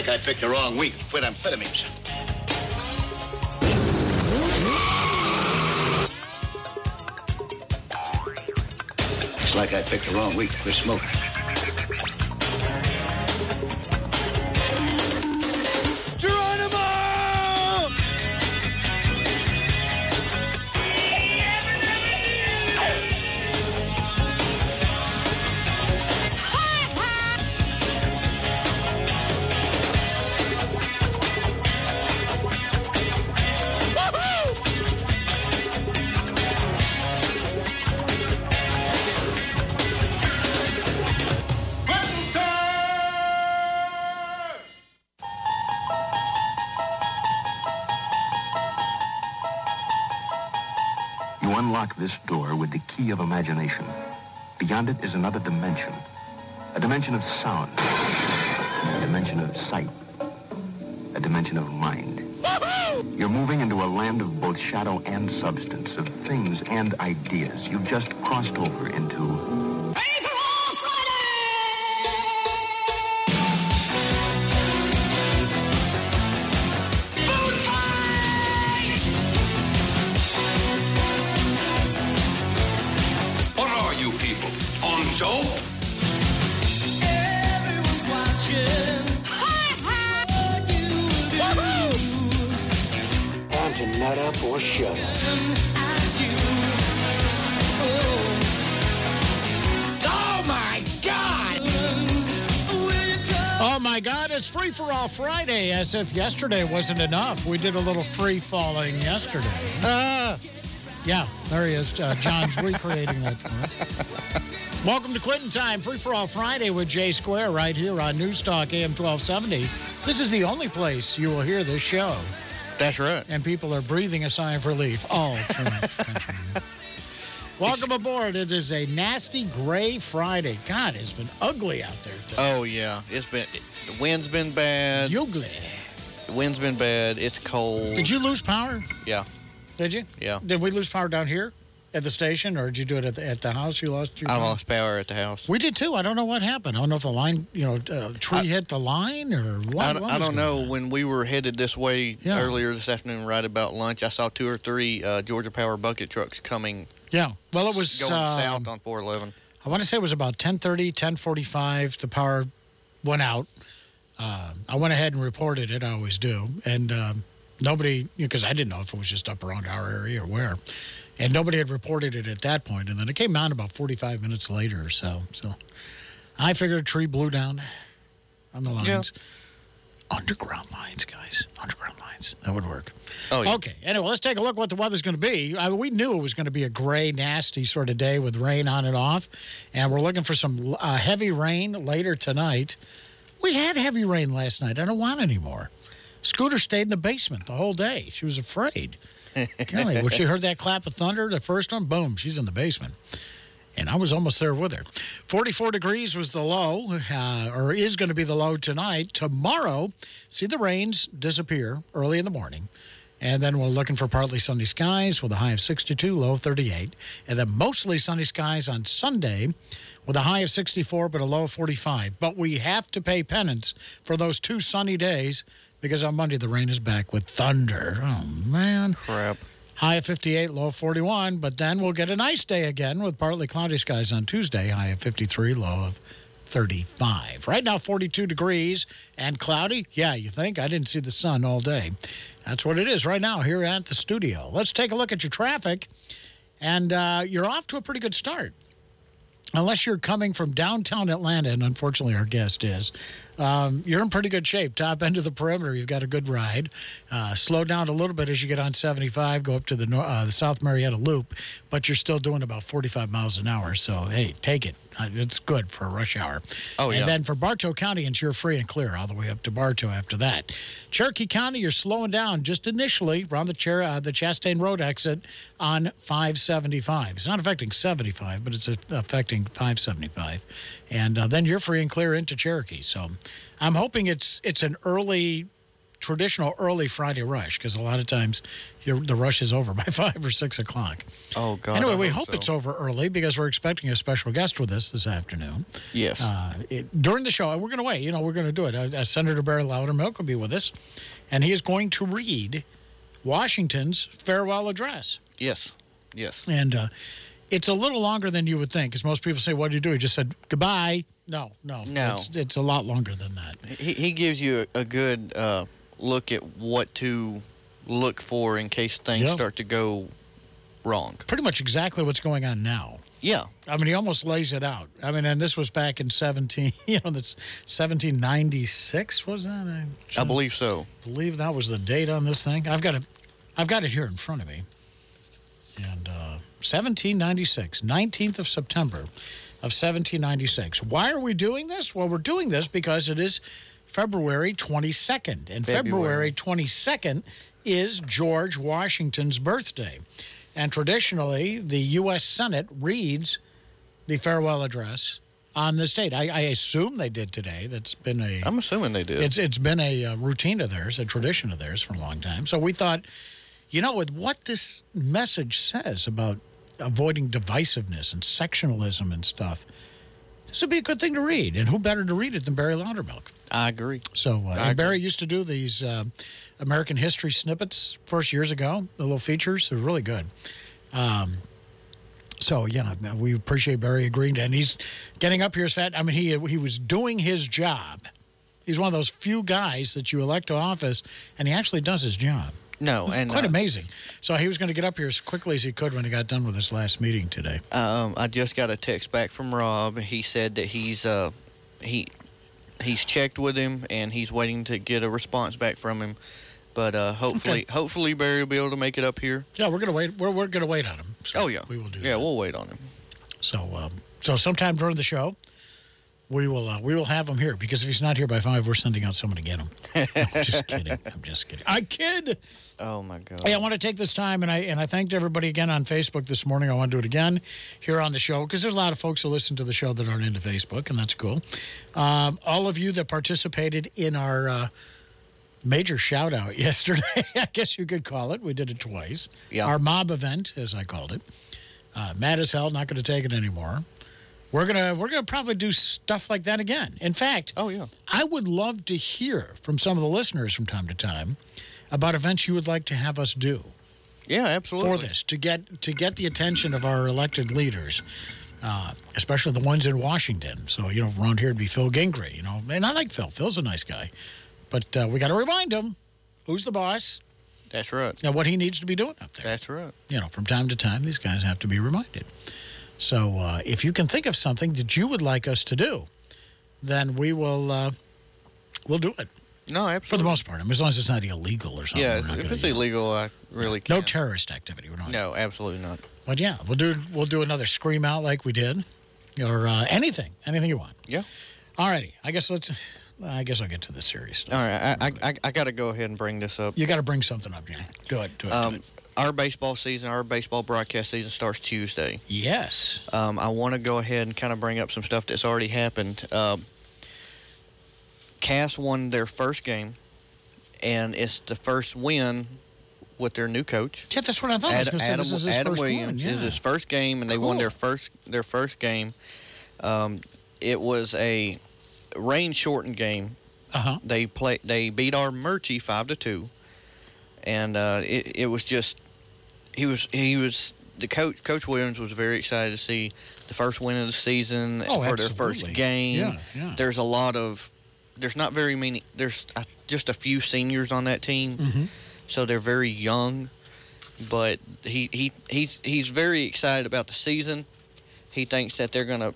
like I picked the wrong week to quit amphetamines. Looks like I picked the wrong week to quit smoking. Of imagination. Beyond it is another dimension. A dimension of sound. A dimension of sight. A dimension of mind. You're moving into a land of both shadow and substance, of things and ideas. You've just crossed over into it's Free for All Friday, as if yesterday wasn't enough. We did a little free falling yesterday. Uh, Yeah, there he is. Uh, John's recreating that for us. Welcome to Quitting Time, Free for All Friday with Jay Square right here on News Talk AM 1270. This is the only place you will hear this show, that's right. and people are breathing a sigh of relief all throughout the country. Welcome aboard. It is a nasty gray Friday. God, it's been ugly out there today. Oh, yeah. It's been, wind's been bad. The wind's been bad. It's cold. Did you lose power? Yeah. Did you? Yeah. Did we lose power down here at the station, or did you do it at the, at the house? You lost your I power? lost power at the house. We did too. I don't know what happened. I don't know if the line, you know, uh, tree hit the line or what. I, what I don't know. on? When we were headed this way Yeah. earlier this afternoon, right about lunch, I saw two or three uh, Georgia Power bucket trucks coming Yeah. Well, it was going um, south on 411. I want to say it was about 10:30, 10:45. The power went out. Uh, I went ahead and reported it. I always do, and um, nobody because I didn't know if it was just up around our area or where, and nobody had reported it at that point. And then it came on about 45 minutes later or so. So I figured a tree blew down on the lines. Underground lines, guys. Underground lines. That would work. Oh, yeah. Okay. Anyway, let's take a look what the weather's going to be. I, we knew it was going to be a gray, nasty sort of day with rain on and off. And we're looking for some uh, heavy rain later tonight. We had heavy rain last night. I don't want any more. Scooter stayed in the basement the whole day. She was afraid. Golly, when she heard that clap of thunder, the first one, boom, she's in the basement. And I was almost there with her. 44 degrees was the low, uh, or is going to be the low tonight. Tomorrow, see the rains disappear early in the morning. And then we're looking for partly sunny skies with a high of 62, low of 38. And then mostly sunny skies on Sunday with a high of 64, but a low of 45. But we have to pay penance for those two sunny days because on Monday the rain is back with thunder. Oh, man. Crap. High of 58, low of 41. But then we'll get a nice day again with partly cloudy skies on Tuesday, high of 53, low of 35. Right now, 42 degrees and cloudy. Yeah, you think? I didn't see the sun all day. That's what it is right now here at the studio. Let's take a look at your traffic. And uh, you're off to a pretty good start. Unless you're coming from downtown Atlanta, and unfortunately our guest is, um, you're in pretty good shape. Top end of the perimeter, you've got a good ride. Uh, slow down a little bit as you get on 75, go up to the, uh, the South Marietta Loop, but you're still doing about 45 miles an hour. So, hey, take it. Uh, it's good for a rush hour. Oh, yeah. And then for Bartow County, and you're free and clear all the way up to Bartow after that. Cherokee County, you're slowing down just initially around the, Cher- uh, the Chastain Road exit on 575. It's not affecting 75, but it's affecting 575. And uh, then you're free and clear into Cherokee. So I'm hoping it's, it's an early traditional early Friday rush because a lot of times the rush is over by five or six o'clock. Oh God. anyway, I we hope hope it's over early because we're expecting a special guest with us this afternoon. Yes. Uh, it, during the show, and we're going to wait. You know, we're going to do it. Uh, uh, Senator Barry Loudermilk will be with us, and he is going to read Washington's farewell address. yes. Yes. And uh, it's a little longer than you would think, because most people say, What did you do? He just said, Goodbye. No, no. No. It's, it's a lot longer than that. He he gives you a, a good uh, look at what to look for in case things start to go wrong. Pretty much exactly what's going on now. Yeah. I mean, he almost lays it out. I mean, and this was back in 17, you know, that's 1796, was that? I, I believe so. believe that was the date on this thing. I've got it, I've got it here in front of me. And uh, 1796, 19th of September of 1796. Why are we doing this? Well, we're doing this because it is February 22nd. And February February. 22nd is George Washington's birthday. And traditionally, the U.S. Senate reads the farewell address on this date. I, I assume they did today. That's been a. I'm assuming they did. It's it's been a uh, routine of theirs, a tradition of theirs for a long time. So we thought, you know, with what this message says about avoiding divisiveness and sectionalism and stuff, this would be a good thing to read. And who better to read it than Barry Loudermilk? I agree. So uh, I and Barry used to do these uh, American history snippets first years ago, the little features. They're really good. Um, so yeah, we appreciate Barry agreeing to, and he's getting up here as fat. I mean, he he was doing his job. He's one of those few guys that you elect to office, and he actually does his job. No, and Quite uh, amazing. So he was going to get up here as quickly as he could when he got done with his last meeting today. Um, I just got a text back from Rob. He said that he's uh, he he's checked with him and he's waiting to get a response back from him. But uh, hopefully, hopefully Barry will be able to make it up here. Yeah, we're going to wait. We're, we're going to wait on him. So Oh yeah, we will do. Yeah, that. we'll wait on him. So, um, so sometime during the show, we will uh, we will have him here because if he's not here by five, we're sending out someone to get him. I'm just kidding. I'm just kidding. I kid. Oh my God. Hey, I want to take this time and I and I thanked everybody again on Facebook this morning. I want to do it again here on the show because there's a lot of folks who listen to the show that aren't into Facebook, and that's cool. Um, all of you that participated in our uh, major shout out yesterday, I guess you could call it. We did it twice. Yeah. Our mob event, as I called it. Uh, mad as hell, not going to take it anymore. We're gonna we're gonna probably do stuff like that again. In fact, Oh yeah. I would love to hear from some of the listeners from time to time about events you would like to have us do Yeah, absolutely. for this to get to get the attention of our elected leaders, uh, especially the ones in Washington. So you know, around here it'd be Phil Gingrey. You know, and I like Phil. Phil's a nice guy, but uh, we got to remind him who's the boss That's right. and what he needs to be doing up there. That's right. You know, from time to time, these guys have to be reminded. So uh, if you can think of something that you would like us to do, then we will uh, we'll do it No, for the most part. I mean, as long as it's not illegal or something. yeah, if it's illegal, I really no can't. terrorist activity. We're not. no, absolutely not. But yeah, we'll do we'll do another scream out like we did, or uh, anything, anything you want. Yeah. All righty. I guess let's. I guess I'll get to the serious stuff. All right, I I, I, I got to go ahead and bring this up. You got to bring something up, Jan. Do it. Do it. do it. Our baseball season, our baseball broadcast season starts Tuesday. Yes. Um, I want to go ahead and kind of bring up some stuff that's already happened. Um, Cass won their first game, and it's the first win with their new coach. Yeah, that's what I thought. I was Adam, is his Adam first Williams one. is his first game, and they won their first their first game. Um, it was a rain shortened game. Uh huh. They play they beat Armuchee five to two, and uh, it it was just he was he was the coach Coach Williams was very excited to see the first win of the season Oh, for their first game. Yeah, yeah. There's a lot of there's not very many there's uh, just a few seniors on that team, Mhm. so they're very young. But he, he he's he's very excited about the season. He thinks that they're gonna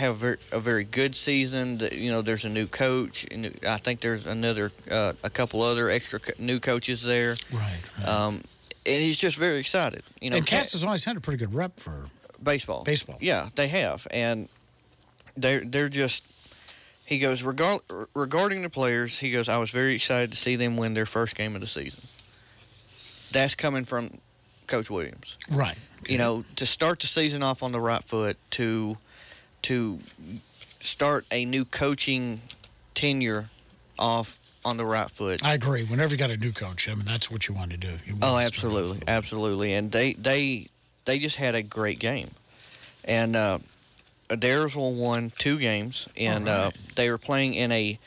have a very, a very good season. That, you know, there's a new coach, and I think there's another uh, a couple other extra co- new coaches there. Right. right. Um, and he's just very excited. You know, and Cass has always had a pretty good rep for baseball. baseball. Yeah, they have, and they're they're just. He goes regard, regarding the players. He goes, I was very excited to see them win their first game of the season. That's coming from Coach Williams. Right. You know, to start the season off on the right foot, to to start a new coaching tenure off on the right foot. I agree. Whenever you got a new coach, I mean, that's what you want to do. Oh, want to absolutely, absolutely, and they they they just had a great game, and uh, Adairsville won two games, and uh, they were playing in a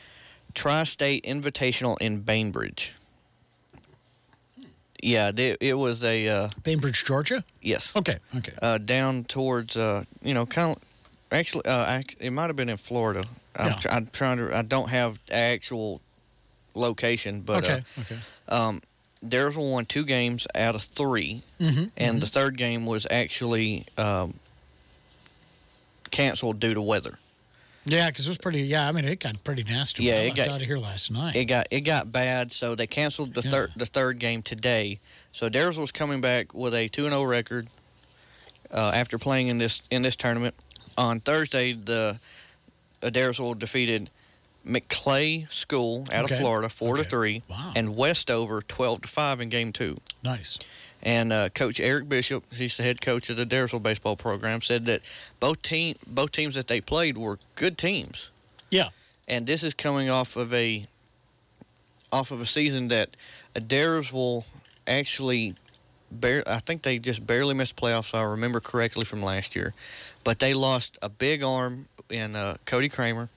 tri-state invitational in Bainbridge. Yeah, they, it was a uh, Bainbridge, Georgia? yes, Okay, okay. uh, down towards uh, you know kind of actually uh, it might have been in Florida. I'm, Yeah. tr- I'm trying to I don't have actual location, but okay, okay. uh, um, Daresville won two games out of 3 Mm-hmm. and the third game was actually um, canceled due to weather. Yeah, because it was pretty, yeah, I mean, it got pretty nasty. Yeah, it got- out of here last night. It got it got bad, so they canceled the Yeah. third the third game today. So Daresville's coming back with a two and zero record uh, after playing in this in this tournament. On Thursday, the Daresville defeated Maclay School out Okay. of Florida four Okay. to three, wow. and Westover twelve to five in game two. nice. And uh, Coach Eric Bishop, he's the head coach of the Daresville baseball program, said that both team both teams that they played were good teams. Yeah. And this is coming off of a off of a season that Daresville actually bare I think they just barely missed playoffs if I remember correctly from last year. But they lost a big arm in uh, Cody Kramer.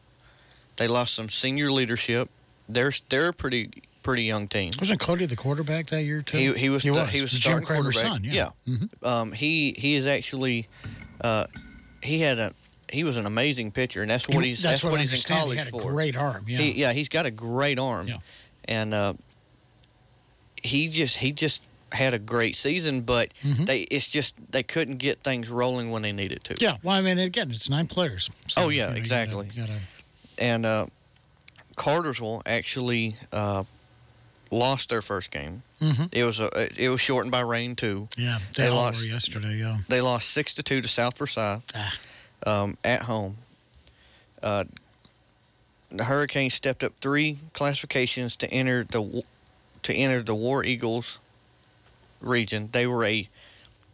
They lost some senior leadership. They're they're a pretty pretty young team. Wasn't Cody the quarterback that year, too? He, he was He was. he was the Jim starting Kramer's quarterback. son, yeah. Mhm. Um, he he is actually uh, he had a he was an amazing pitcher, and that's what he's That's, that's, what, what he's in college he for. great arm, yeah. He, yeah, he's got a great arm, Yeah. and uh, he just he just had a great season. But Mhm. they it's just they couldn't get things rolling when they needed to. yeah, well, I mean, again, it's nine players. So, Oh, yeah, you know, you exactly. gotta- you gotta- And uh, Cartersville actually uh, lost their first game. Mhm. It was a it was shortened by rain too. yeah, they, They lost. yesterday, yeah. They lost six to two to South Forsyth Ah. um, at home. Uh, the Hurricanes stepped up three classifications to enter the to enter the War Eagles region. They were a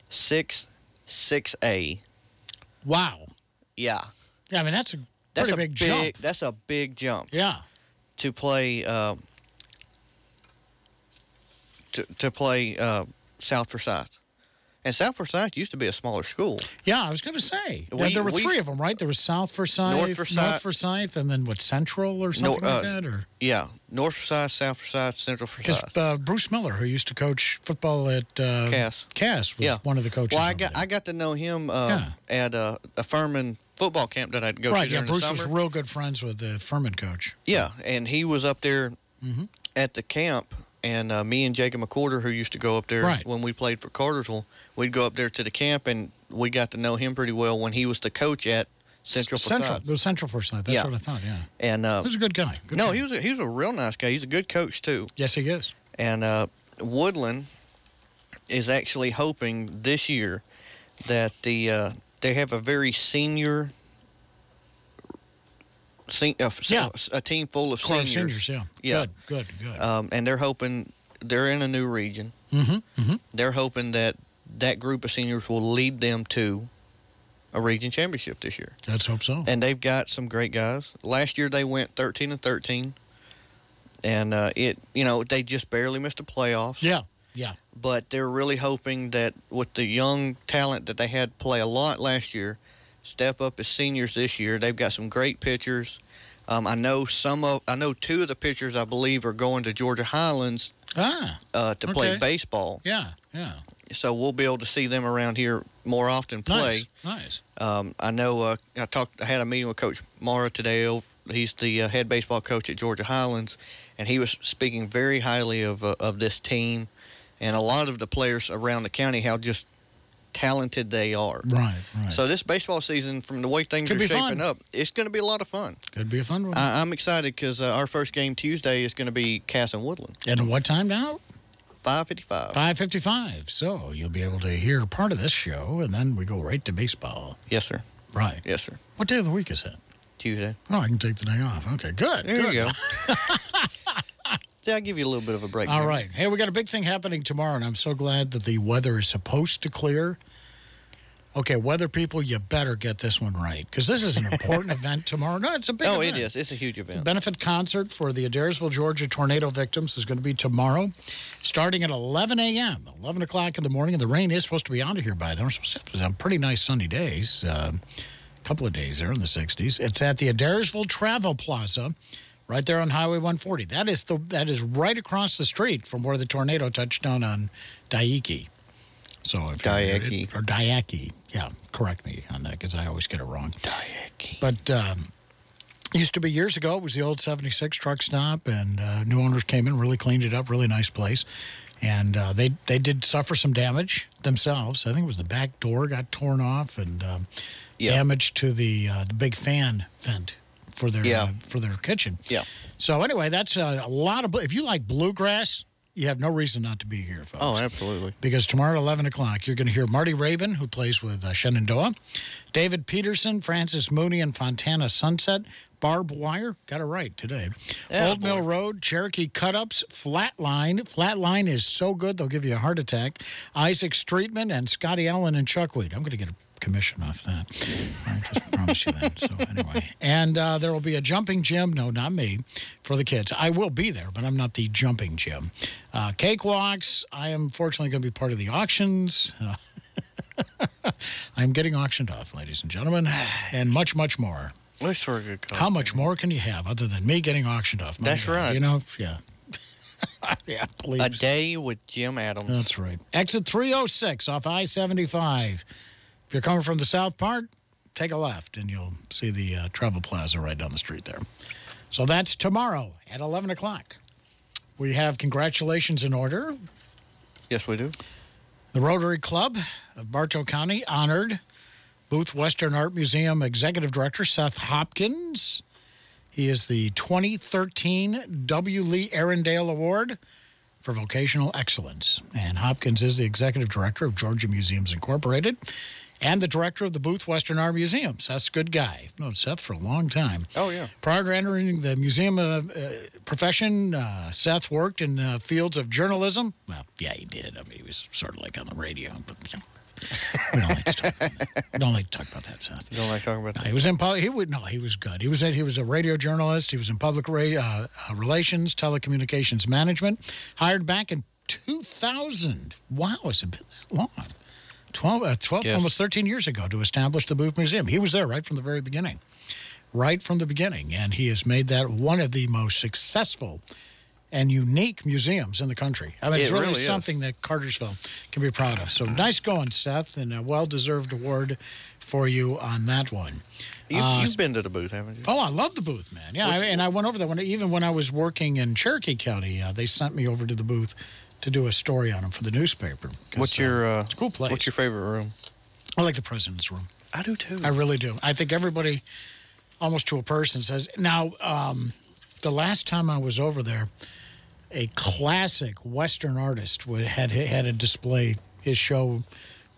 six six A. Wow. Yeah, Yeah, I mean, that's a that's a big, jump. That's a big jump Yeah. to play. Uh, to to play uh, South Forsyth, and South Forsyth used to be a smaller school. Yeah, I was going to say. Yeah, there were we- three of them, right? There was South Forsyth, North Forsyth- Forsyth, and then what, Central or something uh, like that? Or Yeah, North Forsyth, South Forsyth, Central Because Forsyth. uh, Bruce Miller, who used to coach football at uh, Cass. Cass, was Yeah. one of the coaches. Well, I got there. I got to know him uh, at a, a Furman football camp that I'd go to. right, yeah. Bruce was real good friends with the Furman coach. yeah, and he was up there Mhm. at the camp, and uh, me and Jacob McCorder, who used to go up there Right. when we played for Cartersville, we'd go up there to the camp, and we got to know him pretty well when he was the coach at Central. Forsyth. It was Central Forsyth. That's Yeah. what I thought. Yeah, And uh, he was a good guy. Good no, guy. he was a, he was a real nice guy. He's a good coach too. Yes, he is. And uh, Woodland is actually hoping this year that the uh, they have a very senior, sen- uh, Yeah. a team full of of seniors, seniors. Yeah. Yeah. Good. Good. Good. um, and they're hoping they're in a new region. mm-hmm. Mm-hmm. They're hoping that that group of seniors will lead them to a region championship this year. Let's hope so. And they've got some great guys. Last year they went 13 and 13, and uh, it you know they just barely missed the playoffs. Yeah. Yeah. but they're really hoping that with the young talent that they had play a lot last year, step up as seniors this year. They've got some great pitchers. Um, I know some of I know two of the pitchers I believe are going to Georgia Highlands Ah. uh, to play baseball. Yeah. Yeah. So we'll be able to see them around here more often play. Nice. Nice. Um, I know uh, I talked. I had a meeting with Coach Mara today. He's the uh, head baseball coach at Georgia Highlands, and he was speaking very highly of uh, of this team, and a lot of the players around the county how just talented they are. Right. Right. So this baseball season, from the way things Could are shaping fun. up, it's going to be a lot of fun. Could be a fun one. I, I'm excited because uh, our first game Tuesday is going to be Cass and Woodland, and what time now? 5:55. 5:55. So you'll be able to hear part of this show, and then we go right to baseball. Yes, sir. Right. Yes, sir. What day of the week is that? Tuesday. Oh, I can take the day off. Okay, good. There good. you go. See, I'll give you a little bit of a break. All there. right. Hey, we got a big thing happening tomorrow, and I'm so glad that the weather is supposed to clear. Okay, weather people, you better get this one right because this is an important event tomorrow. No, it's a big Oh, event. it is. It's a huge event. benefit concert for the Adairsville, Georgia tornado victims is going to be tomorrow, starting at 11 a.m., 11 o'clock in the morning. And the rain is supposed to be out of here by then. We're supposed to have some pretty nice sunny days, uh, a couple of days there in the 60s. It's at the Adairsville Travel Plaza. Right there on Highway 140. That is, the, that is right across the street from where the tornado touched down on Daiki. So if. Or Daiaki. Yeah, correct me on that because I always get it wrong. Daiaki. But um, used to be years ago, it was the old 76 truck stop, and uh, new owners came in, really cleaned it up, really nice place. And uh, they, they did suffer some damage themselves. I think it was the back door got torn off and um, Yeah. damage to the, uh, the big fan vent for their, Yeah. uh, for their kitchen. Yeah. So, anyway, that's uh, a lot of. If you like bluegrass, you have no reason not to be here, folks Oh, absolutely. because tomorrow at 11 o'clock, you're going to hear Marty Raybon, who plays with uh, Shenandoah, David Peterson, Francis Mooney, and Fontana Sunset, Barb Wire, got it right today. Yeah, Old Mill. Road, Cherokee Cut Ups, Flatline. Flatline is so good, they'll give you a heart attack. Isaac Streetman, and Scotty Allen and Chuckweed. I'm going to get a commission off that. I just promise you that. So, anyway. And uh, there will be a jumping gym. No, not me, for the kids. I will be there, but I'm not the jumping gym. Uh, cakewalks. I am fortunately going to be part of the auctions. Uh, I'm getting auctioned off, ladies and gentlemen, and much, much more. Looks for a good cause. How much more can you have other than me getting auctioned off? That's God, right. You know, yeah. yeah, please. A day with Jim Adams. That's right. Exit 306 off I 75. If you're coming from the south part, take a left and you'll see the uh, travel plaza right down the street there. So that's tomorrow at 11 o'clock. We have congratulations in order. Yes, we do. The Rotary Club of Bartow County honored Booth Western Art Museum Executive Director Seth Hopkins. He is the 2013 W. Lee Arrendale Award for Vocational Excellence. And Hopkins is the Executive Director of Georgia Museums Incorporated and the Director of the Booth Western Art Museum. Seth's a good guy. I've known Seth for a long time. Oh, yeah. Prior to entering the museum uh, uh, profession, uh, Seth worked in uh, fields of journalism. Well, yeah, he did. I mean, he was sort of like on the radio. But, you know, we don't like to talk about that. We don't like to talk about that, Seth. You don't like talking about No, that? he was in. pub- He would no. He was good. He was. He was a radio journalist. He was in public ra- uh, uh, relations, telecommunications management. Hired back in 2000. Wow, has it been that long? 12, uh, 12 Yes. almost 13 years ago to establish the Booth Museum. He was there right from the very beginning. Right from the beginning. And he has made that one of the most successful and unique museums in the country. I mean, it's It really, really something that Cartersville can be proud of. So nice going, Seth, and a well deserved award for you on that one. You, Uh, you've been to the booth, haven't you? Oh, I love the booth, man. Yeah, I, and I went over there when even when I was working in Cherokee County. Uh, they sent me over to the booth to do a story on him for the newspaper. What's uh, your uh, it's a cool place. What's your favorite room? I like the president's room. I do too. I really do. I think everybody, almost to a person, says. Now, um, the last time I was over there, a classic Western artist would, had had a display. His show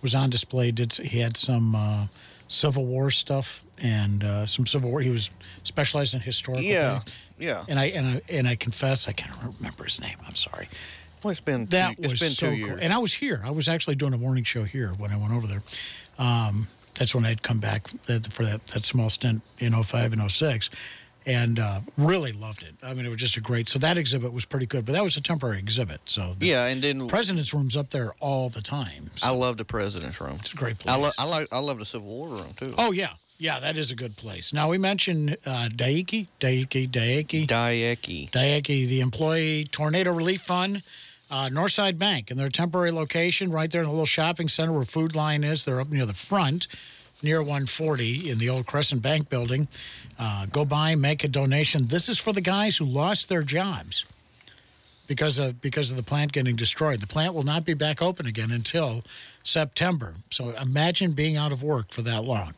was on display. Did he had some uh, Civil War stuff and uh, some Civil War. He was specialized in historical. yeah, things. yeah. And I and I and I confess I can't remember his name. I'm sorry. Well, it's been That it's was been so two cool. And I was here. I was actually doing a morning show here when I went over there. Um, that's when I'd come back for that, that small stint in 05 and 06 and uh, really loved it. I mean, it was just a great. So that exhibit was pretty good, but that was a temporary exhibit. So the yeah, and then president's room's up there all the time. So I love the president's room. it's a great place. I love I like I love the Civil War room too. oh yeah, yeah, that is a good place. Now we mentioned uh, Daiki, Daiki, Daiki. Daieki. Dayaki, the Employee Tornado Relief Fund, uh, Northside Bank, and their temporary location right there in the little shopping center where Food Line is. They're up near the front, near 140 in the old Crescent Bank building. Uh, go by, make a donation. This is for the guys who lost their jobs because of because of the plant getting destroyed. The plant will not be back open again until September. So imagine being out of work for that long.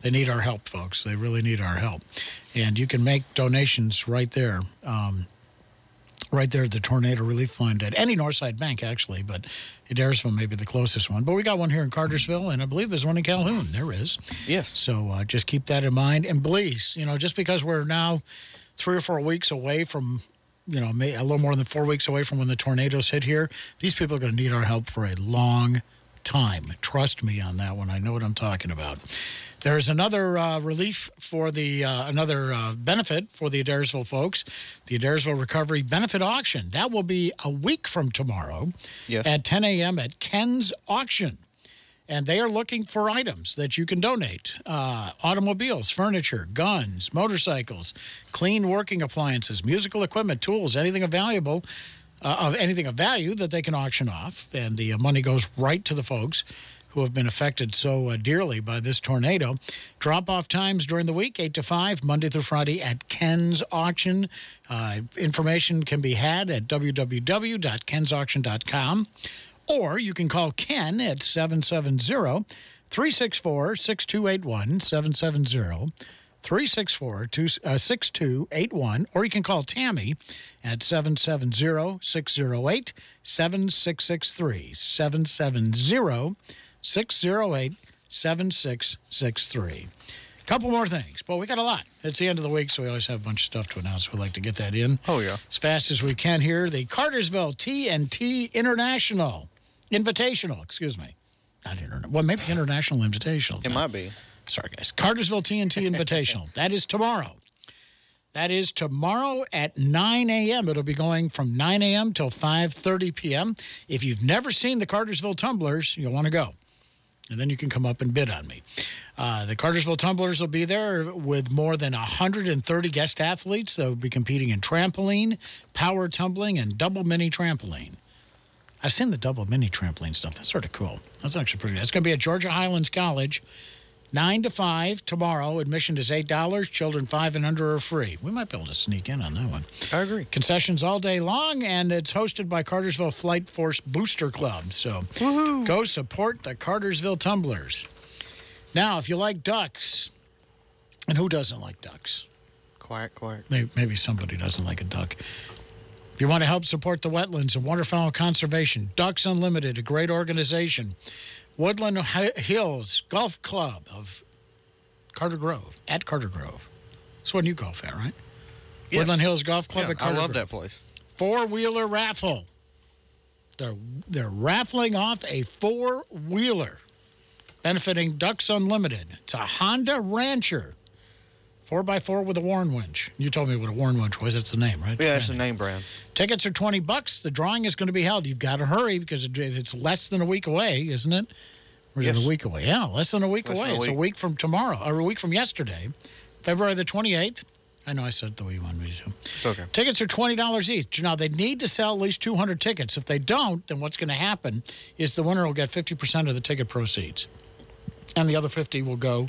They need our help, folks. They really need our help. And you can make donations right there. Um, right there at the Tornado Relief Fund at any Northside Bank, actually, but Adairsville may be the closest one. But we got one here in Cartersville, and I believe there's one in Calhoun. There is. Yes. So uh, just keep that in mind. And please, you know, just because we're now three or four weeks away from, you know, a little more than four weeks away from when the tornadoes hit here, these people are going to need our help for a long time. Trust me on that one. I know what I'm talking about. There's another uh, relief for the uh, another uh, benefit for the Adairsville folks, the Adairsville Recovery Benefit Auction. That will be a week from tomorrow Yes. at 10 a.m. at Ken's Auction. And they are looking for items that you can donate uh, automobiles, furniture, guns, motorcycles, clean working appliances, musical equipment, tools, anything of valuable. Uh, of anything of value that they can auction off, and the money goes right to the folks who have been affected so uh, dearly by this tornado. Drop off times during the week, 8 to 5, Monday through Friday at Ken's Auction. Uh, information can be had at www.kensauction.com, or you can call Ken at 770 364 6281 770 364 6281, or you can call Tammy at 770 608 7663. 770 608 7663. Couple more things, but we got a lot. It's the end of the week, so we always have a bunch of stuff to announce. We'd like to get that in Oh, yeah. as fast as we can here. The Cartersville TNT International Invitational, excuse me. Not internet. Well, maybe International Invitational. It might be. Sorry, guys. Cartersville TNT Invitational. that is tomorrow. That is tomorrow at 9 a.m. It'll be going from 9 a.m. till 5:30 p.m. If you've never seen the Cartersville Tumblers, you'll want to go, and then you can come up and bid on me. Uh, the Cartersville Tumblers will be there with more than 130 guest athletes. They'll be competing in trampoline, power tumbling, and double mini trampoline. I've seen the double mini trampoline stuff. That's sort of cool. That's actually pretty good. It's going to be at Georgia Highlands College. 9 to 5 tomorrow. Admission is $8. Children 5 and under are free. We might be able to sneak in on that one. I agree. Concessions all day long, and it's hosted by Cartersville Flight Force Booster Club. So go support the Cartersville Tumblers. Now, if you like ducks, and who doesn't like ducks? Quack, quack. Maybe, maybe somebody doesn't like a duck. If you want to help support the wetlands and waterfowl conservation, Ducks Unlimited, a great organization. Woodland Hills Golf Club of Carter Grove, at Carter Grove. That's one you golf at, right? Yes. Woodland Hills Golf Club Yeah, at I love Grove. that place. Four wheeler raffle. They're, they're raffling off a four wheeler benefiting Ducks Unlimited. It's a Honda Rancher. 4x4 with a Warren winch. You told me what a Warren winch was. That's the name, right? Yeah, it's a name brand. Tickets are 20 bucks. The drawing is going to be held. You've got to hurry because it's less than a week away, isn't it? Or is it Yes. a week away? Yeah, less than a week Less away. a It's a week. week from tomorrow, or a week from yesterday, February the 28th. I know I said it the way you wanted me to. It's okay. Tickets are $20 each. Now, they need to sell at least 200 tickets. If they don't, then what's going to happen is the winner will get 50% of the ticket proceeds. And the other 50 will go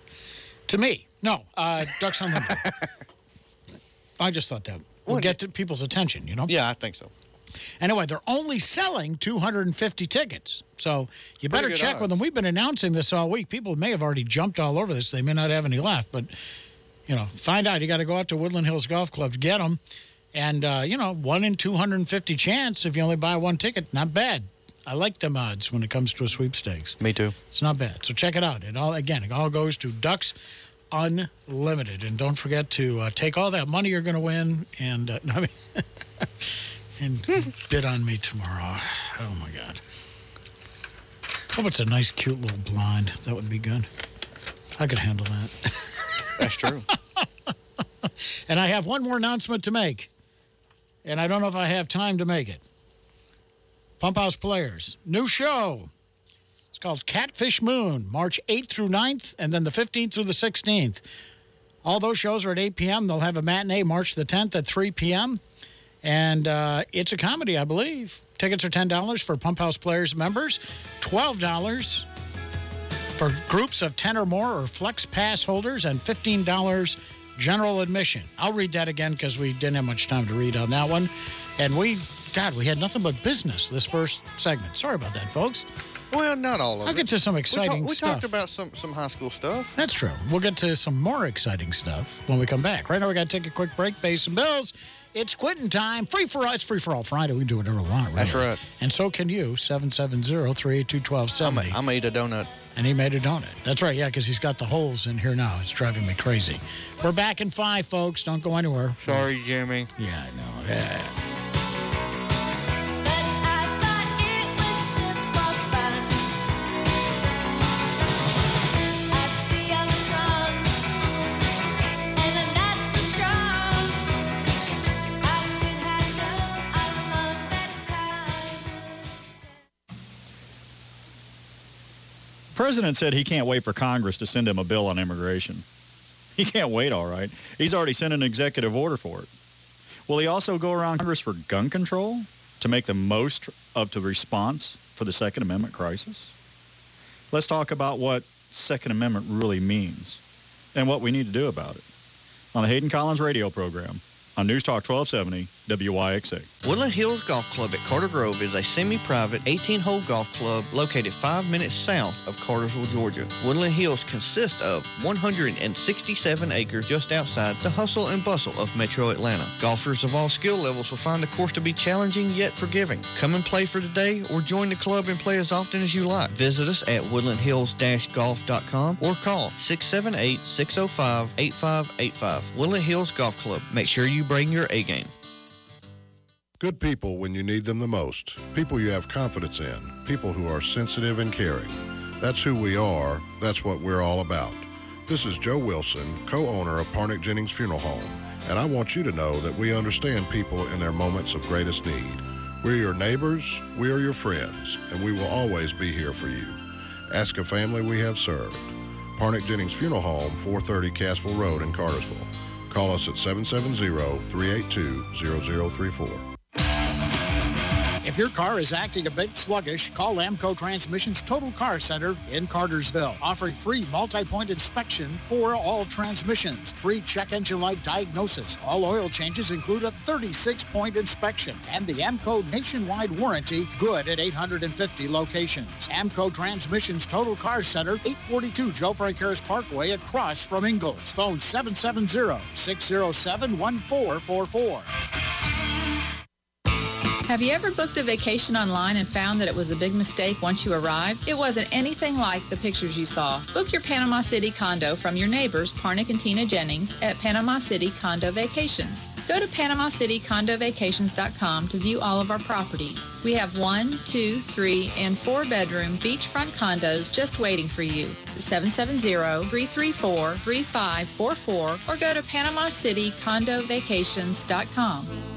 to me. No, uh, Ducks Unlimited. I just thought that would Well, get to people's attention, you know? Yeah, I think so. Anyway, they're only selling 250 tickets. So you better good check with them. We've been announcing this all week. People may have already jumped all over this. They may not have any left, but, you know, find out. You got to go out to Woodland Hills Golf Club to get them. And, uh, you know, one in 250 chance if you only buy one ticket. Not bad. I like them odds when it comes to a sweepstakes. Me too. It's not bad. So check it out. It all again, it all goes to Ducks Unlimited, and don't forget to uh, take all that money you're going to win and uh, I mean, and bid on me tomorrow. Oh my God! How about a nice, cute little blonde? That would be good. I could handle that. That's true. And I have one more announcement to make, and I don't know if I have time to make it. Pump House Players, new show. It's called Catfish Moon, March 8th through 9th, and then the 15th through the 16th. All those shows are at 8 p.m. They'll have a matinee March the 10th at 3 p.m. And uh, it's a comedy, I believe. Tickets are $10 for Pump House Players members, $12 for groups of 10 or more or Flex Pass holders, and $15 general admission. I'll read that again because we didn't have much time to read on that one. And we, God, we had nothing but business this first segment. Sorry about that, folks. Well, not all of it. I'll get to some we, exciting talk- we talked about some, some high school stuff. That's true. We'll get to some more exciting stuff when we come back. Right now, we got to take a quick break, pay some bills. It's quitting time. Free for all. It's free for all Friday. We do whatever we want. Really. That's right. And so can you. 770 382 I'm1270. going to eat a donut. And he made a donut. That's right. Yeah, because he's got the holes in here now. It's driving me crazy. We're back in five, folks. Don't go anywhere. Sorry, Jimmy. Yeah, I know. Yeah. President said he can't wait for Congress to send him a bill on immigration. He can't wait, all right. He's already sent an executive order for it. Will he also go around Congress for gun control to make the most of the response for the Second Amendment crisis? Let's talk about what Second Amendment really means and what we need to do about it on the Hayden Collins radio program on News Talk 1270 WYXC. Woodland Hills Golf Club at Carter Grove is a semi-private 18-hole golf club located five minutes south of Cartersville, Georgia. Woodland Hills consists of 167 acres just outside the hustle and bustle of metro Atlanta. Golfers of all skill levels will find the course to be challenging yet forgiving. Come and play for today or join the club and play as often as you like. Visit us at woodlandhills-golf.com or call 678-605-8585. Woodland Hills Golf Club. Make sure you bring your A game. Good people when you need them the most. People you have confidence in. People who are sensitive and caring. That's who we are. That's what we're all about. This is Joe Wilson, co-owner of Parnick Jennings Funeral Home, and I want you to know that we understand people in their moments of greatest need. We're your neighbors, we are your friends, and we will always be here for you. Ask a family we have served. Parnick Jennings Funeral Home, 430 Cassville Road in Cartersville. Call us at 770-382-0034. If your car is acting a bit sluggish, call AAMCO Transmission's Total Car Center in Cartersville, offering free multi-point inspection for all transmissions, free check engine light diagnosis. All oil changes include a 36-point inspection, and the AAMCO nationwide warranty good at 850 locations. AAMCO Transmission's Total Car Center, 842 Joe Frank Harris Parkway, across from Ingles. Phone 770-607-1444. Have you ever booked a vacation online and found that it was a big mistake once you arrived? It wasn't anything like the pictures you saw. Book your Panama City condo from your neighbors, Parnick and Tina Jennings, at Panama City Condo Vacations. Go to PanamaCityCondoVacations.com to view all of our properties. We have one, two, three, and four bedroom beachfront condos just waiting for you. 770-334-3544 or go to PanamaCityCondoVacations.com.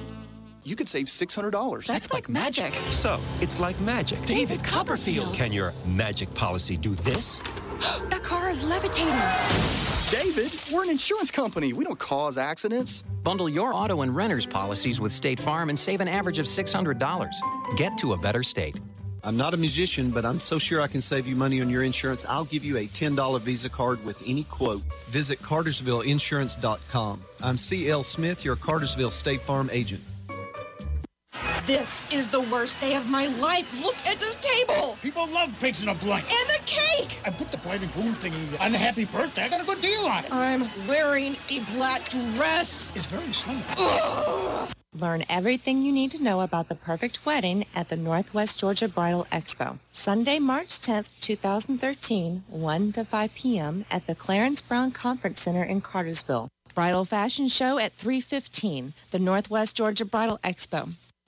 You could save $600. That's like magic. So, it's like magic. David Copperfield. Can your magic policy do this? that car is levitating. David, we're an insurance company. We don't cause accidents. Bundle your auto and renter's policies with State Farm and save an average of $600. Get to a better state. I'm not a musician, but I'm so sure I can save you money on your insurance. I'll give you a $10 Visa card with any quote. Visit cartersvilleinsurance.com. I'm C.L. Smith, your Cartersville State Farm agent. This is the worst day of my life. Look at this table. People love pigs in a blanket. And the cake. I put the bride and groom thingy, happy birthday. I got a good deal on it. I'm wearing a black dress. It's very slim. Learn everything you need to know about the perfect wedding at the Northwest Georgia Bridal Expo. Sunday, March 10th, 2013, 1 to 5 p.m. at the Clarence Brown Conference Center in Cartersville. Bridal fashion show at 315, the Northwest Georgia Bridal Expo.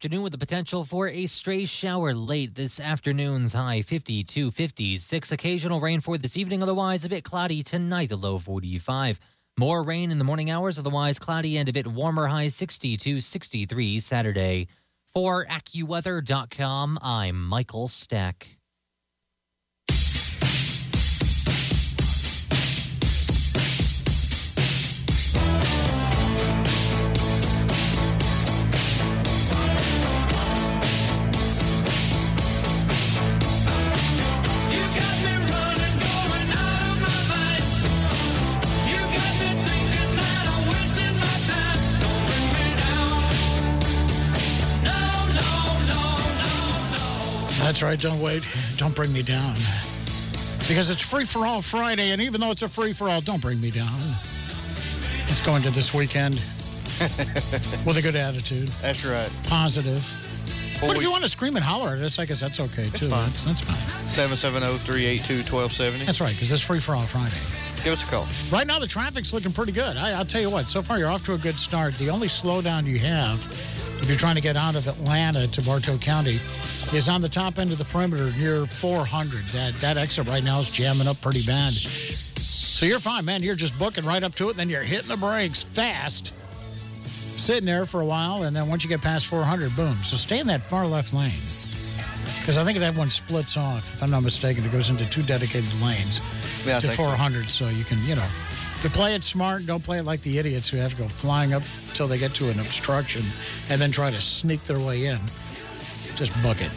Afternoon with the potential for a stray shower late this afternoon's high 52 56. Occasional rain for this evening, otherwise a bit cloudy tonight, the low 45. More rain in the morning hours, otherwise cloudy and a bit warmer, high 62 63 Saturday. For AccuWeather.com, I'm Michael Stack. That's right. Don't wait. Don't bring me down. Because it's free for all Friday, and even though it's a free for all, don't bring me down. Let's go into this weekend with a good attitude. That's right. Positive. Well, but if you want to scream and holler at us, I guess that's okay too. fine. That's, that's fine. 770-382-1270. That's right, because it's free for all Friday. Give us a call. Right now, the traffic's looking pretty good. I, I'll tell you what, so far you're off to a good start. The only slowdown you have, if you're trying to get out of Atlanta to Bartow County, is on the top end of the perimeter near 400. That, that exit right now is jamming up pretty bad. So you're fine, man. You're just booking right up to it, then you're hitting the brakes fast, sitting there for a while, and then once you get past 400, boom. So stay in that far left lane. Because I think that one splits off, if I'm not mistaken. It goes into two dedicated lanes Yeah, to think so. 400, so you can, you know, you play it smart, don't play it like the idiots who have to go flying up until they get to an obstruction and then try to sneak their way in. Just book it.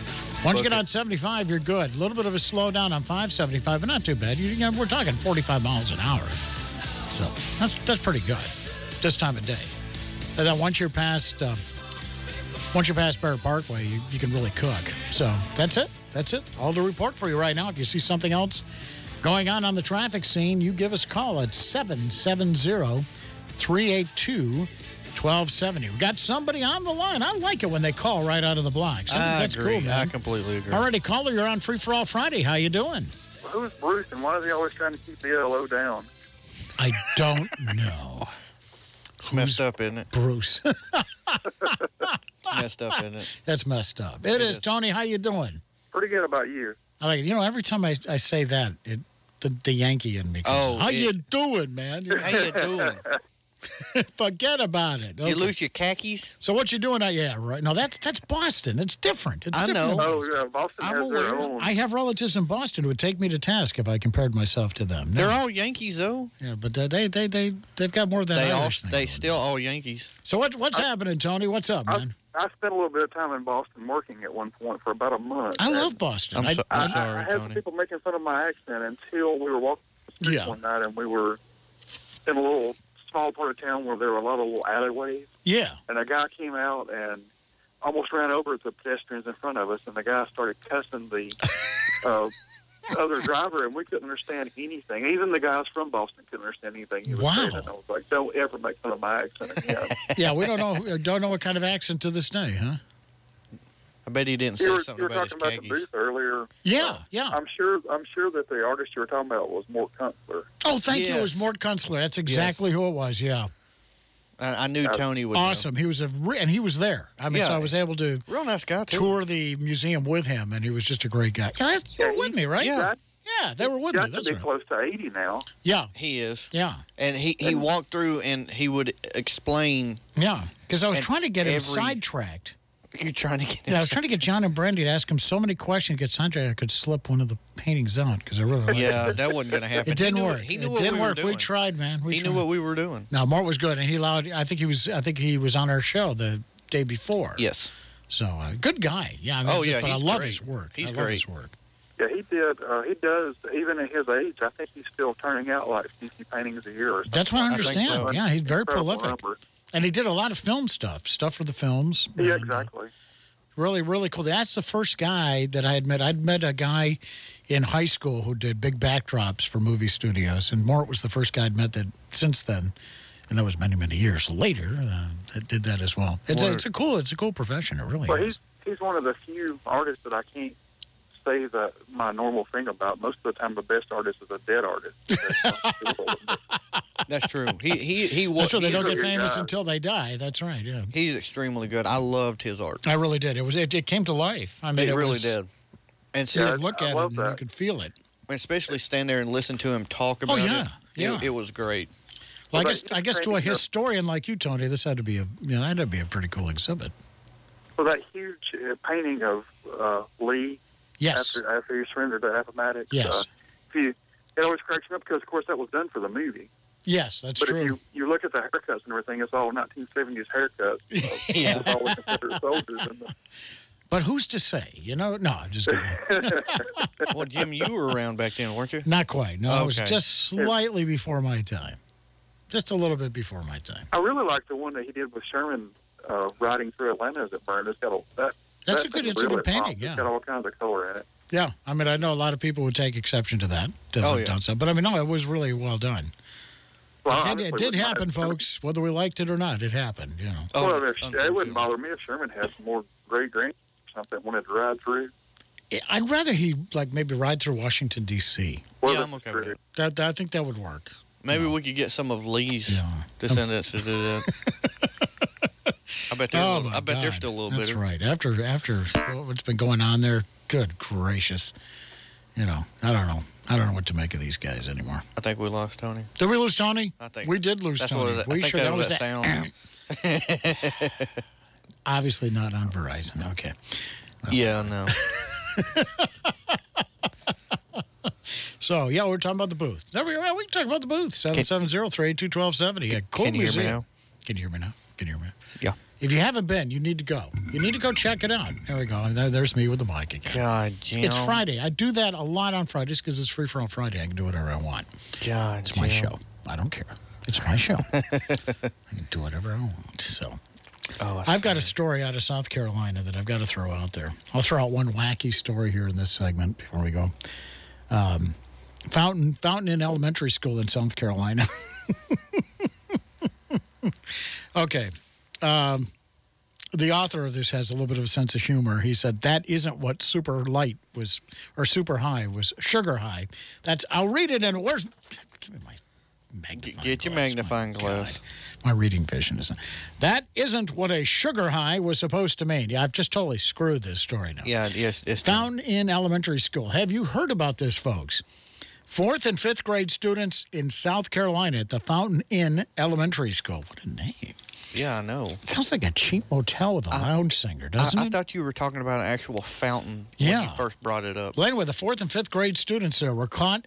Once you Book get on 75, you're good. A little bit of a slowdown on 575, but not too bad. You, you know, we're talking 45 miles an hour. So that's, that's pretty good this time of day. And then once you're past, um, once you're past Barrett Parkway, you, you can really cook. So that's it. That's it. All to report for you right now. If you see something else going on on the traffic scene, you give us a call at 770 382 1270. We've got somebody on the line. I like it when they call right out of the blocks. I think that's agree. cool, man. I completely agree. Alrighty, caller, you're on Free for All Friday. How you doing? Who's Bruce and why is he always trying to keep the LO down? I don't know. It's messed up, isn't it? Bruce. It's messed up, isn't it? That's messed up. it is. Tony, how you doing? Pretty good about you. I like it. You know, every time I, I say that, it, the, the Yankee in me comes Oh. How it- you doing, man? You're- How you doing? Forget about it. You lose your khakis? So what you doing out? Yeah, right. No, that's that's Boston. It's different. It's I different. know. in Oh, Boston. yeah, Boston has their own. I have relatives in Boston who would take me to task if I compared myself to them. No. They're all Yankees, though. yeah, but uh, they they they they've got more than They all, Irish thing. they still all Yankees. So what what's happening, Tony? What's up, man? I spent a little bit of time in Boston working at one point for about a month. I love Boston. I'm I, so- I, I'm sorry, I had Tony. people making fun of my accent until we were walking the Yeah. one night and we were in a little small part of town where there were a lot of little alleyways. yeah. And a guy came out and almost ran over the pedestrians in front of us, and the guy started cussing the uh, other driver, and we couldn't understand anything. Even the guys from Boston couldn't understand anything he was Wow. saying. And I was like, "Don't ever make fun of my accent again." Yeah, we don't know don't know what kind of accent to this day, huh? I bet he didn't say you were, something you were about his talking about the booth earlier. Yeah, yeah. I'm sure. I'm sure that the artist you were talking about was Mort Kunstler. Oh, thank you. It was Mort Kunstler. That's exactly who it was. Yeah. I, I knew Tony would know. Awesome. He was a re- and he was there. I mean, so I was able to Real nice guy, too. tour the museum with him, and he was just a great guy. Yeah, you were with me, right? Yeah. Yeah, they were with got me. to That's be right. close to 80 now. Yeah, He is. yeah, And he, he walked through and he would explain. yeah. Because I was trying to get him sidetracked. You're trying to get Yeah, I was trying to get John and Brandy to ask him so many questions, get sidetracked, I could slip one of the paintings out because I really liked Yeah, it. that wasn't going to happen. It didn't he knew, work. He knew it what didn't we were work. We tried, man. We he tried. knew what we were doing. Now Mort was good, and he allowed. I think he was. I think he was on our show the day before. Yes. So uh, good guy. Yeah. I mean, Oh, just- yeah, But I love great. his work. He's I love great. his work. Yeah, he did. Uh, he does. Even at his age, I think he's still turning out like 50 paintings a year. Or something. That's what I I understand. so. Yeah, he's very Incredible prolific, number. And he did a lot of film stuff, stuff for the films. Yeah, exactly. Really, really cool. That's the first guy that I had met. I'd met a guy in high school who did big backdrops for movie studios, and Mort was the first guy I'd met that since then, and that was many, many years later uh, that did that as well. It's a, it's a cool, it's a cool profession. It really Well, is. he's he's one of the few artists that I can't say that my normal thing about. Most of the time, the best artist is a dead artist. That's true. He he he was. That's why they don't get famous guy. until they die. That's right. Yeah, He's extremely good. I loved his art. I really did. It was it, it came to life. I mean, it, it, really was, did. And You so, could look I at it love and you could feel it. And especially stand there and listen to him talk about Oh yeah, it. yeah. It, it was great. Well, I guess I guess to a historian like you, Tony, this had to be a you know that had to be a pretty cool exhibit. well, that huge uh, painting of uh, Lee Yes. after after he surrendered to Appomattox. Yes. Uh, if you, it always cracks me up because, of course, that was done for the movie. Yes, that's but true. if you, you look at the haircuts and everything, it's all 1970s haircuts. of Yeah. of all the Confederate soldiers. And the, But who's to say? You know, no, I'm just kidding. Well, Jim, you were around back then, weren't you? Not quite. No, it was just slightly before my time. Just a little bit before my time. I really like the one that he did with Sherman uh, riding through Atlanta as it burned. It's got a, that That's that a good, thing it's a good painting, yeah. It's got all kinds of color in it. Yeah, I mean, I know a lot of people would take exception to that. To Oh, the yeah. downside, But I mean, no, it was really well done. Well, it did, it did with my- happen, folks. Whether we liked it or not, it happened, you know. Oh, well, if, oh, it wouldn't bother me if Sherman had some more gray drinks or something wanted to ride through. I'd rather he, like, maybe ride through Washington, D.C. Yeah, I'm okay with that. That, that- I think that would work. Maybe we could get some of Lee's descendants to do that. I bet they're, Oh, little- I bet they're still a little bit. That's bitter. right. After, after what's been going on there, good gracious. You know, I don't know. I don't know what to make of these guys anymore. I think we lost Tony. Did we lose Tony? I think we did lose that's Tony. What we sure that, that was that that. sound. Obviously not on Verizon. Okay. yeah, no. So, yeah, we're talking about the booth. There we are. We can talk about the booth. 770-382-1270. Yeah, cool can you hear me now? Can you hear me now? Can you hear me now? If you haven't been, you need to go. You need to go check it out. There we go. And there- there's me with the mic again. God, Jim. It's Friday. I do that a lot on Fridays because it's free for all Friday. I can do whatever I want. God, It's my Jim. show. I don't care. It's my show. I can do whatever I want. So. Oh, I've got a story out of South Carolina that I've got to throw out there. I'll throw out one wacky story here in this segment before we go. Um, Fountain, Fountain Inn Elementary School in South Carolina. okay. Um, the author of this has a little bit of a sense of humor. He said, That isn't what super light was, or super high was, sugar high. That's, I'll read it in, where's, give me my magnifying glass. Get your glass. magnifying glass. My reading vision isn't. That isn't what a sugar high was supposed to mean. Yeah, I've just totally screwed this story now. Yeah, yes, yes. Fountain Inn Elementary School. Have you heard about this, folks? Fourth and fifth grade students in South Carolina at the Fountain Inn Elementary School. What a name. Yeah, I know. It sounds like a cheap motel with a lounge singer, doesn't I, I it? thought you were talking about an actual fountain when Yeah. you first brought it up. Anyway, the fourth and fifth grade students there were caught.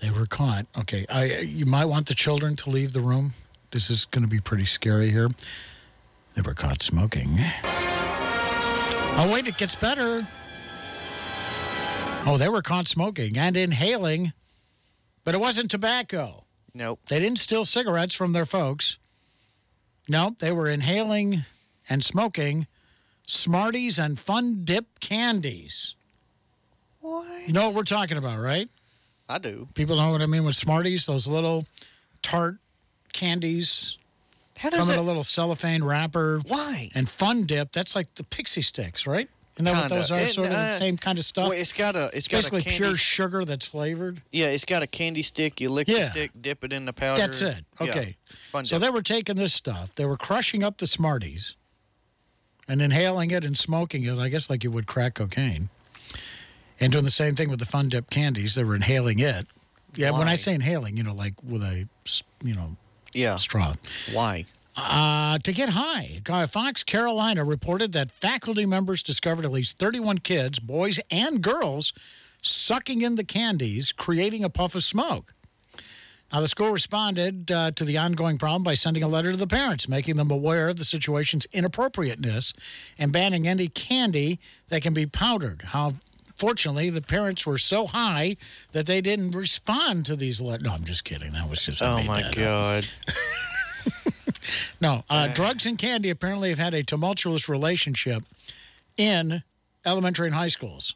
They were caught. Okay, I, you might want the children to leave the room. This is going to be pretty scary here. They were caught smoking. Oh, wait, it gets better. Oh, they were caught smoking and inhaling, but it wasn't tobacco. Nope. They didn't steal cigarettes from their folks. Nope, they were inhaling and smoking Smarties and Fun Dip candies. What? You know what we're talking about, right? I do. People know what I mean with Smarties, those little tart candies. How come does in a little cellophane wrapper. Why? And Fun Dip, that's like the Pixy Stix, right? Isn't that what Kinda. those are? It- sort of the uh, same kind of stuff? Well, it's got a it's got basically a candy, pure sugar that's flavored. Yeah, it's got a candy stick. You lick the stick, dip it in the powder. That's it. Okay. Fun So dip. they were taking this stuff, they were crushing up the Smarties and inhaling it and smoking it, I guess like you would crack cocaine. And doing the same thing with the Fun Dip candies. They were inhaling it. Yeah, when I say inhaling, you know, like with a, you know, yeah. straw. Why? Uh, to get high, Fox Carolina reported that faculty members discovered at least 31 kids, boys and girls, sucking in the candies, creating a puff of smoke. Now, the school responded uh, to the ongoing problem by sending a letter to the parents, making them aware of the situation's inappropriateness and banning any candy that can be powdered. How Fortunately, the parents were so high that they didn't respond to these letters. No, I'm just kidding. That was just. Oh my god. No, uh, drugs and candy apparently have had a tumultuous relationship in elementary and high schools.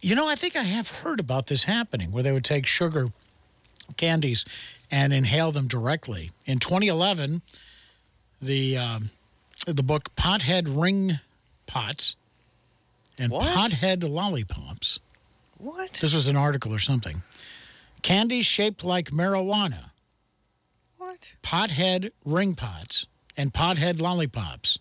You know, I think I have heard about this happening where they would take sugar candies and inhale them directly. In 2011, the, um, the book Pothead Ring Pots and Pothead Lollipops. What? This was an article or something. Candies shaped like marijuana. What? Pothead ring pots and pothead lollipops.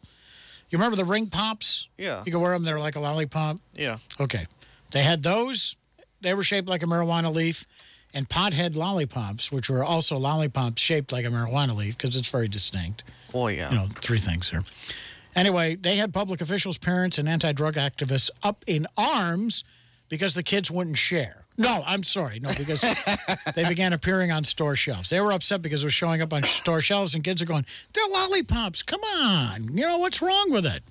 You remember the ring pops? Yeah. You could wear them, they're like a lollipop. Yeah. Okay. They had those, they were shaped like a marijuana leaf, and pothead lollipops, which were also lollipops shaped like a marijuana leaf because it's very distinct. Oh yeah. You know, three things here. Anyway, they had public officials, parents, and anti drug activists up in arms because the kids wouldn't share. No, I'm sorry. No, because they began appearing on store shelves. They were upset because it was showing up on store shelves, and kids are going, they're lollipops. Come on. You know, what's wrong with it?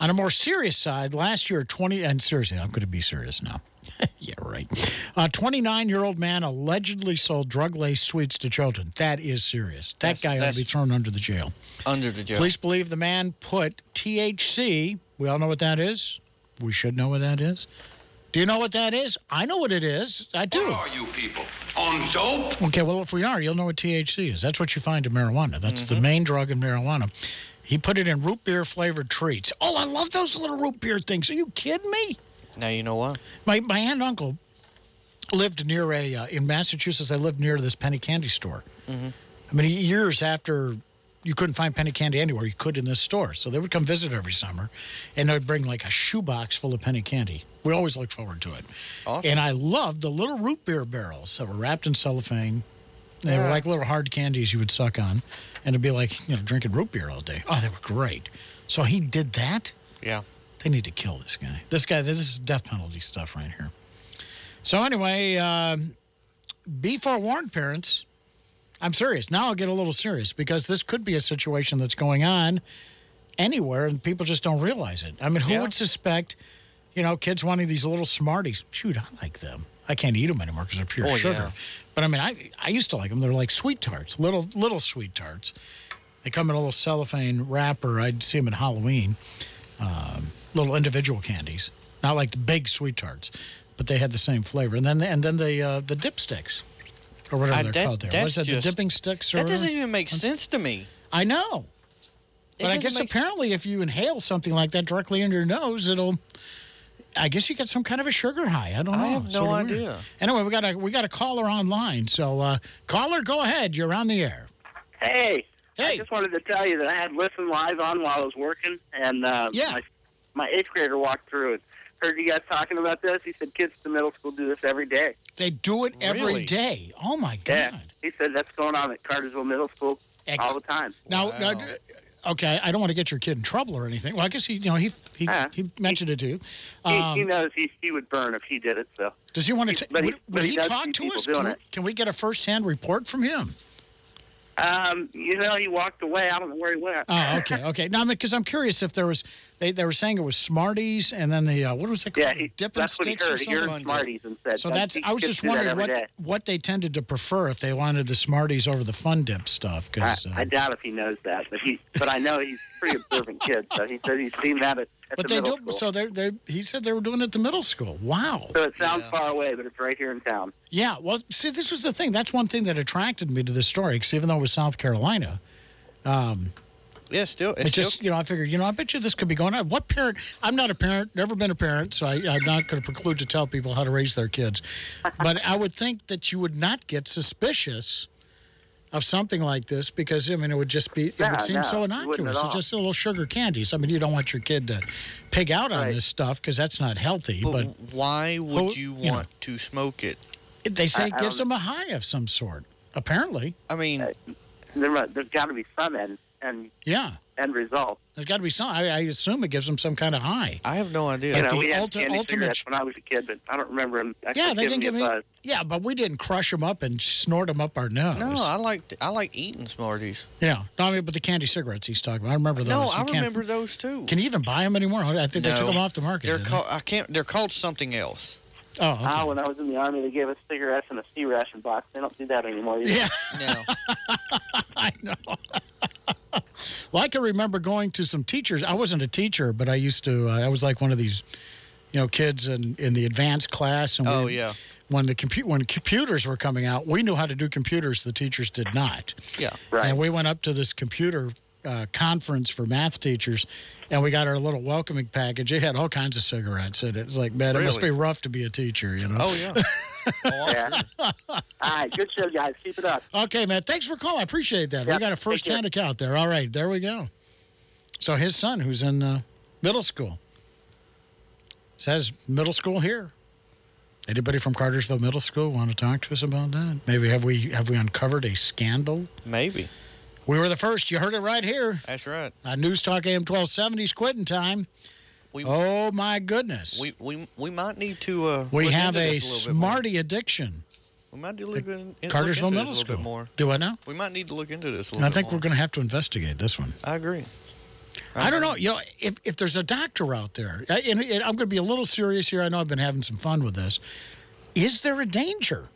On a more serious side, last year, 20, and seriously, I'm going to be serious now. yeah, right. A 29 year old man allegedly sold drug laced sweets to children. That is serious. That That's- guy ought to be thrown under the jail. Under the jail. Police believe the man put THC We all know what that is. We should know what that is. Do you know what that is? I know what it is. I do. What are you people? On dope? Okay, well, if we are, you'll know what THC is. That's what you find in marijuana. That's the main drug in marijuana. He put it in root beer flavored treats. Oh, I love those little root beer things. Are you kidding me? Now you know why. My, my aunt and uncle lived near a, uh, in Massachusetts, I lived near this penny candy store. Mhm. I mean, years after you couldn't find penny candy anywhere, you could in this store. So they would come visit every summer and they'd bring like a shoebox full of penny candy. We always look forward to it. And I loved the little root beer barrels that were wrapped in cellophane. They were like little hard candies you would suck on. And it'd be like, you know, drinking root beer all day. Oh, they were great. So he did that? Yeah. They need to kill this guy. This guy, this is death penalty stuff right here. So, anyway, um, be forewarned, parents. I'm serious. Now I'll get a little serious because this could be a situation that's going on anywhere and people just don't realize it. I mean, who Yeah. would suspect, you know, kids wanting these little Smarties? Shoot, I like them. I can't eat them anymore because they're pure Oh, sugar. yeah. But I mean, I, I used to like them. They're like sweet tarts, little, little sweet tarts. They come in a little cellophane wrapper. I'd see them at Halloween. Um, little individual candies, not like the big sweet tarts, but they had the same flavor. And then, and then the, uh, the dipsticks, or whatever they're that- called there. that's Was it just- the dipping sticks? Or That doesn't even make sense to me. I know. It But I guess apparently, if you inhale something like that directly into your nose, it'll. I guess you get some kind of a sugar high. I don't know. I have no sorta weird. idea. Anyway, we got a we got a caller online. So uh, caller, go ahead. You're on the air. Hey. Hey. I just wanted to tell you that I had Listen Live on while I was working, and uh, Yeah. my, my eighth grader walked through and heard you guys talking about this. He said kids in middle school do this every day. They do it every day. Really? Oh my god. Yeah. He said that's going on at Cartersville Middle School all the time. Now, now, d- okay, I don't want to get your kid in trouble or anything. Well, I guess he, you know, he he, he mentioned it to you. He, he Um, knows he, he would burn if he did it, so. does he want to? but he- would but would he he, talk to us? Can we, can we get a first-hand report from him? Um, you know, he walked away. I don't know where he went. Oh, okay, okay. Now, because I'm curious if there was, they, they were saying it was Smarties, and then the uh, what was it called? Yeah, he, Dipping that's what he sticks or heard. He heard? Smarties and said. So that's. I was just to do that wondering what day." what they tended to prefer if they wanted the Smarties over the Fun Dip stuff. I, Because, I doubt if he knows that, but he, but I know he's a pretty observant kid. So he said he's seen that at, at but the they do. school. So they they he said they were doing it at the middle school. Wow. So it sounds far away, but it's right here in town. Yeah. Well, see, this was the thing. That's one thing that attracted me to this story. Because even though it was South Carolina, um, Yeah, still. it's just, you know, I figured, you know, I bet you this could be going on. What parent? I'm not a parent, never been a parent, so I, I'm not going to preclude to tell people how to raise their kids. But I would think that you would not get suspicious of something like this because, I mean, it would just be, it No, would seem no, so innocuous. at It's just a little sugar candies. I mean, you don't want your kid to pig out on this stuff because that's not healthy. But But, why would Who- you you know. want to smoke it? they say I- it gives them a high of some sort, apparently. I mean, uh, there, there's got to be some end, end, Yeah. End result. There's got to be some. I, I assume it gives them some kind of high. I have no idea. You Like know, the we had ulti- candy ultimate cigarettes when I was a kid, but I don't remember them. actually Yeah, they didn't give me. me. buzz. Yeah, but we didn't crush them up and snort them up our nose. No, I like I like eating Smarties. Yeah, no, I mean, but the candy cigarettes he's talking about. I remember those. No, You I can't- remember those too. Can you even buy them anymore? I think they took them off the market. They're didn't called. I can't. They're called something else. Oh, okay. Ah, when I was in the army, they gave us cigarettes in a C ration box. They don't do that anymore. either. Yeah. No. I know. well, I can remember going to some teachers. I wasn't a teacher, but I used to. Uh, I was like one of these, you know, kids in, in the advanced class. And Oh, we- yeah. When the compu- when computers were coming out, we knew how to do computers. The teachers did not. Yeah. right. And we went up to this computer uh, conference for math teachers, and we got our little welcoming package. It had all kinds of cigarettes in it. It's like, man, it must be rough to be a teacher, you know? Oh yeah. Yeah. All right, good show, guys. Keep it up. Okay, man. Thanks for calling. I appreciate that. we got a take first hand account there. All right, there we go. So his son, who's in uh, middle school, says middle school here. Anybody from Cartersville Middle School want to talk to us about that? Maybe have we have we uncovered a scandal? Maybe. We were the first. You heard it right here. That's right. Uh, News Talk AM 1270's quitting time. We- oh, my goodness. We we we might need to. Uh, We have a smarty addiction. We might need to look, in, Cartersville look into Middle a little School. bit more. Do I know? We might need to look into this a little I think we're going to have to investigate this one. I agree. I don't know. You know, if, if there's a doctor out there, I- and, and I'm going to be a little serious here. I know I've been having some fun with this. Is there a danger?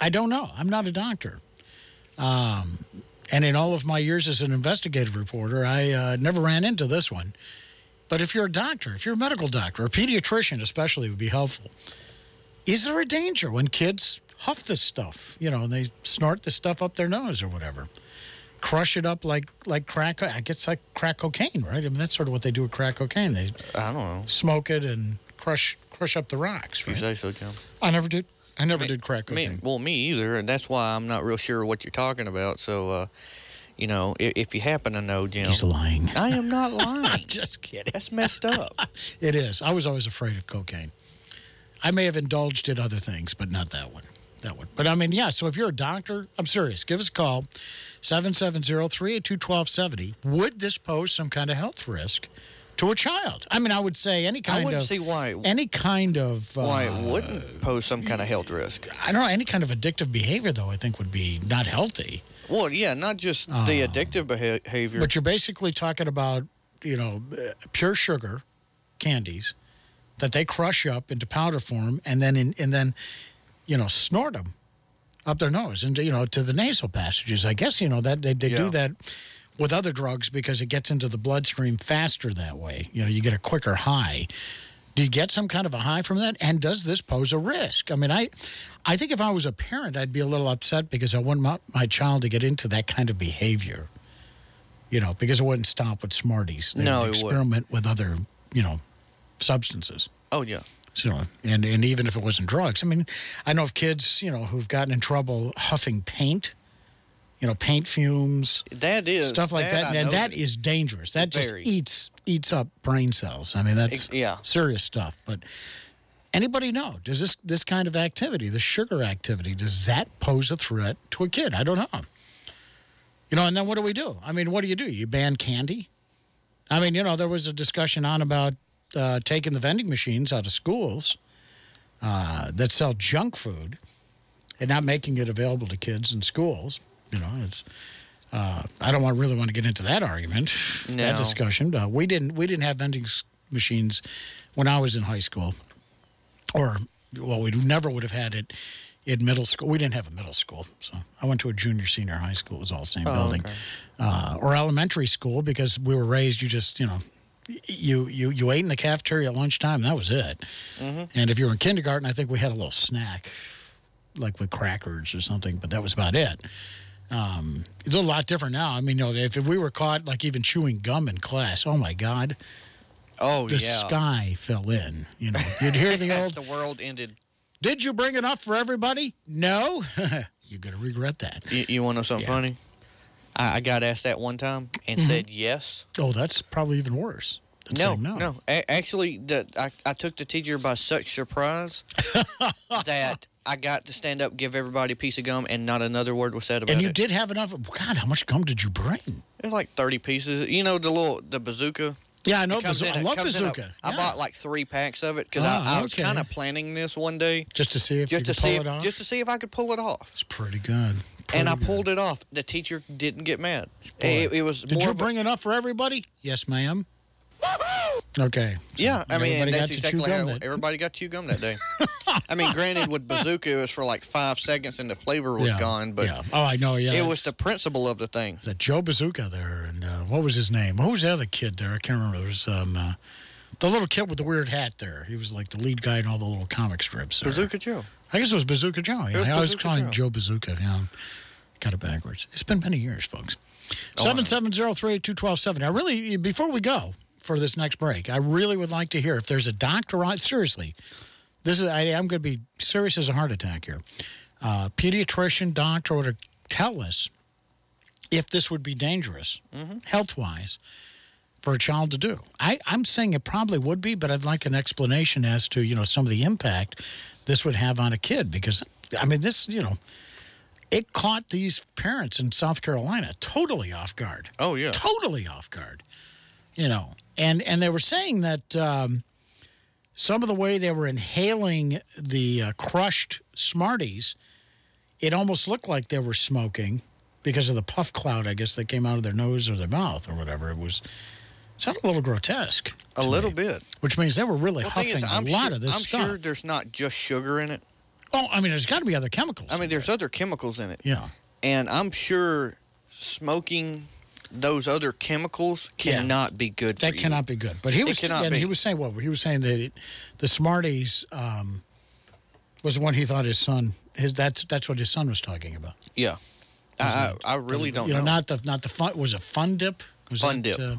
I don't know. I'm not a doctor. Um, and in all of my years as an investigative reporter, I uh, never ran into this one. But if you're a doctor, if you're a medical doctor, a pediatrician especially would be helpful. Is there a danger when kids huff this stuff? You know, and they snort this stuff up their nose or whatever. Crush it up like, like crack. I guess like crack cocaine, right? I mean, that's sort of what they do with crack cocaine. They I don't know. smoke it and crush, crush up the rocks, You say so, John. I never did. I never did crack Me, cocaine. well, me either, and that's why I'm not real sure what you're talking about. So, uh, you know, if, if you happen to know, Jim, He's lying. I am not lying. just kidding. That's messed up. It is. I was always afraid of cocaine. I may have indulged in other things, but not that one. That one. But I mean, yeah, so if you're a doctor, I'm serious. Give us a call 770 382 1270. Would this pose some kind of health risk to a child? I mean, I would say any kind of. I wouldn't of. see why Any kind of. why uh, it wouldn't pose some kind of health risk. I don't know. Any kind of addictive behavior, though, I think would be not healthy. Well, yeah, not just the addictive behavior. But you're basically talking about, you know, uh, pure sugar candies that they crush up into powder form and then, in, and then you know, snort them up their nose and, you know, to the nasal passages. I guess, you know, that they, they do that with other drugs because it gets into the bloodstream faster that way. You know, you get a quicker high. Do you get some kind of a high from that? And does this pose a risk? I mean, I, I think if I was a parent, I'd be a little upset because I want my, child to get into that kind of behavior. You know, because it wouldn't stop with Smarties. They No, wouldn't. experiment with other, you know, substances. oh, yeah. So, and, and even if it wasn't drugs, I mean, I know of kids, you know, who've gotten in trouble huffing paint, you know, paint fumes, That is. stuff like that. I and that is dangerous. That just Very. eats, eats up brain cells. I mean, that's yeah. serious stuff. But anybody know? Does this, this kind of activity, the sugar activity, does that pose a threat to a kid? I don't know. You know, and then what do we do? I mean, what do you do? You ban candy? I mean, you know, there was a discussion on about uh, taking the vending machines out of schools uh, that sell junk food and not making it available to kids in schools. You know, it's. Uh, I don't want, really want to get into that argument, that discussion. Uh, we didn't. We didn't have vending machines when I was in high school, or well, we never would have had it in middle school. We didn't have a middle school, so I went to a junior, senior high school. It was all the same Oh, building, okay. uh, or elementary school because we were raised. You just you know, you you you ate in the cafeteria at lunchtime, and that was it. Mhm. And if you were in kindergarten, I think we had a little snack, like with crackers or something, but that was about it. Um, it's a lot different now. I mean, you know, if we were caught like even chewing gum in class, oh my God, Oh, the yeah. sky fell in. You know, you'd hear the old, the world ended. Did you bring enough for everybody? No. You're going to regret that. You, you want to know something Yeah. funny? I, I got asked that one time and said yes. Oh, that's probably even worse. No, no. no. A- actually, the, I, I took the teacher by such surprise that I got to stand up, give everybody a piece of gum, and not another word was said about it. And you it. did have enough. God, how much gum did you bring? It was like 30 pieces. You know, the little the bazooka? Yeah, I know bazooka. in I love comes in a- bazooka. I bought like three packs of it because Oh, I, I was okay. kind of planning this one day Just to see if just you to see it if, off. just to see if I could pull it off. It's pretty good. and I good. pulled it off. The teacher didn't get mad. It, it was Did you bring enough for everybody? Yes, ma'am. Okay. Yeah, I mean, everybody that's got chew exactly how gum that- everybody got chew gum that day. I mean, granted, with bazooka, it was for like five seconds and the flavor was Yeah, gone, but yeah. Oh, I know. Yeah. it was the principle of the thing. that Joe Bazooka there, and uh, what was his name? Who was the other kid there? I can't remember. There was um, uh, the little kid with the weird hat there. He was like the lead guy in all the little comic strips. There. Bazooka Joe. I guess it was Bazooka Joe. Yeah, was I always Bazooka call him Joe. Joe Bazooka. Yeah, got it backwards. It's been many years, folks. Oh. Seven seven zero three two twelve seven. I really, before we go for this next break, I really would like to hear if there's a doctor on. Seriously, this is I, I'm going to be serious as a heart attack here. Uh, pediatrician, doctor, would tell us if this would be dangerous, Mm-hmm. health wise, for a child to do. I, I'm saying it probably would be, but I'd like an explanation as to you know some of the impact this would have on a kid because I mean this you know it caught these parents in South Carolina totally off guard. Oh yeah. Totally off guard. You know, and and they were saying that um, some of the way they were inhaling the uh, crushed Smarties, it almost looked like they were smoking because of the puff cloud, I guess, that came out of their nose or their mouth or whatever. It was it sounded a little grotesque, A little bit. which means they were really Well, huffing is, I'm a lot sure, of this I'm stuff. sure there's not just sugar in it. Oh, I mean, there's got to be other chemicals. I mean, there's other chemicals in it. yeah. And I'm sure smoking those other chemicals Yeah. cannot be good for That you. cannot be good. But he was and be. he was saying what? He was saying that it, the Smarties um, was the one he thought his son his that's that's what his son was talking about. Yeah. I, I, I really don't you know, know. not the not the fun was it Fun Dip? Was Fun that, Dip. uh,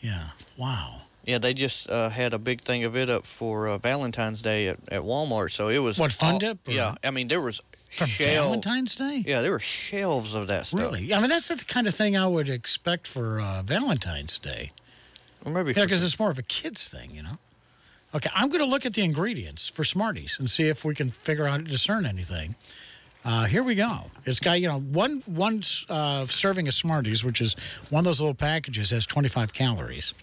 yeah. Wow. Yeah, they just uh, had a big thing of it up for uh, Valentine's Day at, at Walmart. So it was What, Fun all- Dip, or- Yeah, I mean there was For. Valentine's Day? Yeah, there were shelves of that stuff. Really? I mean, that's the kind of thing I would expect for uh, Valentine's Day. Or maybe Yeah, because it's more of a kid's thing, you know. Okay, I'm going to look at the ingredients for Smarties and see if we can figure out discern anything. Uh, here we go. It's got you know one one uh, serving of Smarties, which is one of those little packages, has 25 calories.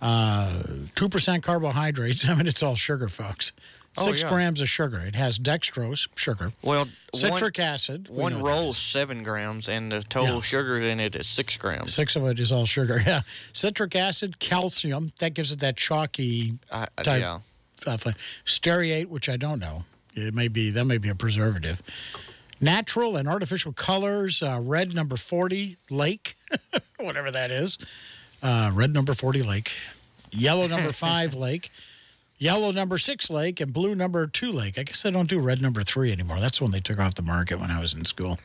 Uh, Two percent carbohydrates. I mean, it's all sugar, folks. Oh, Six yeah. grams of sugar. It has dextrose, sugar. Well, citric one, acid. One roll is seven grams, and the total Yeah. sugar in it is six grams. Six of it is all sugar. Yeah, citric acid, calcium. That gives it that chalky I- type. yeah. uh. Which I don't know. It may be that may be a preservative. Natural and artificial colors. Uh, red number forty lake, whatever that is. Uh, red number forty lake. Yellow number five lake. Yellow number six lake and blue number two lake. I guess they don't do red number three anymore. That's when they took off the market when I was in school.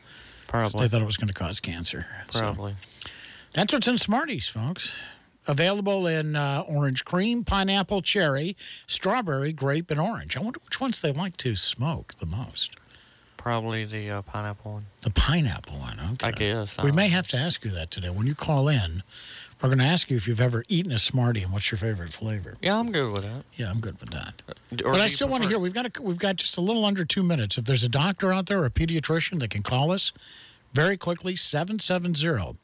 Probably. They thought it was going to cause cancer. So- Probably. that's what's in Smarties, folks. Available in uh, orange cream, pineapple, cherry, strawberry, grape, and orange. I wonder which ones they like to smoke the most. Probably the uh, pineapple one. The pineapple one, okay. I guess. We may have to ask you that today. When you call in, we're going to ask you if you've ever eaten a Smartie and what's your favorite flavor. Yeah, I'm good with that. Yeah, I'm good with that. Or but I still want to hear. We've got a, we've got just a little under two minutes. If there's a doctor out there or a pediatrician that can call us very quickly, 770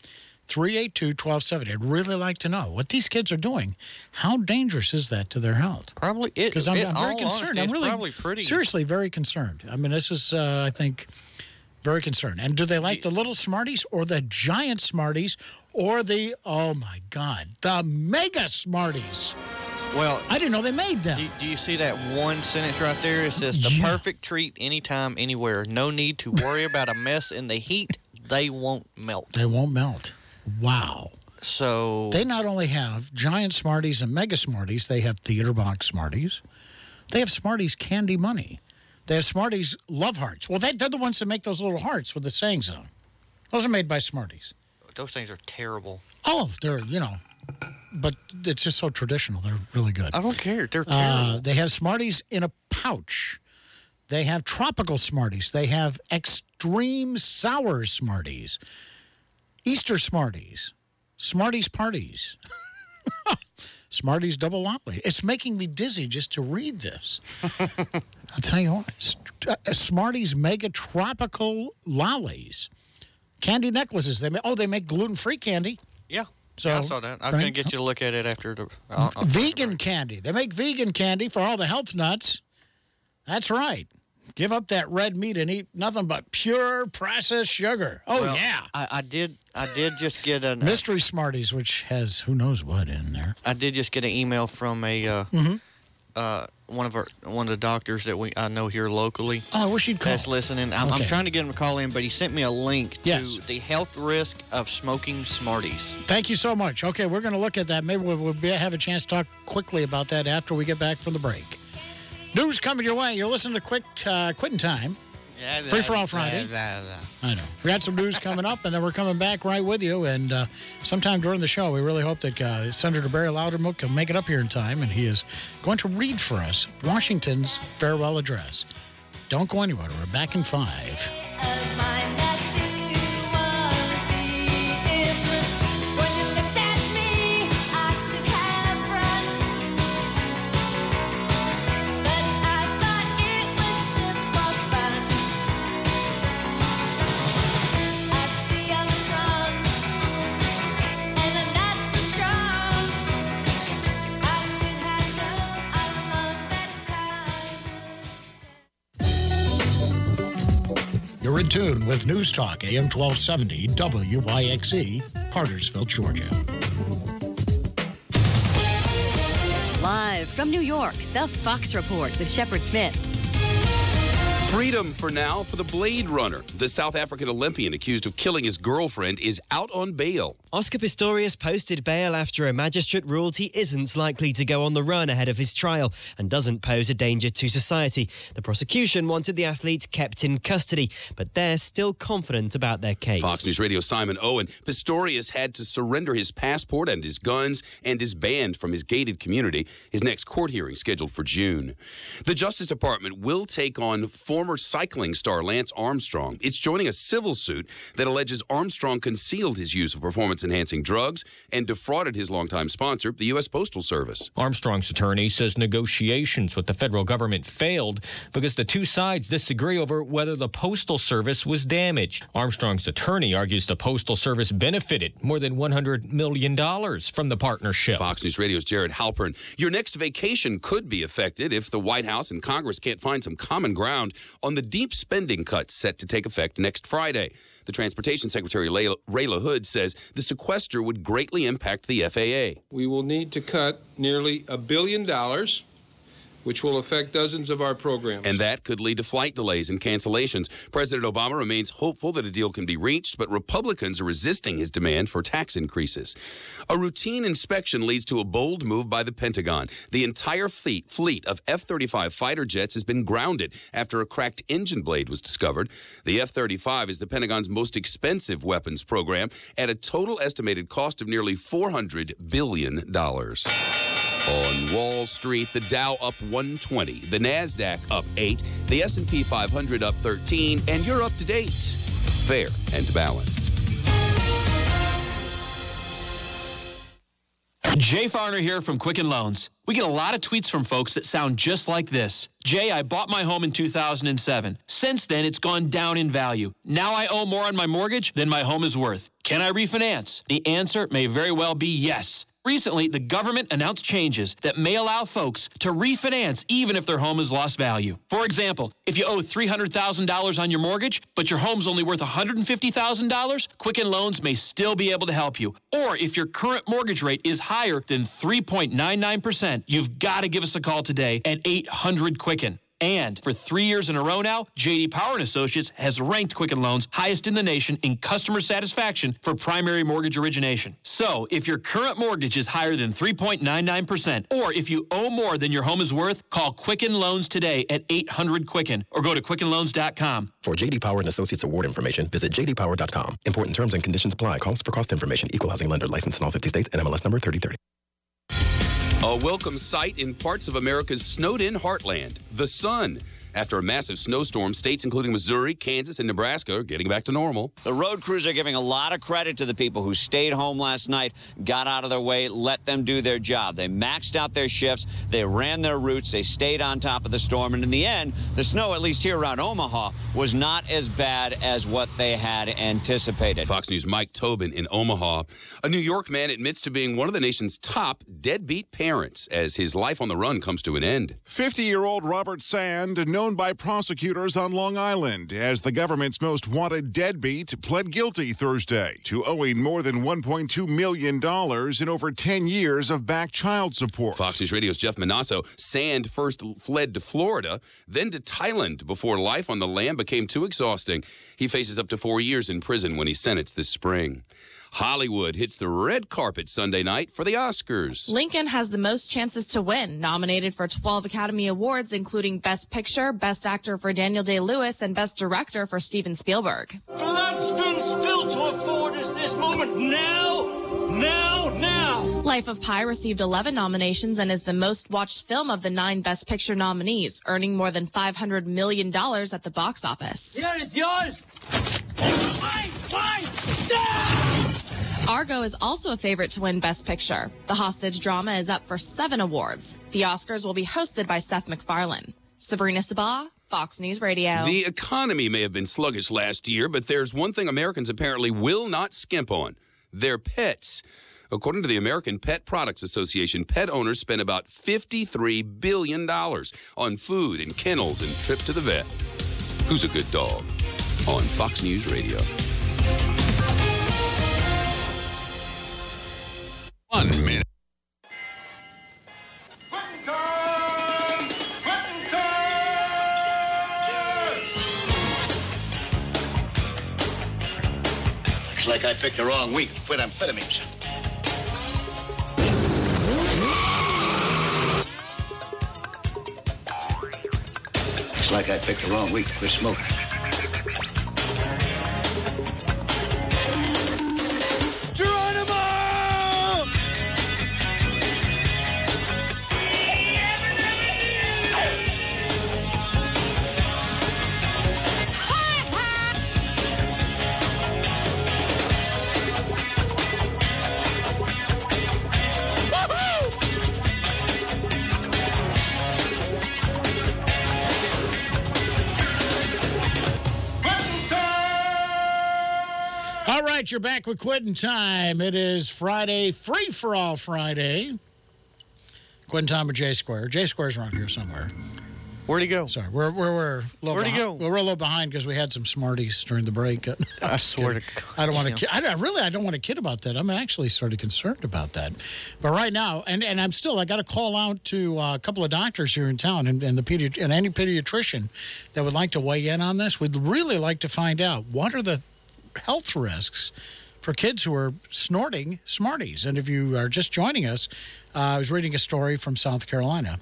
382 1270. I'd really like to know what these kids are doing. How dangerous is that to their health? Probably it. Because I'm, I'm very concerned. honesty, I'm really pretty. seriously very concerned. I mean, this is, uh, I think, very concerned. And do they like the little Smarties or the giant Smarties or the, oh my God, the mega Smarties? Well, I didn't know they made them. Do, do you see that one sentence right there? It says the perfect treat anytime, anywhere. No need to worry about a mess in the heat. They won't melt. They won't melt. Wow. So They not only have giant Smarties and mega Smarties, they have theater box Smarties. They have Smarties candy money. They have Smarties love hearts. Well, they, they're the ones that make those little hearts with the sayings on them. Those are made by Smarties. those things are terrible. Oh, they're, you know, but it's just so traditional. They're really good. I don't care. They're Uh, terrible. they have Smarties in a pouch. They have tropical Smarties. They have extreme sour Smarties, Easter Smarties, Smarties parties, Smarties double lolly. It's making me dizzy just to read this. I'll tell you what, uh, Smarties mega tropical lollies, candy necklaces. They make, oh, they make gluten free candy. yeah. So, yeah, I saw that. I was right? going to get you to look at it after the. Uh, uh, vegan candy. They make vegan candy for all the health nuts. That's right. Give up that red meat and eat nothing but pure processed sugar. Oh, well, yeah. I, I did. I did just get an. Mystery Smarties, which has who knows what in there. I did just get an email from a uh, Mhm. uh, one of our one of the doctors that we I know here locally. Oh, I wish you'd call. That's listening. I'm, I'm trying to get him to call in, but he sent me a link Yes. to the health risk of smoking Smarties. Thank you so much. Okay, we're going to look at that. Maybe we'll, we'll be, have a chance to talk quickly about that after we get back from the break. News coming your way. You're listening to Quick uh, Quitting Time. Free for all Friday. I know. We got some news coming up, and then we're coming back right with you. And uh, sometime during the show, we really hope that uh, Senator Barry Loudermilk can make it up here in time, and he is going to read for us Washington's farewell address. Don't go anywhere. We're back in five. You're tune with News Talk, AM 1270, WYXC, Cartersville, Georgia. Live from New York, the Fox Report with Shepard Smith. Freedom for now for the Blade Runner. The South African Olympian accused of killing his girlfriend is out on bail. Oscar Pistorius posted bail after a magistrate ruled he isn't likely to go on the run ahead of his trial and doesn't pose a danger to society. The prosecution wanted the athlete kept in custody, but they're still confident about their case. Fox News Radio Simon Owen. Pistorius had to surrender his passport and his guns and is banned from his gated community. His next court hearing scheduled for June. The Justice Department will take on former cycling star Lance Armstrong. It's joining a civil suit that alleges Armstrong concealed his use of performance enhancing drugs and defrauded his longtime sponsor, the U.S. Postal Service. Armstrong's attorney says negotiations with the federal government failed because the two sides disagree over whether the Postal Service was damaged. Armstrong's attorney argues the Postal Service benefited more than $100 million from the partnership. Fox News Radio's Jared Halpern. Your next vacation could be affected if the White House and Congress can't find some common ground on the deep spending cuts set to take effect next Friday. The Transportation Secretary Ray LaHood says the sequester would greatly impact the FAA. We will need to cut nearly a billion dollars, which will affect dozens of our programs. And that could lead to flight delays and cancellations. President Obama remains hopeful that a deal can be reached, but Republicans are resisting his demand for tax increases. A routine inspection leads to a bold move by the Pentagon. The entire fleet, fleet of F 35 fighter jets has been grounded after a cracked engine blade was discovered. The F 35 is the Pentagon's most expensive weapons program at a total estimated cost of nearly $400 billion. On Wall Street, the Dow up 120, the Nasdaq up 8, the S&P 500 up 13, and you're up to date. Fair and balanced. Jay Farner here from Quicken Loans. We get a lot of tweets from folks that sound just like this. Jay, I bought my home in 2007. Since then, it's gone down in value. Now I owe more on my mortgage than my home is worth. Can I refinance? The answer may very well be yes. Recently, the government announced changes that may allow folks to refinance even if their home has lost value. For example, if you owe $300,000 on your mortgage, but your home's only worth $150,000, Quicken Loans may still be able to help you. Or if your current mortgage rate is higher than 3.99%, you've got to give us a call today at 800 Quicken. And for three years in a row now, JD Power and Associates has ranked Quicken Loans highest in the nation in customer satisfaction for primary mortgage origination. So, if your current mortgage is higher than 3.99%, or if you owe more than your home is worth, call Quicken Loans today at 800 Quicken or go to QuickenLoans.com. For JD Power and Associates award information, visit jdpower.com. Important terms and conditions apply. Calls for cost information. Equal housing lender. License in all 50 states. NMLS number 3030. A welcome sight in parts of America's snowed in heartland, the sun. After a massive snowstorm, states including Missouri, Kansas, and Nebraska are getting back to normal. The road crews are giving a lot of credit to the people who stayed home last night, got out of their way, let them do their job. They maxed out their shifts, they ran their routes, they stayed on top of the storm, and in the end, the snow, at least here around Omaha, was not as bad as what they had anticipated. Fox News' Mike Tobin in Omaha. A New York man admits to being one of the nation's top deadbeat parents as his life on the run comes to an end. 50 year old Robert Sand, known by prosecutors on Long Island as the government's most wanted deadbeat, pled guilty Thursday to owing more than $1.2 million in over 10 years of back child support. Fox News Radio's Jeff Monosso. Sand first fled to Florida, then to Thailand before life on the land became too exhausting. He faces up to four years in prison when he's sentenced this spring. Hollywood hits the red carpet Sunday night for the Oscars. Lincoln has the most chances to win, nominated for 12 Academy Awards, including Best Picture, Best Actor for Daniel Day Lewis, and Best Director for Steven Spielberg. Blood's been spilled to afford us this moment now, now, now. Life of Pi received 11 nominations and is the most watched film of the nine Best Picture nominees, earning more than $500 million at the box office. Here, it's yours. Fine, fine. Argo is also a favorite to win Best Picture. The hostage drama is up for seven awards. The Oscars will be hosted by Seth MacFarlane. Sabrina Sabah, Fox News Radio. The economy may have been sluggish last year, but there's one thing Americans apparently will not skimp on their pets. According to the American Pet Products Association, pet owners spend about $53 billion on food and kennels and trip to the vet. Who's a good dog? On Fox News Radio. One minute. Looks like I picked the wrong week to quit amphetamines. Looks like I picked the wrong week to quit smoking. Right, you're back with quitting time. It is Friday, free for all Friday. Quitting time with J Square. J Square's around here somewhere. Where'd he go? Sorry, we're, we're, we're a Where'd he behind- We're a little behind because we had some Smarties during the break. I swear to God. I don't want to. Kid, I really, I don't want to kid about that. I'm actually sort of concerned about that. But right now, and, and I'm still, I got to call out to uh, a couple of doctors here in town and, and the pedi- and any pediatrician that would like to weigh in on this. We'd really like to find out what are the health risks for kids who are snorting Smarties. And if you are just joining us, uh, I was reading a story from South Carolina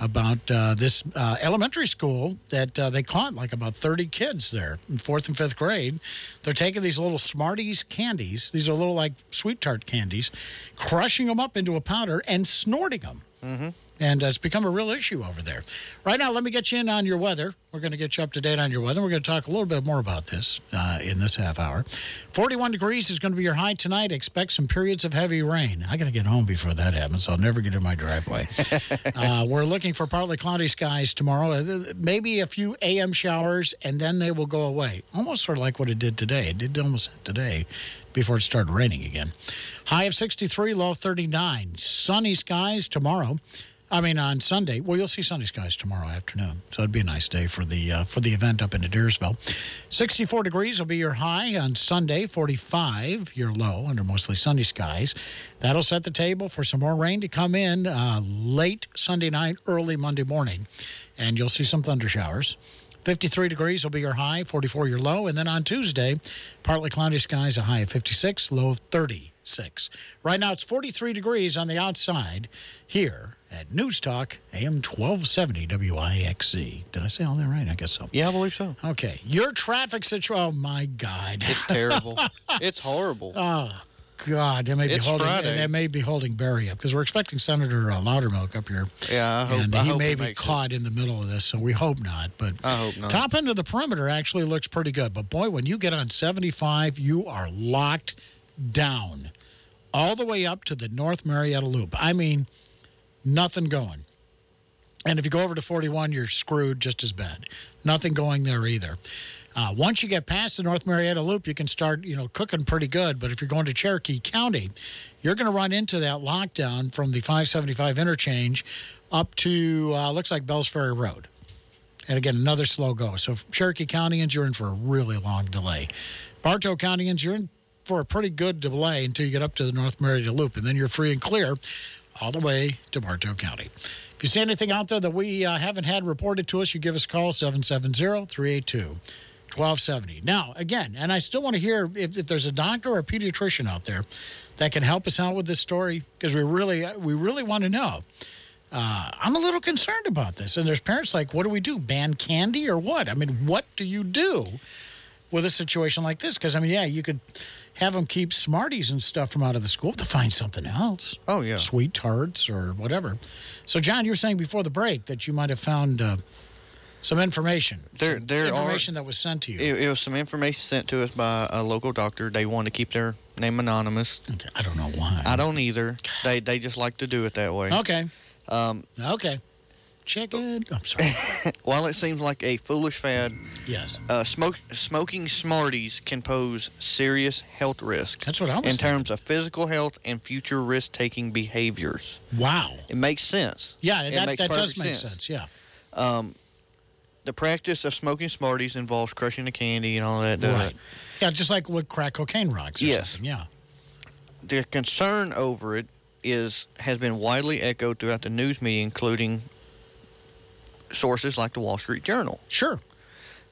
about uh, this uh, elementary school that uh, they caught like about 30 kids there in fourth and fifth grade. They're taking these little Smarties candies, these are little like sweet tart candies, crushing them up into a powder and snorting them. Mm-hmm. And uh, it's become a real issue over there. Right now, let me get you in on your weather. We're going to get you up to date on your weather. We're going to talk a little bit more about this uh, in this half hour. 41 degrees is going to be your high tonight. Expect some periods of heavy rain. I got to get home before that happens, so I'll never get in my driveway. uh, we're looking for partly cloudy skies tomorrow. Uh, Maybe a few AM showers, and then they will go away. Almost sort of like what it did today. It did almost today before it started raining again. High of 63, low of 39. Sunny skies tomorrow. I mean, on Sunday. Well, you'll see sunny skies tomorrow afternoon. So it'd be a nice day for the, uh, for the event up in Adairsville. 64 degrees will be your high on Sunday, 45 your low under mostly sunny skies. That'll set the table for some more rain to come in uh, late Sunday night, early Monday morning. And you'll see some thunder showers. 53 degrees will be your high, 44 your low. And then on Tuesday, partly cloudy skies, a high of 56, low of 36. Right now, it's 43 degrees on the outside here at News Talk, AM 1270 WYXC. Did I say all that right? I guess so. Yeah, I believe so. Okay. Your traffic situation. Oh, my God. It's terrible. it's horrible. Oh, God. They may, be It's holding, Friday. they may be holding Barry up because we're expecting Senator uh, Loudermilk up here. Yeah, I hope- And I he hope may be it. caught in the middle of this, so we hope not. But I hope not. Top end of the perimeter actually looks pretty good. But boy, when you get on 75, you are locked down all the way up to the North Marietta Loop. I mean, nothing going. And if you go over to 41, you're screwed just as bad. Nothing going there either. Uh, once you get past the North Marietta Loop, you can start, you know, cooking pretty good. But if you're going to Cherokee County, you're going to run into that lockdown from the 575 interchange up to uh, looks like Bells Ferry Road. And again, another slow go. So Cherokee Countyans, you're in for a really long delay. Bartow Countyans, you're in for a pretty good delay until you get up to the North Marietta Loop, and then you're free and clear all the way to Bartow County. If you see anything out there that we uh, haven't had reported to us, you give us a call 770 382 1270. Now, again, and I still want to hear if, if there's a doctor or a pediatrician out there that can help us out with this story because we really, we really want to know. Uh, I'm a little concerned about this. And there's parents like, what do we do? Ban candy or what? I mean, what do you do with a situation like this? Because, I mean, yeah, you could have them keep Smarties and stuff from out of the school to find something else. Oh, yeah. Sweet tarts or whatever. So, John, you were saying before the break that you might have found uh, some information. There, there information are, that was sent to you. It, it was some information sent to us by a local doctor. They wanted to keep their name anonymous. I don't know why. I don't either. They they just like to do it that way. Okay. Um, okay. Chicken. I'm sorry. While it seems like a foolish fad, yes, uh, smoke, smoking Smarties can pose serious health risks. That's what I was in thinking. terms of physical health and future risk-taking behaviors. Wow. It makes sense. Yeah, It that, that does make sense. Yeah. Um, the practice of smoking Smarties involves crushing the candy and all that. Right. it? Yeah, just like with crack cocaine rocks. Yes. something. Yeah. The concern over it is has been widely echoed throughout the news media, including sources like the Wall Street Journal. Sure.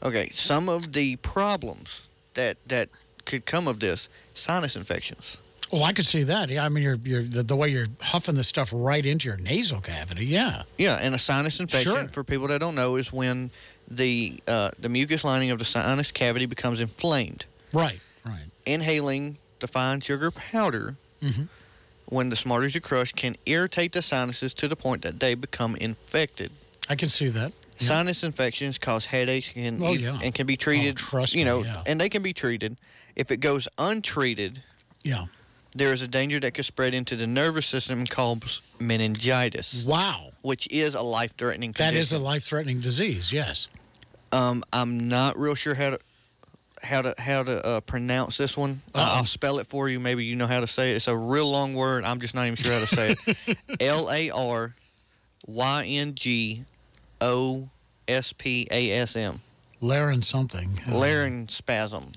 Okay, some of the problems that that could come of this sinus infections. Well, I could see that. Yeah, I mean, you're, you're the, the way you're huffing the stuff right into your nasal cavity. Yeah. Yeah, and a sinus infection, Sure. for people that don't know, is when the uh, the mucus lining of the sinus cavity becomes inflamed. Right, right. Inhaling the fine sugar powder Mhm. when the Smarties are crushed can irritate the sinuses to the point that they become infected. I can see that. Sinus infections cause headaches and, Oh, yeah. and can be treated. trust you me, know, yeah. and they can be treated. If it goes untreated, Yeah. there is a danger that could spread into the nervous system and cause meningitis. Wow. Which is a life-threatening That is a life threatening disease, yes. Um, I'm not real sure how to how to how to uh, pronounce this one. Uh. I'll spell it for you. Maybe you know how to say it. It's a real long word. I'm just not even sure how to say it. L A R Y N G O S P A S M. Laryn something. Laryn spasm.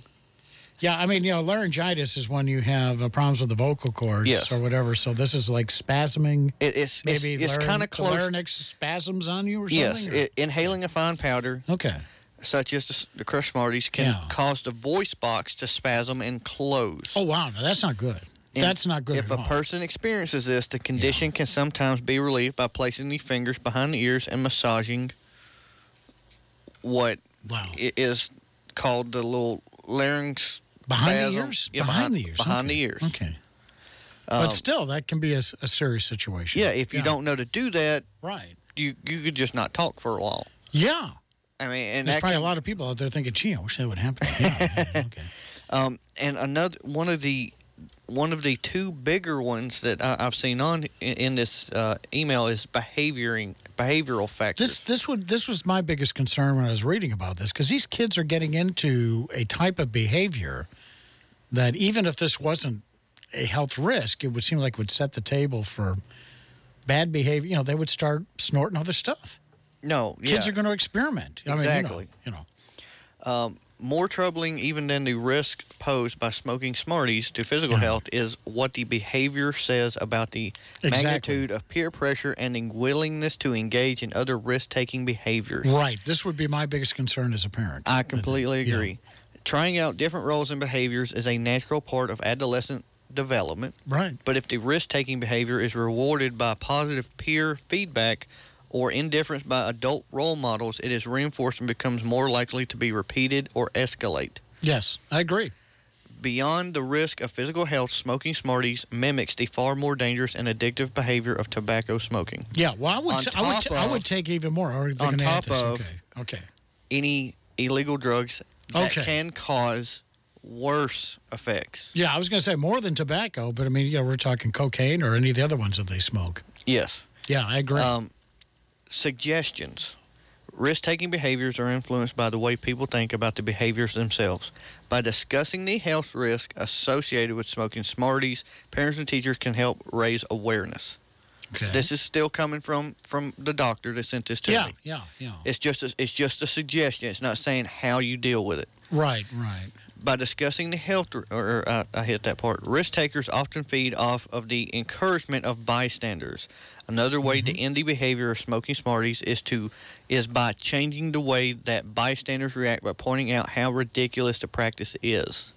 Yeah, I mean, you know, laryngitis is when you have uh, problems with the vocal cords Yes. or whatever. So this is like spasming. It, it's it's, maybe it's laryn- kind of close. larynx spasms on you or something. Yes, it, inhaling a fine powder, okay. such as the, the crushed Smarties, can Yeah. cause the voice box to spasm and close. Oh wow, no, that's not good. And that's not good If a all. person experiences this, the condition can sometimes be relieved by placing the fingers behind the ears and massaging what wow. is called the little larynx. Behind the ears? Yeah, Behind the ears, Behind okay. the ears. Okay. Um, but still, that can be a serious situation. yeah, if you don't know to do that, right? You you could just not talk for a while. Yeah. I mean, and There's probably can- a lot of people out there thinking, gee, I wish that would happen. Yeah. Um, and another one of the one of the two bigger ones that I, I've seen on in, in this uh, email is behavioring behavioral factors. This this would this was my biggest concern when I was reading about this because these kids are getting into a type of behavior that even if this wasn't a health risk, it would seem like would set the table for bad behavior. You know, they would start snorting other stuff. no, Kids yeah. are going to experiment. I mean, you know, Exactly. you know. Um, more troubling even than the risk posed by smoking Smarties to physical Uh-huh. health is what the behavior says about the Exactly. magnitude of peer pressure and the willingness to engage in other risk-taking behaviors. Right. This would be my biggest concern as a parent. I completely agree. Trying out different roles and behaviors is a natural part of adolescent development. Right. But if the risk taking behavior is rewarded by positive peer feedback or indifference by adult role models, it is reinforced and becomes more likely to be repeated or escalate. Yes, I agree. Beyond the risk of physical health, smoking Smarties mimics the far more dangerous and addictive behavior of tobacco smoking. Yeah. Well, I would On I would t- I of- would take even more. On going to add top of- okay. Okay. Any illegal drugs that Okay. can cause worse effects. Yeah, I was going to say more than tobacco, but I mean, yeah, we're talking cocaine or any of the other ones that they smoke. Yes. Yeah, I agree. Um, suggestions. Risk taking behaviors are influenced by the way people think about the behaviors themselves. By discussing the health risk associated with smoking Smarties, parents and teachers can help raise awareness. Okay. This is still coming from, from the doctor that sent this to yeah, me. yeah, yeah. yeah. It's just a, it's just a suggestion. It's not saying how you deal with it. Right, right. By discussing the health, or, or uh, I hit that part, risk takers often feed off of the encouragement of bystanders. Another way to mm-hmm. end the behavior of smoking Smarties is to is by changing the way that bystanders react by pointing out how ridiculous the practice is.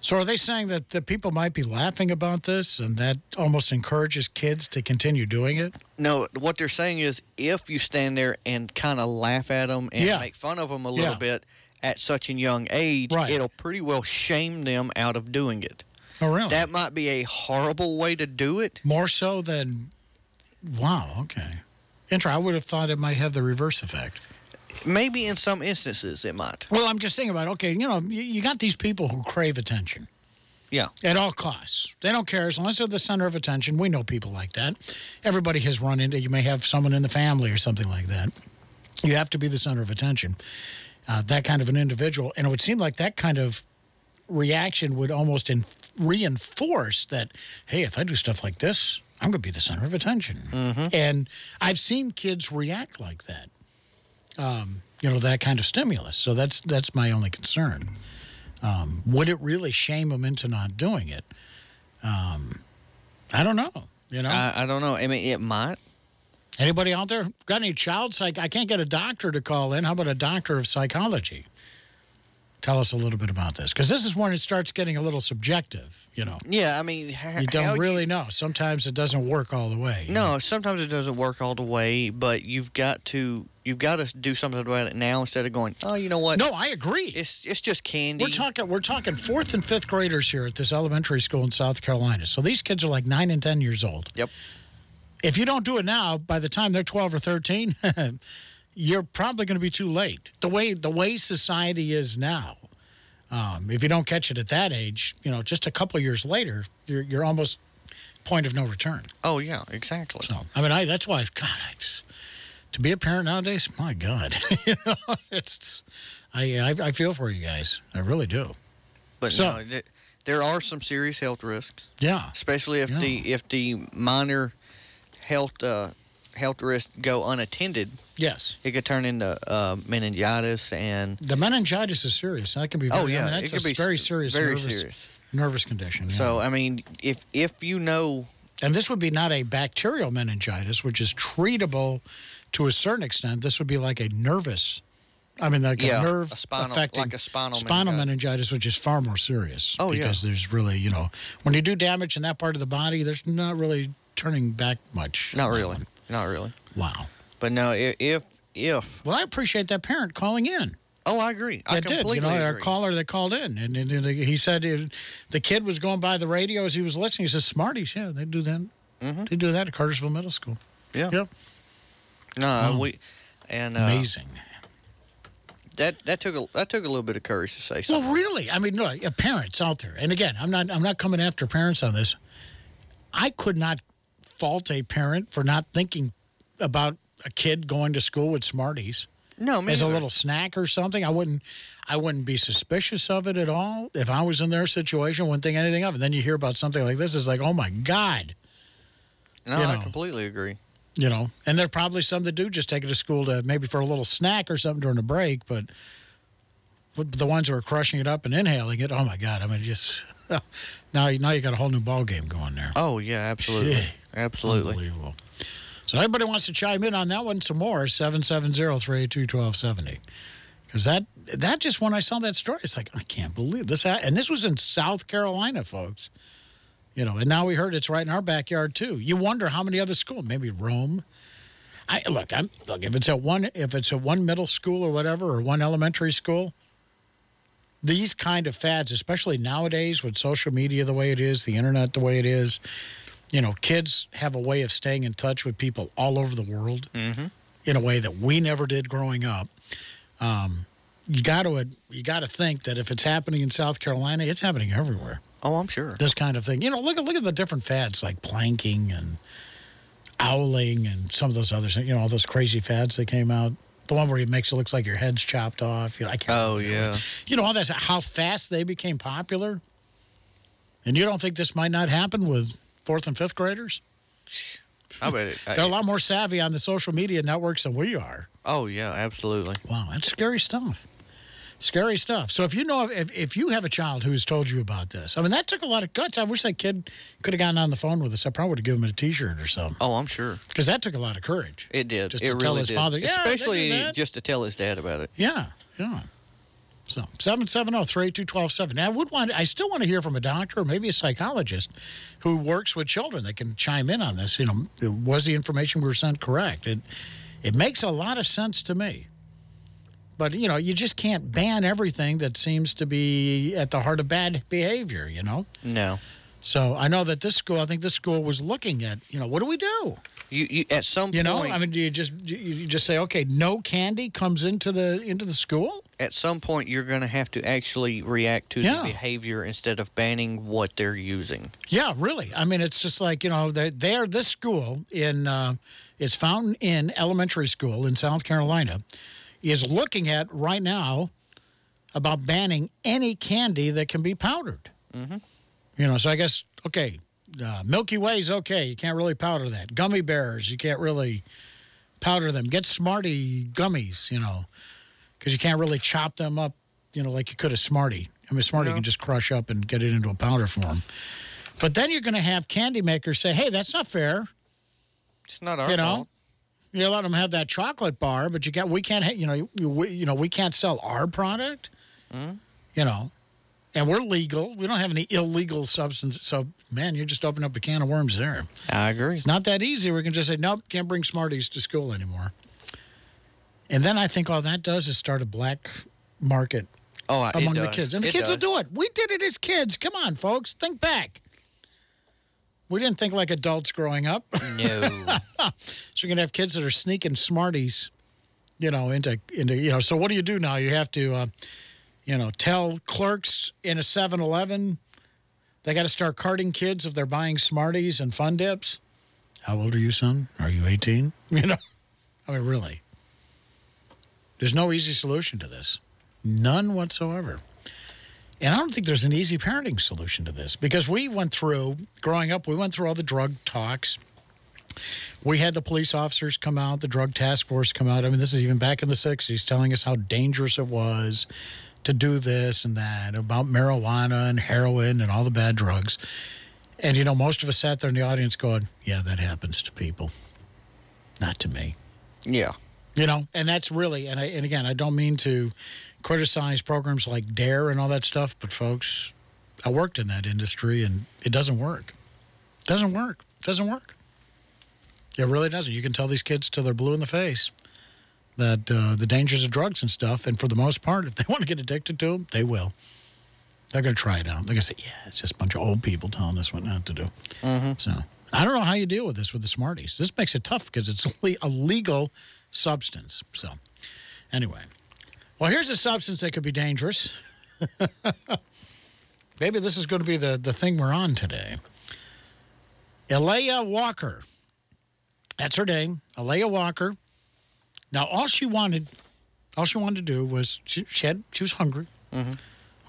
So are they saying that, the people might be laughing about this and that almost encourages kids to continue doing it? No, what they're saying is if you stand there and kind of laugh at them and Yeah. make fun of them a little Yeah. bit at such a young age, Right. it'll pretty well shame them out of doing it. Oh, really? That might be a horrible way to do it. More so than. Wow, okay. Intra, I would have thought it might have the reverse effect. Maybe in some instances it might. Well, I'm just thinking about, okay, you know, you, you got these people who crave attention. Yeah. At all costs. They don't care as long as they're the center of attention. We know people like that. Everybody has run into, you may have someone in the family or something like that. You have to be the center of attention. Uh, that kind of an individual. And it would seem like that kind of reaction would almost reinforce that, hey, if I do stuff like this, I'm going to be the center of attention. And I've seen kids react like that. Um, you know, that kind of stimulus. So that's, that's my only concern. Um, would it really shame them into not doing it? Um, I don't know. You know, I, I don't know. I mean, it might. anybody out there got any child psych? I can't get a doctor to call in. How about a doctor of psychology Tell us a little bit about this. Because this is when it starts getting a little subjective, you know. Yeah, I mean, You don't really know. Sometimes it doesn't work all the way. No, sometimes it doesn't work all the way, but you've got to you've got to do something about it now instead of going, oh, you know what? No, I agree. It's it's just candy. We're talking we're talking fourth and fifth graders here at this elementary school in South Carolina. So these kids are like nine and ten years old. Yep. If you don't do it now, by the time they're twelve or thirteen, you're probably going to be too late. The way the way society is now, um, if you don't catch it at that age, you know, just a couple years later, you're you're almost point of no return. Oh yeah, exactly. So I mean, I that's why God, I just, to be a parent nowadays, my God, you know, it's I, I I feel for you guys, I really do. But So- no, th- there are some serious health risks. Yeah. Especially if the if the minor health uh, health risks go unattended. Yes. It could turn into uh, meningitis and The meningitis is serious. That can be. Very, Oh, yeah, I mean, it that's could a be very serious, very nervous, serious. nervous condition. yeah. so I mean if if you know and this would be not a bacterial meningitis, which is treatable to a certain extent. This would be like a nervous. I mean, like Yeah, a nerve a spinal- affecting like a spinal meningitis. which is far more serious. Oh, yeah. because there's really, you know, when you do damage in that part of the body, there's not really turning back much. not really not really Wow. but no if if Well, I appreciate that parent calling in. oh I agree I That did. You know, our caller that called in, and, and, and he said it, the kid was going by the radio as he was listening. He says, "Smarties, yeah, they do that. They do that at Cartersville Middle School. Yeah. Yep. No, Wow. we and uh, Amazing. That that took a that took a little bit of courage to say something. Well, really, I mean, no, parents out there, and again, I'm not, I'm not coming after parents on this. I could not fault a parent for not thinking about a kid going to school with Smarties. No, me as a little snack or something. I wouldn't, I wouldn't be suspicious of it at all if I was in their situation. Wouldn't think anything of it. Then you hear about something like this, it's like, oh my god, No, you I completely agree. you know. And there are probably some that do just take it to school to maybe for a little snack or something during the break, but. But the ones who are crushing it up and inhaling it, oh my God! I mean, just now, now you got a whole new ball game going there. Oh yeah, absolutely, Gee. Absolutely. Unbelievable. So everybody wants to chime in on that one some more, 770-382-1270. Because that, that just, when I saw that story, it's like, I can't believe this. And this was in South Carolina, folks. You know, and now we heard it's right in our backyard, too. You wonder how many other schools, maybe Rome. I, look, I'm, look, if it's at one, if it's at one middle school or whatever, or one elementary school, these kind of fads, especially nowadays with social media the way it is, the internet the way it is, you know, kids have a way of staying in touch with people all over the world Mm-hmm. in a way that we never did growing up. Um, you got to you got to think that if it's happening in South Carolina, it's happening everywhere. Oh, I'm sure. This kind of thing. You know, look at look at the different fads like planking and owling and some of those other things. You know, all those crazy fads that came out. The one where it makes it looks like your head's chopped off. You know, I can't Oh yeah. you know, all that, how fast they became popular. And you don't think this might not happen with fourth and fifth graders? I bet it. They're a lot more savvy on the social media networks than we are. oh yeah, absolutely. Wow, that's scary stuff. Scary stuff. So if you know, if, if you have a child who's told you about this, I mean, that took a lot of guts. I wish that kid could have gotten on the phone with us. I probably would have given him a T-shirt or something. Oh, I'm sure. Because that took a lot of courage. It did. Just it to really tell his did. father, yeah, especially just to tell his dad about it. Yeah, yeah. So 770-382-1270. Now, I would want. I still want to hear from a doctor or maybe a psychologist who works with children that can chime in on this. You know, was the information we were sent correct? It it makes a lot of sense to me. But you know, you just can't ban everything that seems to be at the heart of bad behavior. You know. No. So I know that this school. I think this school was looking at. You know, what do we do? You, you at some You know. I mean, do you just do you just say, okay, no candy comes into the into the school? at some point, you're going to have to actually react to Yeah. the behavior instead of banning what they're using. Yeah, really. I mean, it's just like, you know, they, they're this school in, uh, it's Fountain Inn Elementary School in South Carolina, is looking at right now about banning any candy that can be powdered. Mhm. You know, so I guess, okay, uh, Milky Way's okay. You can't really powder that. Gummy bears, you can't really powder them. Get Smarty gummies, you know, because you can't really chop them up, you know, like you could a Smartie. I mean, Smartie No. can just crush up and get it into a powder form. But then you're going to have candy makers say, hey, that's not fair. It's not our you know? fault. You let them have that chocolate bar, but you got we can't, you know, you, we, you know, we can't sell our product. Mhm. You know, and we're legal. We don't have any illegal substances. So, man, you're just opening up a can of worms there. I agree. It's not that easy. We can just say, nope, can't bring Smarties to school anymore. And then I think all that does is start a black market oh, among the kids. And the It kids will do it. We did it as kids. Come on, folks. Think back. We didn't think like adults growing up. No. so you're going to have kids that are sneaking Smarties, you know, into, into, you know. So what do you do now? You have to, uh, you know, tell clerks in a 7 Eleven they got to start carding kids if they're buying Smarties and Fun Dips. How old are you, son? Are you 18? You know, I mean, really. There's no easy solution to this. None whatsoever. And I don't think there's an easy parenting solution to this because we went through, growing up, we went through all the drug talks. We had the police officers come out, the drug task force come out. I mean, this is even back in the 60s, telling us how dangerous it was to do this and that, about marijuana and heroin and all the bad drugs. And, you know, most of us sat there in the audience going, yeah, that happens to people. Not to me. Yeah. You know, and that's really, and, I, and again, I don't mean to criticize programs like DARE and all that stuff, but folks, I worked in that industry and it doesn't work. Doesn't work. Doesn't work. It really doesn't. You can tell these kids till they're blue in the face that uh, the dangers of drugs and stuff, and for the most part, if they want to get addicted to them, they will. They're going to try it out. They're going to say, yeah, it's just a bunch of old people telling us what not to do. Mm-hmm. So I don't know how you deal with this with the Smarties. This makes it tough because it's a legal substance. So, anyway. Well, here's a substance that could be dangerous. Maybe this is going to be the, the thing we're on today. Elia Walker. That's her name, Elia Walker. Now, all she wanted, all she wanted to do was she, she had she was hungry. Mm-hmm.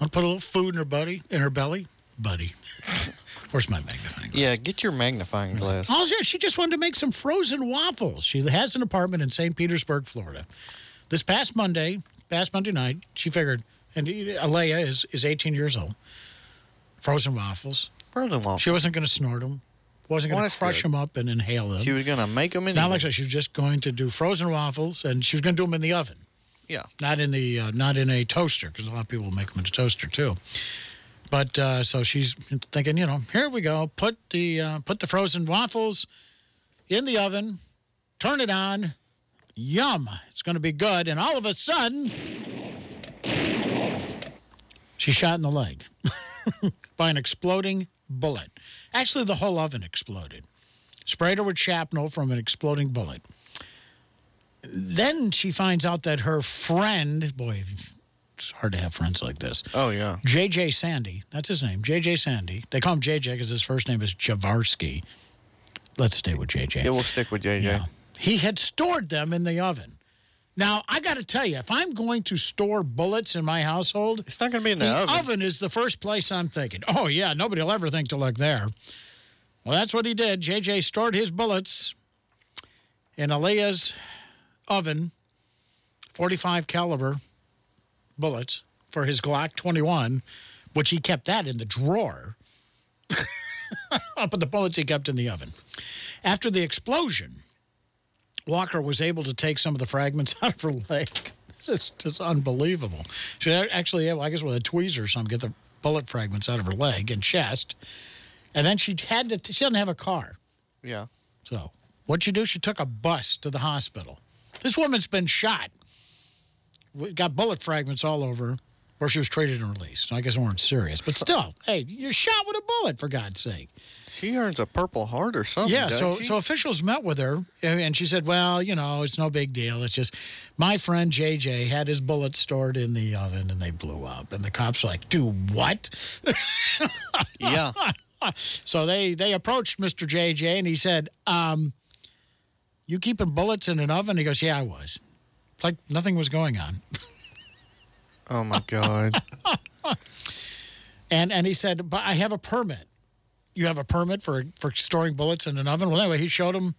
Want to put a little food in her buddy in her belly, buddy. Where's my magnifying? Glass? Yeah, get your magnifying glass. Oh, yeah, she just wanted to make some frozen waffles. She has an apartment in St. Petersburg, Florida. This past Monday, past Monday night, she figured, and Alea is, is 18 years old, frozen waffles. Frozen waffles. She wasn't going to snort them, wasn't going to crush good. them up and inhale them. She was going to make them anyway. Not like that. She was just going to do frozen waffles, and she was going to do them in the oven. Yeah. Not in the uh, not in a toaster because a lot of people make them in a toaster too. But uh, so she's thinking, you know, here we go. Put the uh, put the frozen waffles in the oven. Turn it on. Yum! It's going to be good. And all of a sudden, she's shot in the leg by an exploding bullet. Actually, the whole oven exploded. Sprayed her with shrapnel from an exploding bullet. Then she finds out that her friend, boy, it's hard to have friends like this. Oh, yeah. JJ Sandy, that's his name, JJ Sandy. They call him JJ because his first name is Javarsky. Let's stay with JJ. Yeah, we'll stick with JJ. He had stored them in the oven. Now, I got to tell you, if I'm going to store bullets in my household, it's not going to be in the, oven. oven. is the first place I'm thinking. Oh, yeah, nobody will ever think to look there. Well, that's what he did. JJ stored his bullets in Aaliyah's oven, 45 caliber bullets for his Glock 21, which he kept that in the drawer. but the bullets he kept in the oven. After the explosion, Walker was able to take some of the fragments out of her leg. This is just unbelievable. She actually, I guess, with a tweezer or something, get the bullet fragments out of her leg and chest. And then she had to, she doesn't have a car. Yeah. So, what'd she do? She took a bus to the hospital. This woman's been shot. We got bullet fragments all over her, or she was traded and released. I guess they weren't serious. But still, hey, you're shot with a bullet, for God's sake. She earns a Purple Heart or something. Yeah, so, she? so officials met with her, and she said, Well, you know, it's no big deal. It's just my friend JJ had his bullets stored in the oven and they blew up. And the cops were like, Do what? yeah. so they, they approached Mr. JJ and he said, um, You keeping bullets in an oven? He goes, Yeah, I was. Like nothing was going on. Oh, my God. And, and he said, But I have a permit. You have a permit for, for storing bullets in an oven? Well, anyway, he showed him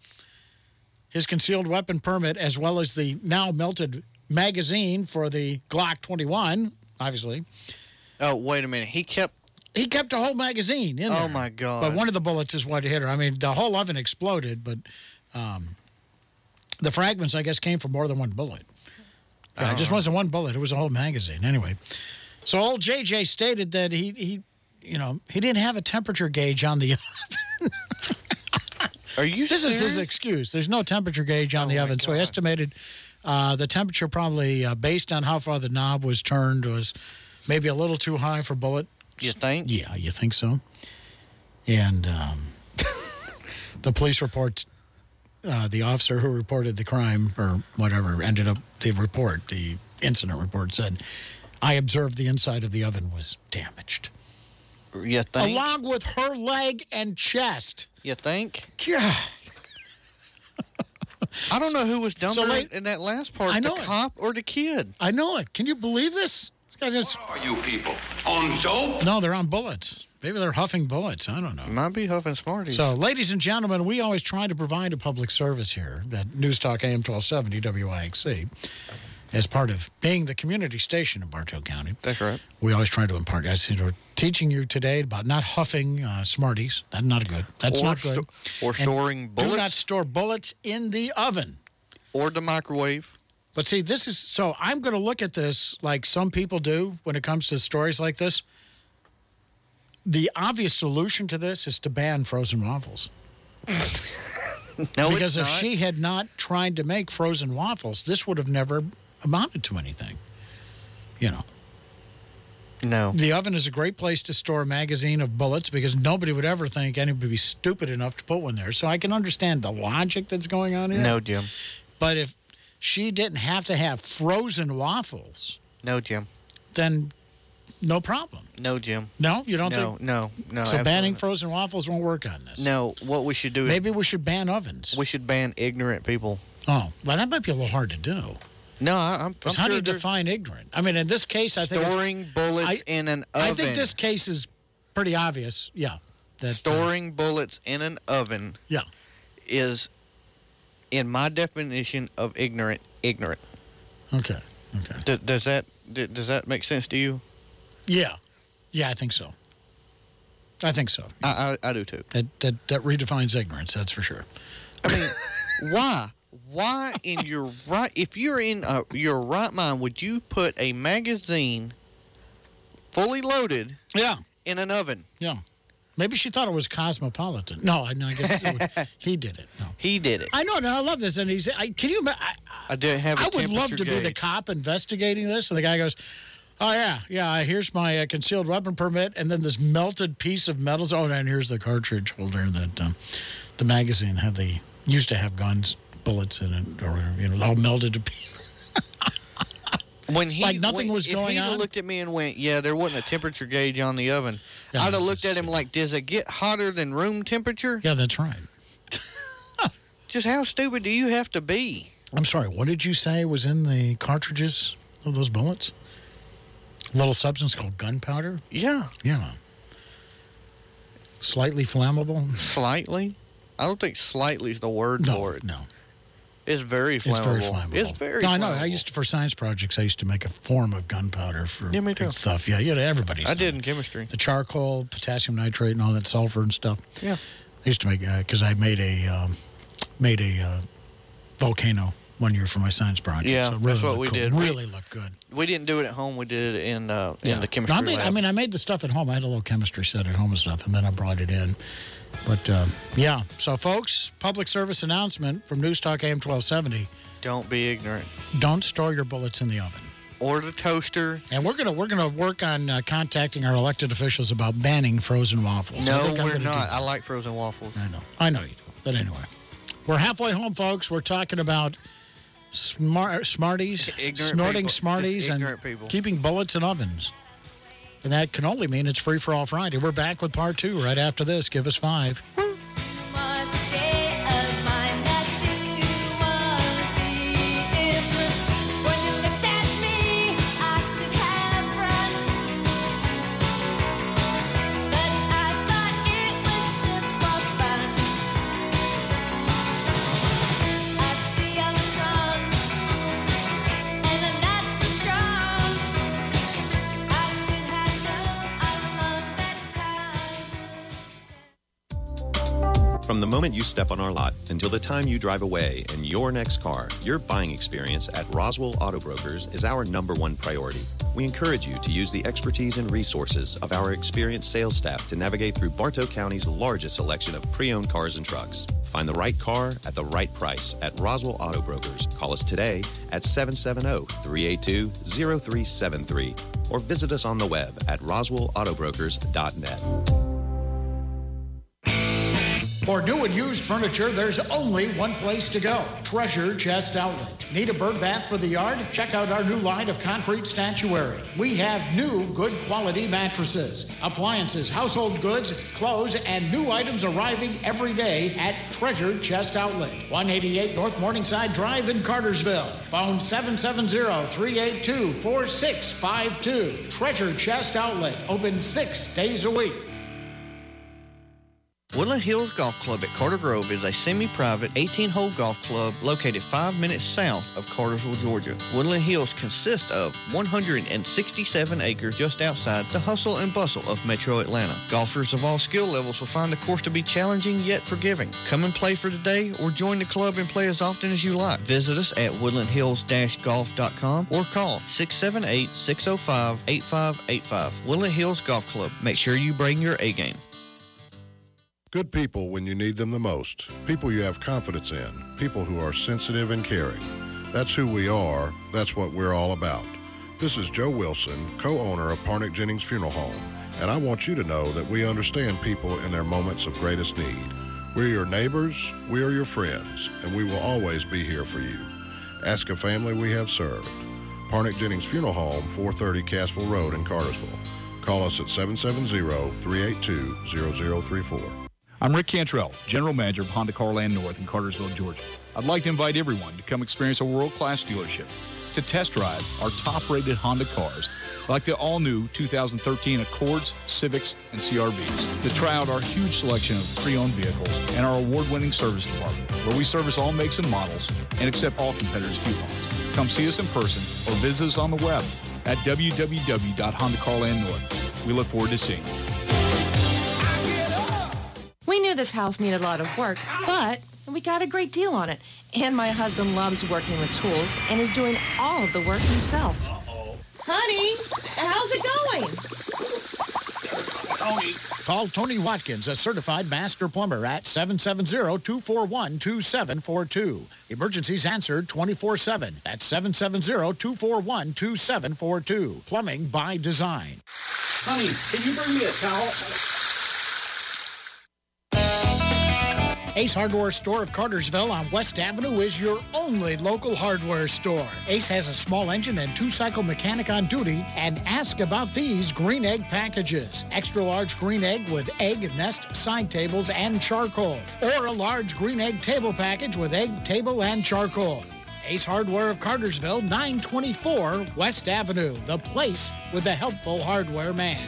his concealed weapon permit as well as the now melted magazine for the Glock 21, obviously. Oh, wait a minute. He kept. He kept a whole magazine in there. Oh, my God. But one of the bullets is what hit her. I mean, the whole oven exploded, but um, the fragments, I guess, came from more than one bullet. Yeah, It just Oh. wasn't one bullet, it was a whole magazine. Anyway, So old JJ stated that he, he, you know, he didn't have a temperature gauge on the oven. Are you This is his excuse. There's no temperature gauge on the oven. So he estimated uh, the temperature probably uh, based on how far the knob was turned was maybe a little too high for bullet. You think? Yeah, you think so? And um, the police report, uh, the officer who reported the crime or whatever ended up, the report, the incident report said, I observed the inside of the oven was damaged. You think? Along with her leg and chest. You think? Yeah. I don't know who was dumber So late- in that last part, I the know it. cop or the kid. I know it. Can you believe this? This guy Are you people on dope? No, they're on bullets. Maybe they're huffing bullets. I don't know. Might be huffing Smarties. So, ladies and gentlemen, we always try to provide a public service here at News Talk AM 1270 WYXC as part of being the community station in Bartow County. That's right. We always try to impart. Guys, we're teaching you today about not huffing uh, Smarties. That's not good. That's Or not good. or And storing bullets. Do not store bullets in the oven. Or the microwave. But see, this is so I'm going to look at this like some people do when it comes to stories like this. The obvious solution to this is to ban frozen waffles. No, because it's if not. she had not tried to make frozen waffles, this would have never amounted to anything. You know, No. the oven is a great place to store a magazine of bullets because nobody would ever think anybody would be stupid enough to put one there. So I can understand the logic that's going on here. No, Jim. But if she didn't have to have frozen waffles, No, Jim. then no problem. No, Jim. No, you don't no, think? No, no. So banning absolutely frozen waffles won't work on this. No, what we should do is Maybe we should ban ovens. we should ban ignorant people. Oh, well, that might be a little hard to do. No, I'm, I'm how do you define ignorant? I mean, in this case, I think storing bullets I- in an oven. I think this case is pretty obvious. Yeah. That, uh, storing bullets in an oven. Yeah. Is, in my definition of ignorant, ignorant. Okay. Okay. D- does that does that make sense to you? Yeah. Yeah, I think so. I think so. I I, I do too. That, that, that redefines ignorance, that's for sure. I mean, why? Why in your right? If you're in uh, your right mind, would you put a magazine fully loaded? Yeah. In an oven. Yeah. Maybe she thought it was cosmopolitan. No, I, no, I guess was, he did it. No. He did it. I know, and I love this. And he's, I, can you, ima- I, I didn't have. I I would love to be the cop investigating this. And the guy goes, Oh, yeah, yeah, here's my uh, concealed weapon permit. And then this melted piece of metal. Oh, and here's the cartridge holder that um, the magazine had the, used to have guns, bullets in it, or, you know, all melted to pieces. When he Like nothing when- was going he'd on? have looked at me and went, "Yeah, there wasn't a temperature gauge on the oven," Yeah, I'd have looked at him like, "Does it get hotter than room temperature?" Yeah, that's right. Just how stupid do you have to be? I'm sorry, what did you say was in the cartridges of those bullets? Little substance called gunpowder? Yeah, Yeah. Slightly flammable? slightly. I don't think "slightly" is the word No, for it. no. It's very flammable. It's very flammable. It's very. No, I know. flammable. I used to, for science projects, I used to make a form of gunpowder for Yeah, me too. stuff. Yeah, yeah, everybody. I did in chemistry. The charcoal, potassium nitrate, and all that sulfur and stuff. Yeah. I used to make, because I made a, um, made a uh, volcano one year for my science project. Yeah, so really that's what we cool. did. We- Really looked good. We didn't do it at home. We did it in uh, in the chemistry No, I mean, lab. I mean, I made the stuff at home. I had a little chemistry set at home and stuff, and then I brought it in. But uh, yeah, so folks, public service announcement from News Talk AM 1270: don't be ignorant. Don't store your bullets in the oven. Or the toaster. And we're gonna we're gonna work on uh, contacting our elected officials about banning frozen waffles. I No, we're not. I like frozen waffles. I know. I know you do. But anyway, we're halfway home, folks. We're talking about smart smarties, Ignorant snorting people. smarties, and people. keeping bullets in ovens. And that can only mean it's free for all Friday. We're back with part two right after this. Give us five. From the moment you step on our lot until the time you drive away in your next car, your buying experience at Roswell Auto Brokers is our number one priority. We encourage you to use the expertise and resources of our experienced sales staff to navigate through Bartow County's largest selection of pre-owned cars and trucks. Find the right car at the right price at Roswell Auto Brokers. Call us today at 770-382-0373 or visit us on the web at roswellautobrokers.net. For new and used furniture, there's only one place to go Treasure Chest Outlet. Need a bird bath for the yard? Check out our new line of concrete statuary. We have new, good quality mattresses, appliances, household goods, clothes, and new items arriving every day at Treasure Chest Outlet. 188 North Morningside Drive in Cartersville. Phone 770 382 4652. Treasure Chest Outlet. Open six days a week. Woodland Hills Golf Club at Carter Grove is a semi-private 18-hole golf club located five minutes south of Cartersville, Georgia. Woodland Hills consists of 167 acres just outside the hustle and bustle of metro Atlanta. Golfers of all skill levels will find the course to be challenging yet forgiving. Come and play for the day or join the club and play as often as you like. Visit us at woodlandhills-golf.com or call 678-605-8585. Woodland Hills Golf Club. Make sure you bring your A game. Good people when you need them the most. People you have confidence in. People who are sensitive and caring. That's who we are. That's what we're all about. This is Joe Wilson, co-owner of Parnick Jennings Funeral Home, and I want you to know that we understand people in their moments of greatest need. We're your neighbors, we are your friends, and we will always be here for you. Ask a family we have served. Parnick Jennings Funeral Home, 430 Cassville Road in Cartersville. Call us at 770-382-0034. I'm Rick Cantrell, General Manager of Honda Carland North in Cartersville, Georgia. I'd like to invite everyone to come experience a world-class dealership, to test drive our top-rated Honda cars, like the all-new 2013 Accords, Civics, and CRVs, to try out our huge selection of pre-owned vehicles and our award-winning service department, where we service all makes and models and accept all competitors' coupons. Come see us in person or visit us on the web at www.hondacarlandnorth. We look forward to seeing you. We knew this house needed a lot of work, but we got a great deal on it. And my husband loves working with tools and is doing all of the work himself. Honey, how's it going? Tony. Call Tony Watkins, a certified master plumber at 770-241-2742. Emergencies answered 24-7 at 770-241-2742. Plumbing by design. Honey, can you bring me a towel? Ace Hardware Store of Cartersville on West Avenue is your only local hardware store. Ace has a small engine and two-cycle mechanic on duty and ask about these green egg packages. Extra large green egg with egg, nest, side tables, and charcoal. Or a large green egg table package with egg, table, and charcoal. Ace Hardware of Cartersville, 924 West Avenue, the place with the helpful hardware man.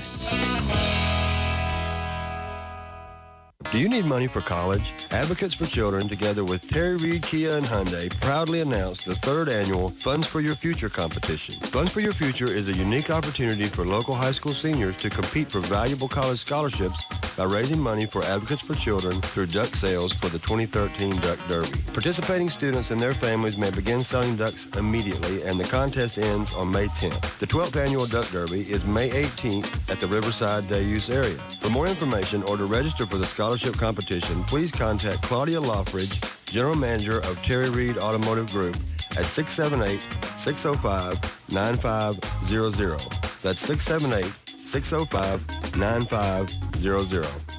Do you need money for college? Advocates for Children, together with Terry Reed Kia and Hyundai, proudly announced the third annual Funds for Your Future competition. Funds for Your Future is a unique opportunity for local high school seniors to compete for valuable college scholarships by raising money for Advocates for Children through duck sales for the 2013 Duck Derby. Participating students and their families may begin selling ducks immediately, and the contest ends on May 10th. The 12th annual Duck Derby is May 18th at the Riverside Day Use area. For more information or to register for the scholarship competition, please contact Claudia Loffridge, General Manager of Terry Reed Automotive Group at 678-605-9500. That's 678-605-9500.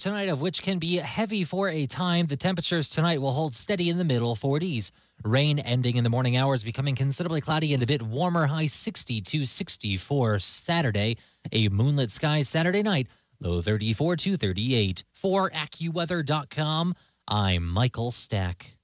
tonight, of which can be heavy for a time, the temperatures tonight will hold steady in the middle 40s. Rain ending in the morning hours, becoming considerably cloudy and a bit warmer, high 60 to 64 Saturday. A moonlit sky Saturday night, low 34 to 38. For AccuWeather.com, I'm Michael Stack.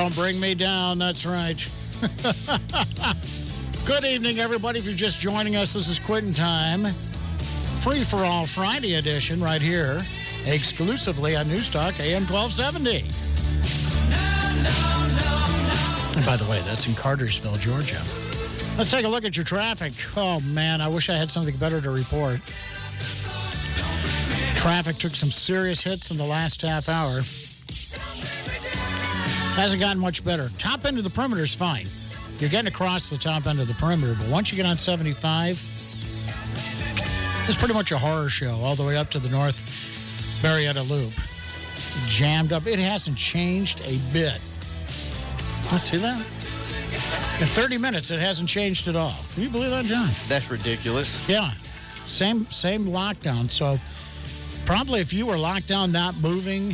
Don't bring me down. That's right. Good evening, everybody. If you're just joining us, this is Quitting Time. Free for All Friday edition right here, exclusively on Newstalk AM 1270. And by the way, that's in Cartersville, Georgia. Let's take a look at your traffic. Oh, man, I wish I had something better to report. Traffic took some serious hits in the last half hour. Hasn't gotten much better. Top end of the perimeter is fine. You're getting across the top end of the perimeter, but once you get on 75, it's pretty much a horror show all the way up to the North Marietta Loop. Jammed up. It hasn't changed a bit. Let's see that. In 30 minutes, it hasn't changed at all. Can you believe that, John? That's ridiculous. Yeah. Same, same lockdown. So, probably if you were locked down, not moving,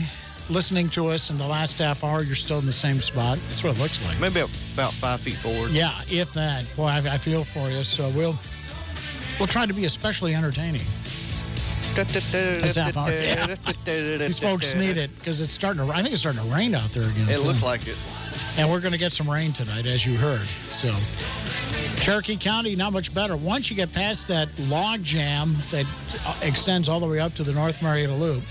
listening to us in the last half hour, you're still in the same spot. That's what it looks like. Maybe about five feet forward. Yeah, if that. Boy, I, I feel for you. So, we'll, we'll try to be especially entertaining. This half hour. Yeah. These folks need it because it's starting to, I think it's starting to rain out there again. It too. looks like it. And we're going to get some rain tonight, as you heard. So, Cherokee County, not much better. Once you get past that log jam that uh, extends all the way up to the North Marietta Loop,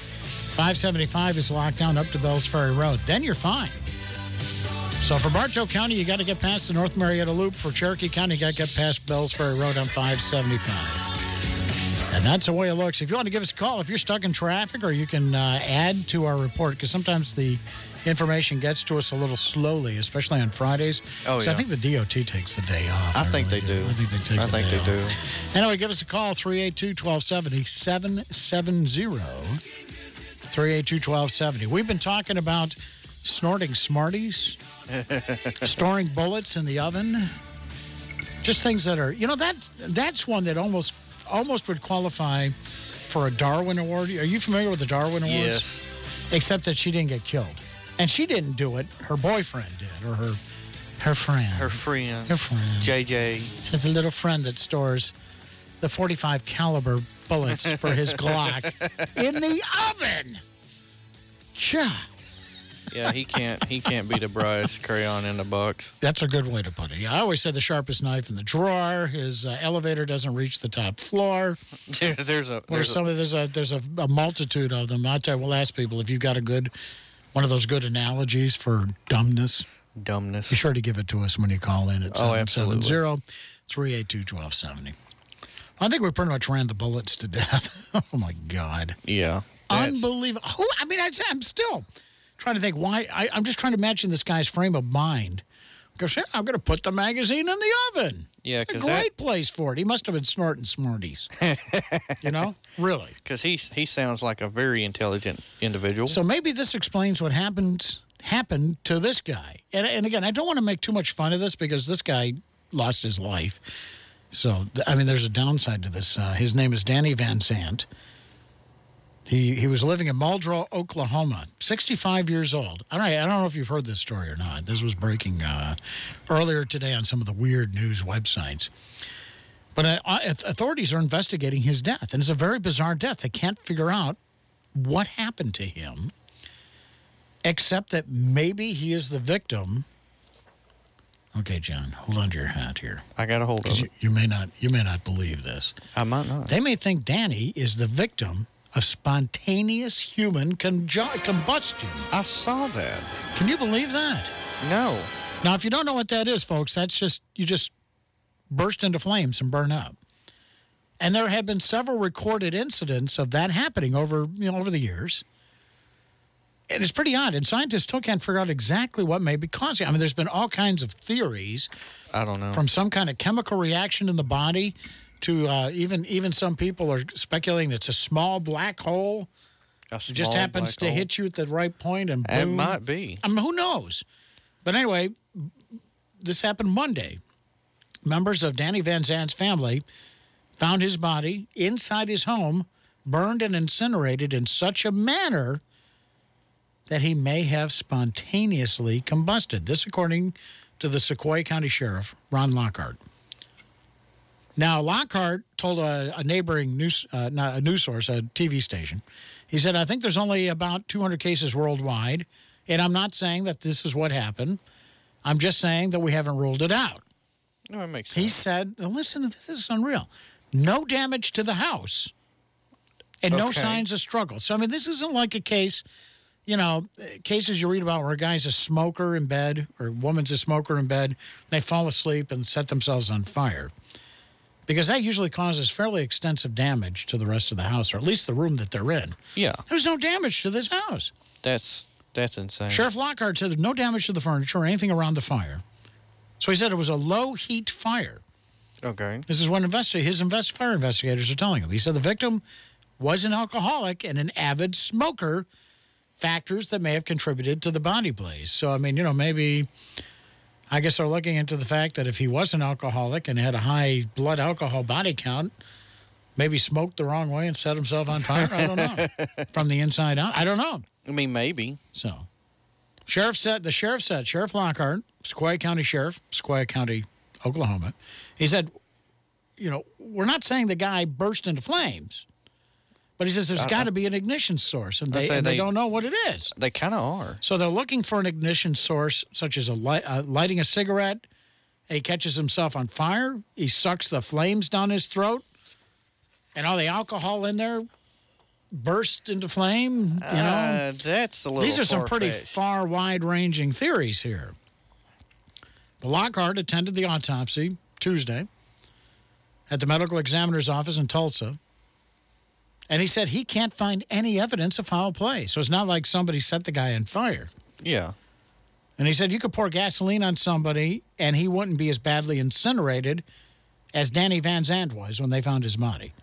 575 is locked down up to Bells Ferry Road. Then you're fine. So, for Bartow County, you got to get past the North Marietta Loop. For Cherokee County, you got to get past Bells Ferry Road on 575. And that's the way it looks. If you want to give us a call, if you're stuck in traffic, or you can uh, add to our report, because sometimes the information gets to us a little slowly, especially on Fridays. Oh, So I think the DOT takes the day off. I think they do. I think they take I the think they off. do. Anyway, give us a call 382 1270 770 382 1270. We've been talking about snorting Smarties, storing bullets in the oven, just things that are, you know, that's, that's one that almost, almost would qualify for a Darwin Award. Are you familiar with the Darwin Awards? Yes. Except that she didn't get killed. And she didn't do it, her boyfriend did, or her, her friend. Her friend. Her friend. JJ. His little friend that stores the 45 caliber bullets for his Glock in the oven. Yeah, Yeah, he can't. He can't beat a Bryce crayon in the box. that's a good way to put it. Yeah, I always said the sharpest knife in the drawer. His uh, elevator doesn't reach the top floor. there's a. There's some a there's a there's a, a multitude of them. I tell you, we'll ask people if you've got a good one of those good analogies for dumbness. dumbness. Be sure to give it to us when you call in at Oh, absolutely. 770 382 1270. I think we pretty much ran the bullets to death. oh, my God. Yeah. Unbelievable. Who, I mean, I, I'm still trying to think why. I, I'm just trying to imagine this guy's frame of mind. Because I'm going to put the magazine in the oven. Yeah, A great place for it. He must have been snorting Smarties. you know? Really. Because he he sounds like a very intelligent individual. So maybe this explains what happened happened to this guy. And, and again, I don't want to make too much fun of this because this guy lost his life. So, I mean, there's a downside to this. Uh, his name is Danny Van Zandt. He, he was living in Muldrow, Oklahoma, 65 years old. All right, I don't know if you've heard this story or not. This was breaking uh, earlier today on some of the weird news websites. But uh, authorities are investigating his death, and it's a very bizarre death. They can't figure out what happened to him, except that maybe he is the victim. Okay, John, hold on to your hat here. I got a hold of it. You, you may not, you may not believe this. I might not. They may think Danny is the victim of spontaneous human combustion. I saw that. Can you believe that? No. Now, if you don't know what that is, folks, that's just you just burst into flames and burn up. And there have been several recorded incidents of that happening over you know over the years. And it's pretty odd, and scientists still can't figure out exactly what may be causing. it. I mean, there's been all kinds of theories I don't know. from some kind of chemical reaction in the body to uh, even even some people are speculating it's a small black hole. A It just happens to hole. hit you at the right point and It might be. I mean, who knows? But anyway, this happened Monday. Members of Danny Van Zandt's family found his body inside his home, burned and incinerated in such a manner that he may have spontaneously combusted. This, according to the Sequoyah County Sheriff, Ron Lockhart. Now, Lockhart told a, a neighboring news, uh, not a news source, a TV station, he said, I think there's only about 200 cases worldwide. And I'm not saying that this is what happened. I'm just saying that we haven't ruled it out. No, it makes sense. He said, listen to this, this is unreal. No damage to the house and no signs of struggle. So, I mean, this isn't like a case, you know, cases you read about where a guy's a smoker in bed or a woman's a smoker in bed, they fall asleep and set themselves on fire. Because that usually causes fairly extensive damage to the rest of the house, or at least the room that they're in. Yeah. There's no damage to this house. That's that's insane. Sheriff Lockhart said there's no damage to the furniture or anything around the fire. So he said it was a low heat fire. Okay. This is what investi- his invest- fire investigators are telling him. He said the victim was an alcoholic and an avid smoker, factors that may have contributed to the body blaze. So, I mean, you know, maybe, I guess they're looking into the fact that if he was an alcoholic and had a high blood alcohol body count, maybe smoked the wrong way and set himself on fire. I don't know. From the inside out. I don't know. I mean, maybe. So, sheriff said, the sheriff said, Sheriff Lockhart, Sequoyah County Sheriff, Sequoyah County, Oklahoma, he said, you know, we're not saying the guy burst into flames, but he says there's got to be an ignition source, and they, and they, they- don't know what it is. They kind of are. So they're looking for an ignition source, such as a light, uh, lighting a cigarette. He catches himself on fire. He sucks the flames down his throat, and all the alcohol in there burst into flame. You know, Uh, that's a little. these are some pretty far wide ranging theories here. But Lockhart attended the autopsy Tuesday at the medical examiner's office in Tulsa. And he said he can't find any evidence of foul play. So it's not like somebody set the guy on fire. Yeah. And he said you could pour gasoline on somebody and he wouldn't be as badly incinerated as Danny Van Zandt was when they found his body.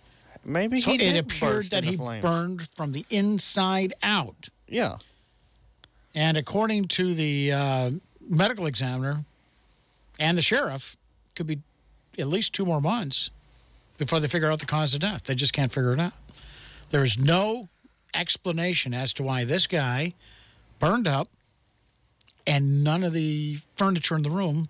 Maybe so he it appeared that he flames. burned from the inside out. Yeah. And according to the uh, medical examiner and the sheriff, could be at least two more months before they figure out the cause of death. They just can't figure it out. There is no explanation as to why this guy burned up and none of the furniture in the room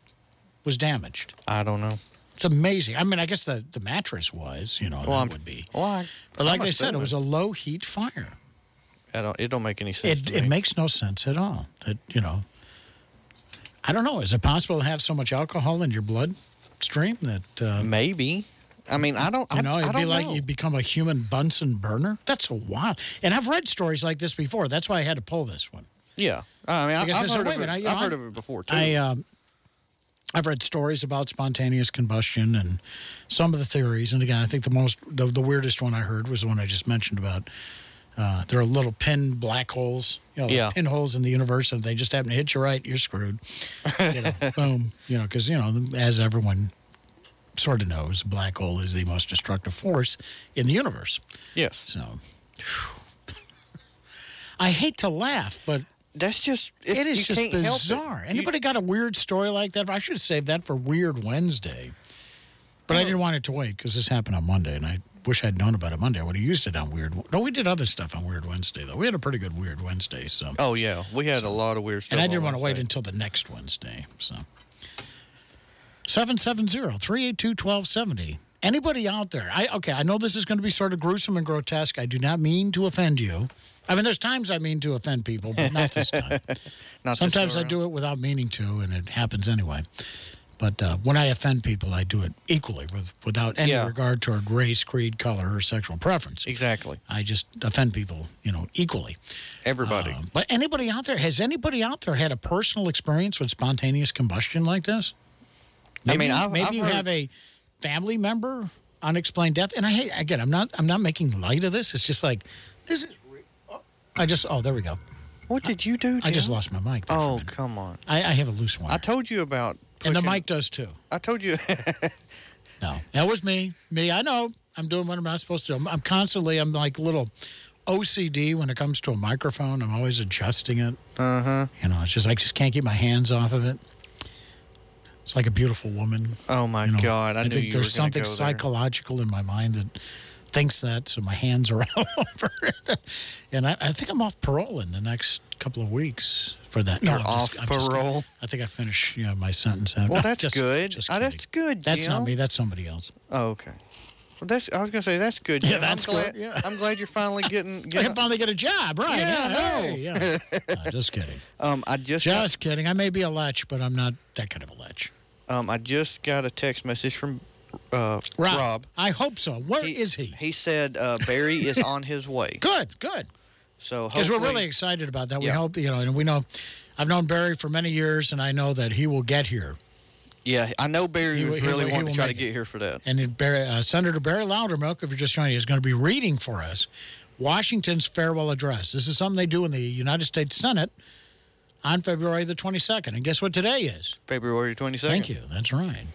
was damaged. I don't know. It's amazing. I mean, I guess the, the mattress was, you know, Well, that I'm- would be. Well, I, But like I'm said, it was a low heat fire. I don't, it don't make any sense. It, it me. makes no sense at all. That, you know, I don't know. Is it possible to have so much alcohol in your bloodstream that. Uh, Maybe. I mean, I don't. You I, know, I it'd don't be like know. you become a human Bunsen burner. That's a wild. And I've read stories like this before. That's why I had to pull this one. Yeah. I mean, I, Because I I've, heard of it, you I've know, heard of it before, too. I, um, I've read stories about spontaneous combustion and some of the theories. And again, I think the most, the, the weirdest one I heard was the one I just mentioned about uh, there are little pin black holes, you know, Yeah. pinholes in the universe. And if they just happen to hit you right, you're screwed. You know, boom. You know, because, you know, as everyone sort of knows, black hole is the most destructive force in the universe. Yes. So, I hate to laugh, but that's just it is just bizarre. Anybody got a weird story like that? I should have saved that for Weird Wednesday, but I oh. didn't want it to wait because this happened on Monday, and I wish I'd known about it Monday. I would have used it on Weird. No, we did other stuff on Weird Wednesday though. We had a pretty good Weird Wednesday, so. Oh yeah, we had a lot of weird stuff. And I didn't want to wait until the next Wednesday. So 770 382 1270. Anybody out there? I, okay, I know this is going to be sort of gruesome and grotesque. I do not mean to offend you. I mean, there's times I mean to offend people, but not this time. Not Sometimes I do it without meaning to, and it happens anyway. But uh, when I offend people, I do it equally with, without any Yeah. regard toward race, creed, color, or sexual preference. Exactly. I just offend people, you know, equally. Everybody. Um, but anybody out there, has anybody out there had a personal experience with spontaneous combustion like this? I Maybe, mean, I've- maybe I've you heard- have a family member, unexplained death. And I hate, again, I'm not, I'm not making light of this. It's just like, this is, I just, oh, there we go. What did you do? I just lost my mic. there for a Oh come on! I, I have a loose one. I told you about. And the mic does too. I told you. No, that was me. Me, I know. I'm doing what I'm not supposed to. I'm, I'm constantly, I'm like little OCD when it comes to a microphone. I'm always adjusting it. Uh huh. You know, it's just I just can't keep my hands off of it. It's like a beautiful woman. Oh my you know. God! I, knew think there's something go there. psychological in my mind that thinks that, so my hands are all over it. And I, I think I'm off parole in the next couple of weeks for that. You're I'm just- off I'm just- parole? I think I finished you know, my sentence. out. Well, No, that's just- good. just Ah, that's good. That's not me. That's somebody else. Oh, okay. Well, that's, I was going to say, that's good. Yeah, Jeff. that's I'm glad, good, yeah. I'm glad you're finally getting. I getting finally get a job, right? Yeah, Yeah, I know. hey, yeah. No, just kidding. Um, I just Just kidding. I may be a lech, but I'm not that kind of a ledge. Um, I just got a text message from uh, Rob. Rob. I hope so. Where is he? He said uh, Barry is on his way. Good, good. So Because we're really excited about that. We hope, you know, and we know, I've known Barry for many years, and I know that he will get here. Yeah, I know Barry He was he really he wanting to try to get here for that. And Barry, uh, Senator Barry Loudermilk, if you're just joining, is going to be reading for us Washington's farewell address. This is something they do in the United States Senate on February the 22nd. And guess what today is? February 22nd. Thank you. That's right.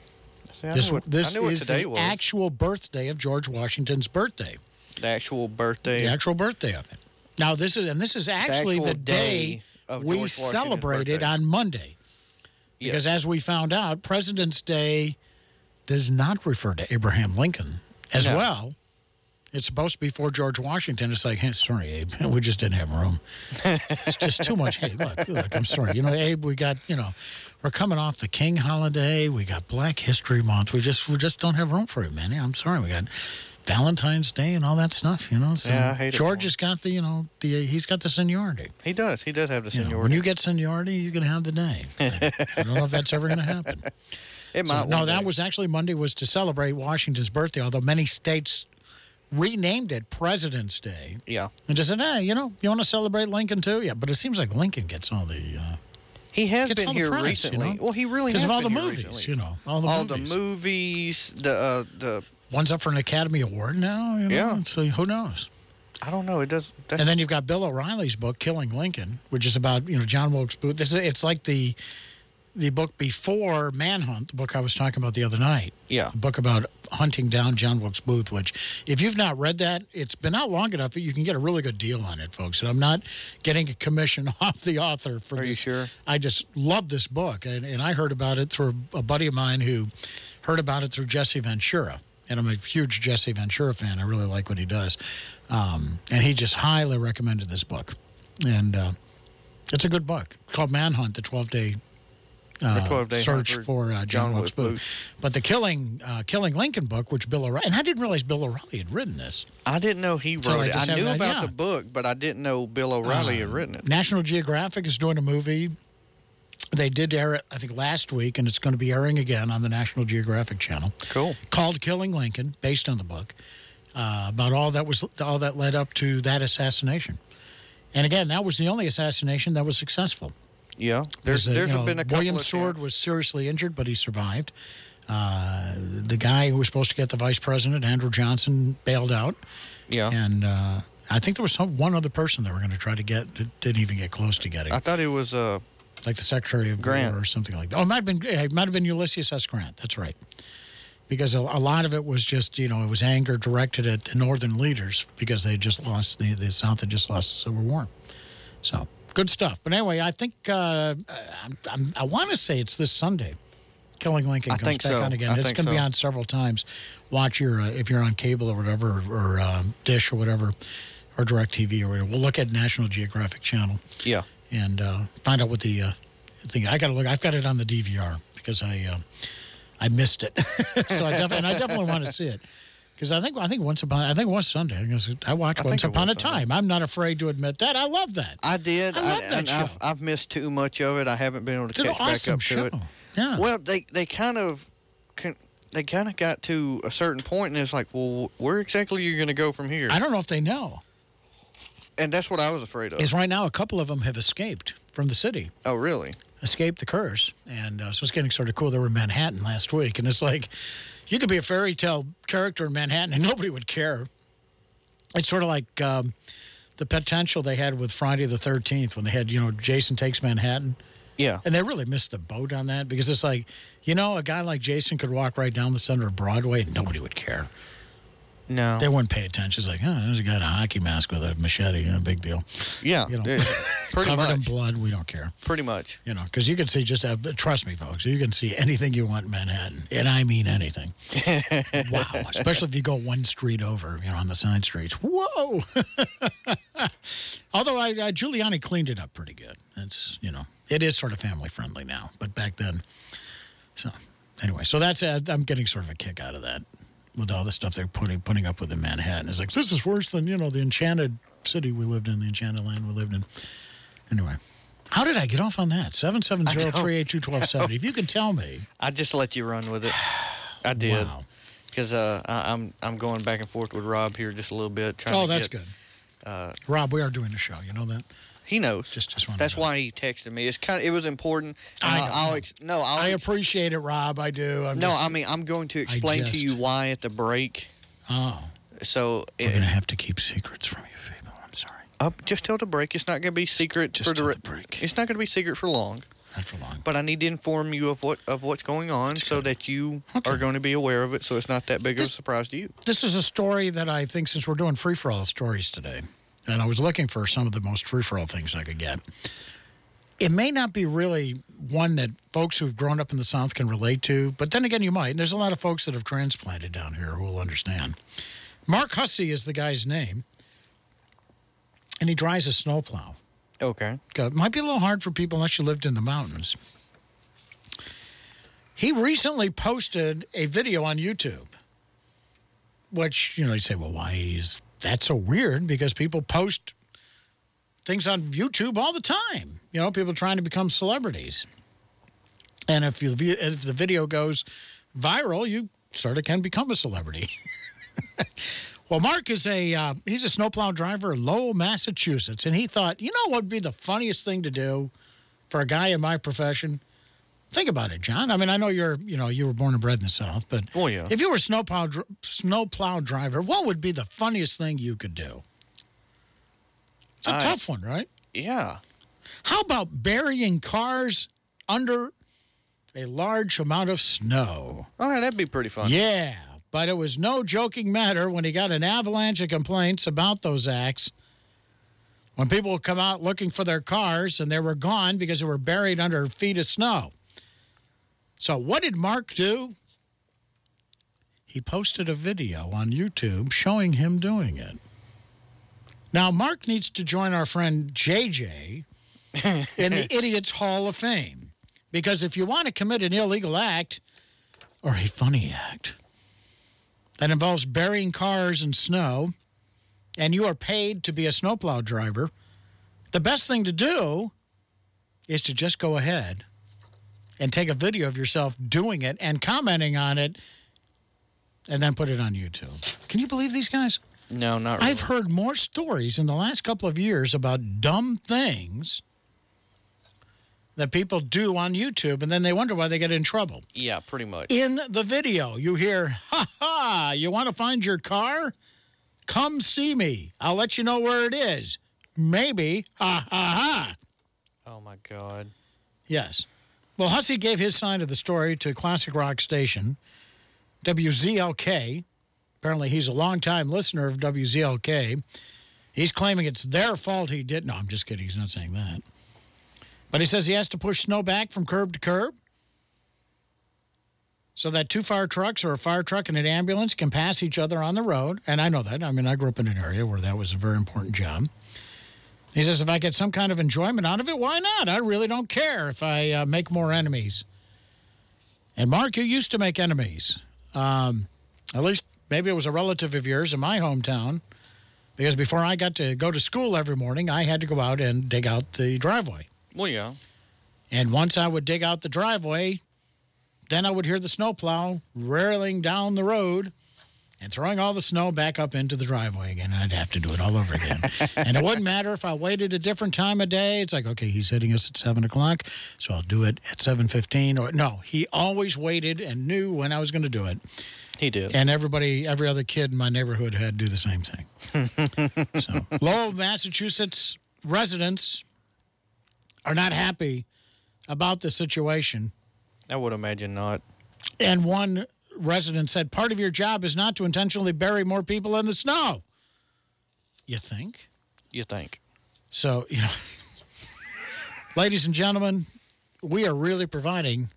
See, this what, this I knew what is the was. actual birthday of George Washington's birthday. the actual birthday. The actual birthday of it. Now this is and this is actually actual the day, day we George celebrated on Monday. Because as we found out, President's Day does not refer to Abraham Lincoln as No. well. It's supposed to be for George Washington. It's like, hey, sorry, Abe, we just didn't have room. it's just too much. Hey, look, look, I'm sorry. You know, Abe, we got, you know, we're coming off the King holiday. We got Black History Month. We just, we just don't have room for it, man. I'm sorry. We got Valentine's Day and all that stuff, you know. So Yeah, I hate it George has got the, you know, the uh, he's got the seniority. He does. He does have the You know, seniority. when you get seniority, you're going to have the day. I don't know if that's ever going to happen. it So, might. no, one that was actually Monday was to celebrate Washington's birthday, although many states renamed it President's Day. Yeah. And just said, hey, you know, you want to celebrate Lincoln too? Yeah, but it seems like Lincoln gets all the. Uh, He has been here recently. You know? Well, he really Because has of all the movies, recently. you know. All the all movies. the movies, the uh, the One's up for an Academy Award now. You know? Yeah. So who knows? I don't know. It does. And then you've got Bill O'Reilly's book, Killing Lincoln, which is about you know John Wilkes Booth. This is, it's like the the book before Manhunt, the book I was talking about the other night. Yeah. The book about hunting down John Wilkes Booth. Which, if you've not read that, it's been out long enough that you can get a really good deal on it, folks. And I'm not getting a commission off the author for Are this. you sure? I just love this book, and, and I heard about it through a buddy of mine who heard about it through Jesse Ventura. And I'm a huge Jesse Ventura fan. I really like what he does. Um, and he just highly recommended this book. And uh, it's a good book called Manhunt, the 12 day. Uh, search for uh, John, John Wilkes Wilkes Booth. But the Killing, uh, Killing Lincoln book, which Bill O'Reilly, and I didn't realize Bill O'Reilly had written this. I didn't know he wrote it. I knew about yeah. the book, but I didn't know Bill O'Reilly had Um, written it. National Geographic is doing a movie. They did air it, I think, last week, and it's going to be airing again on the National Geographic channel. Cool. Called Killing Lincoln, based on the book, uh, about all that was all that led up to that assassination. And again, that was the only assassination that was successful. Yeah. There's There's, uh, there's you know, been a couple William Seward was seriously injured, but he survived. Uh, the guy who was supposed to get the vice president, Andrew Johnson, bailed out. Yeah. And uh, I think there was some, one other person they were going to try to get that didn't even get close to getting. I thought it was uh like the Secretary of Grant. War or something like that. Oh, it might have been it might have been Ulysses S. Grant. That's right. Because a, a lot of it was just you know it was anger directed at the Northern leaders because they just lost the the South had just lost the Civil War. So good stuff. But anyway, I think uh, I'm, I'm, I want to say it's this Sunday. Killing Lincoln I comes think back so. on again. I it's going to be on several times. Watch your uh, if you're on cable or whatever or, or um, Dish or whatever or Direct TV or whatever. We'll look at National Geographic Channel yeah. and uh, find out what the uh, thing. I got to look. I've got it on the DVR because I uh, I missed it, so I definitely and I definitely want to see it because I think I think once upon I think once Sunday I, watched I Once Upon a Sunday. Time. I'm not afraid to admit that. I love that. I did. I love that show I've I've missed too much of it. I haven't been able to It's catch awesome back up show. to it. Yeah. Well, they they kind of they kind of got to a certain point, and it's like, well, where exactly are you going to go from here? I don't know if they know. And that's what I was afraid of. Is right now a couple of them have escaped from the city. Oh, really? escaped the curse. And uh, so it's getting sort of cool. They were in Manhattan last week. And it's like, you could be a fairy tale character in Manhattan and nobody would care. It's sort of like um, the potential they had with Friday the 13th when they had, you know, Jason Takes Manhattan. Yeah. And they really missed the boat on that because it's like, you know, a guy like Jason could walk right down the center of Broadway and nobody would care. No. They wouldn't pay attention. It's like, oh, there's a guy in a hockey mask with a machete. No big deal. Yeah. You know, it- pretty covered in much. blood. We don't care. Pretty much. You know, because you can see just, uh, trust me, folks, you can see anything you want in Manhattan. And I mean anything. wow. Especially if you go one street over, you know, on the side streets. Whoa. Although I, uh, Giuliani cleaned it up pretty good. It's, you know, it is sort of family friendly now. But back then, so anyway, so that's, uh, I'm getting sort of a kick out of that. With all the stuff they're putting, putting up with in Manhattan. It's like, this is worse than, you know, the enchanted city we lived in, the enchanted land we lived in. Anyway, how did I get off on that? 770 382 1270. If you could tell me. I just let you run with it. I did. Wow. Because uh, I'm, I'm going back and forth with Rob here just a little bit. Trying Oh, that's get, good. Uh, Rob, we are doing a show. You know that? He knows. Just, just That's why he texted me. It's kind of, it was important. I. I'll, ex- no, I'll I appreciate it, Rob. I do. I'm no, just- I mean, I'm going to explain to you why at the break. Oh. So We're going to have to keep secrets from you, Fable. I'm sorry. Up just till the break. It's not going to be secret Just for the, the break. It's not going to be secret for long. Not for long. But I need to inform you of what of what's going on so that you are going to be aware of it. So it's not that big of a surprise to you. This is a story that I think, since we're doing free for all stories today, and I was looking for some of the most free for all things I could get, it may not be really one that folks who've grown up in the South can relate to, but then again, you might. And there's a lot of folks that have transplanted down here who will understand. Mark Hussey is the guy's name, and he drives a snowplow. Okay. It might be a little hard for people unless you lived in the mountains. He recently posted a video on YouTube, which, you know, you say, well, why is that so weird? Because people post things on YouTube all the time. You know, people trying to become celebrities. And if, you, if the video goes viral, you sort of can become a celebrity. Well, Mark is a uh, he's a snowplow driver in Lowell, Massachusetts, and he thought, you know, what would be the funniest thing to do for a guy in my profession? Think about it, John. I mean, I know you're you know you were born and bred in the South, but oh yeah, if you were a snowplow snowplow driver, what would be the funniest thing you could do? It's a I- tough one, right? Yeah. How about burying cars under a large amount of snow? All right, that'd be pretty fun. Yeah, but it was no joking matter when he got an avalanche of complaints about those acts. When people would come out looking for their cars and they were gone because they were buried under feet of snow. So, what did Mark do? He posted a video on YouTube showing him doing it. Now, Mark needs to join our friend JJ in the Idiots Hall of Fame. Because if you want to commit an illegal act or a funny act that involves burying cars in snow and you are paid to be a snowplow driver, the best thing to do is to just go ahead and take a video of yourself doing it and commenting on it and then put it on YouTube. Can you believe these guys? No, not really. I've heard more stories in the last couple of years about dumb things that people do on YouTube, and then they wonder why they get in trouble. Yeah, pretty much. In the video, you hear, ha ha, you want to find your car? Come see me. I'll let you know where it is. Maybe, ha ha ha. Oh my God. Yes. Well, Hussey gave his side of the story to Classic Rock Station, WZLX. Apparently, he's a longtime listener of WZLX. He's claiming it's their fault he did. No, I'm just kidding. He's not saying that. But he says he has to push snow back from curb to curb so that two fire trucks or a fire truck and an ambulance can pass each other on the road. And I know that. I mean, I grew up in an area where that was a very important job. He says, if I get some kind of enjoyment out of it, why not? I really don't care if I uh, make more enemies. And Mark, you used to make enemies. Um, at least maybe it was a relative of yours in my hometown. Because before I got to go to school every morning, I had to go out and dig out the driveway. Well, yeah. And once I would dig out the driveway, then I would hear the snowplow rattling down the road and throwing all the snow back up into the driveway again. And I'd have to do it all over again. and it wouldn't matter if I waited a different time of day. It's like, okay, he's hitting us at 7 o'clock, so I'll do it at 7.15. Or No, he always waited and knew when I was going to do it. He did. And everybody, every other kid in my neighborhood had to do the same thing. so, Lowell, Massachusetts residents are not happy about the situation. I would imagine not. And one resident said, Part of your job is not to intentionally bury more people in the snow. You think? You think. So, you know, ladies and gentlemen, we are really providing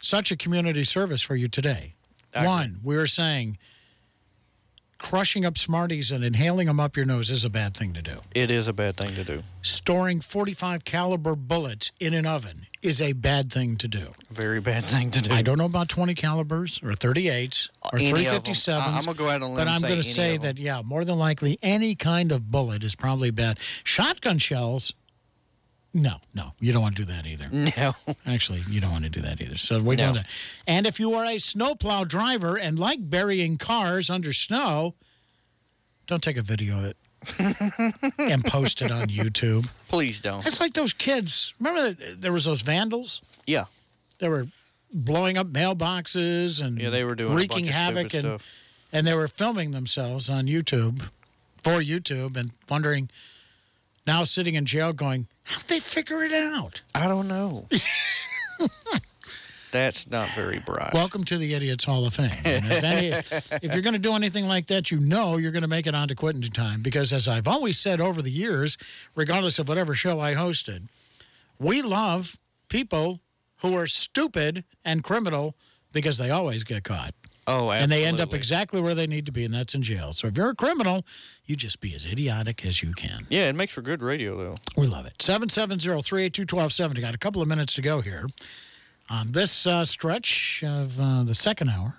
such a community service for you today. One, we are saying crushing up Smarties and inhaling them up your nose is a bad thing to do. It is a bad thing to do. Storing 45 caliber bullets in an oven is a bad thing to do. Very bad thing to do. I don't know about 20 calibers or 38s or Any of 'em. 357s. I- I'm gonna go out on a But I'm going to say that, yeah, more than likely, any kind of bullet is probably bad. Shotgun shells, no, no, you don't want to do that either. No. Actually, you don't want to do that either. So we don't. And if you are a snowplow driver and like burying cars under snow, don't take a video of it and post it on YouTube. Please don't. It's like those kids. Remember that there was those vandals? Yeah. They were blowing up mailboxes and Yeah, they were doing wreaking havoc and stuff. and they were filming themselves on YouTube for YouTube and wondering now sitting in jail going, how'd they figure it out? I don't know. That's not very bright. Welcome to the Idiots Hall of Fame. If, any, if you're going to do anything like that, you know you're going to make it onto quitting time. Because as I've always said over the years, regardless of whatever show I hosted, we love people who are stupid and criminal because they always get caught. Oh, absolutely. And they end up exactly where they need to be, and that's in jail. So if you're a criminal, you just be as idiotic as you can. Yeah, it makes for good radio, though. We love it. 770 382 1270. Got a couple of minutes to go here on this uh, stretch of uh, the second hour.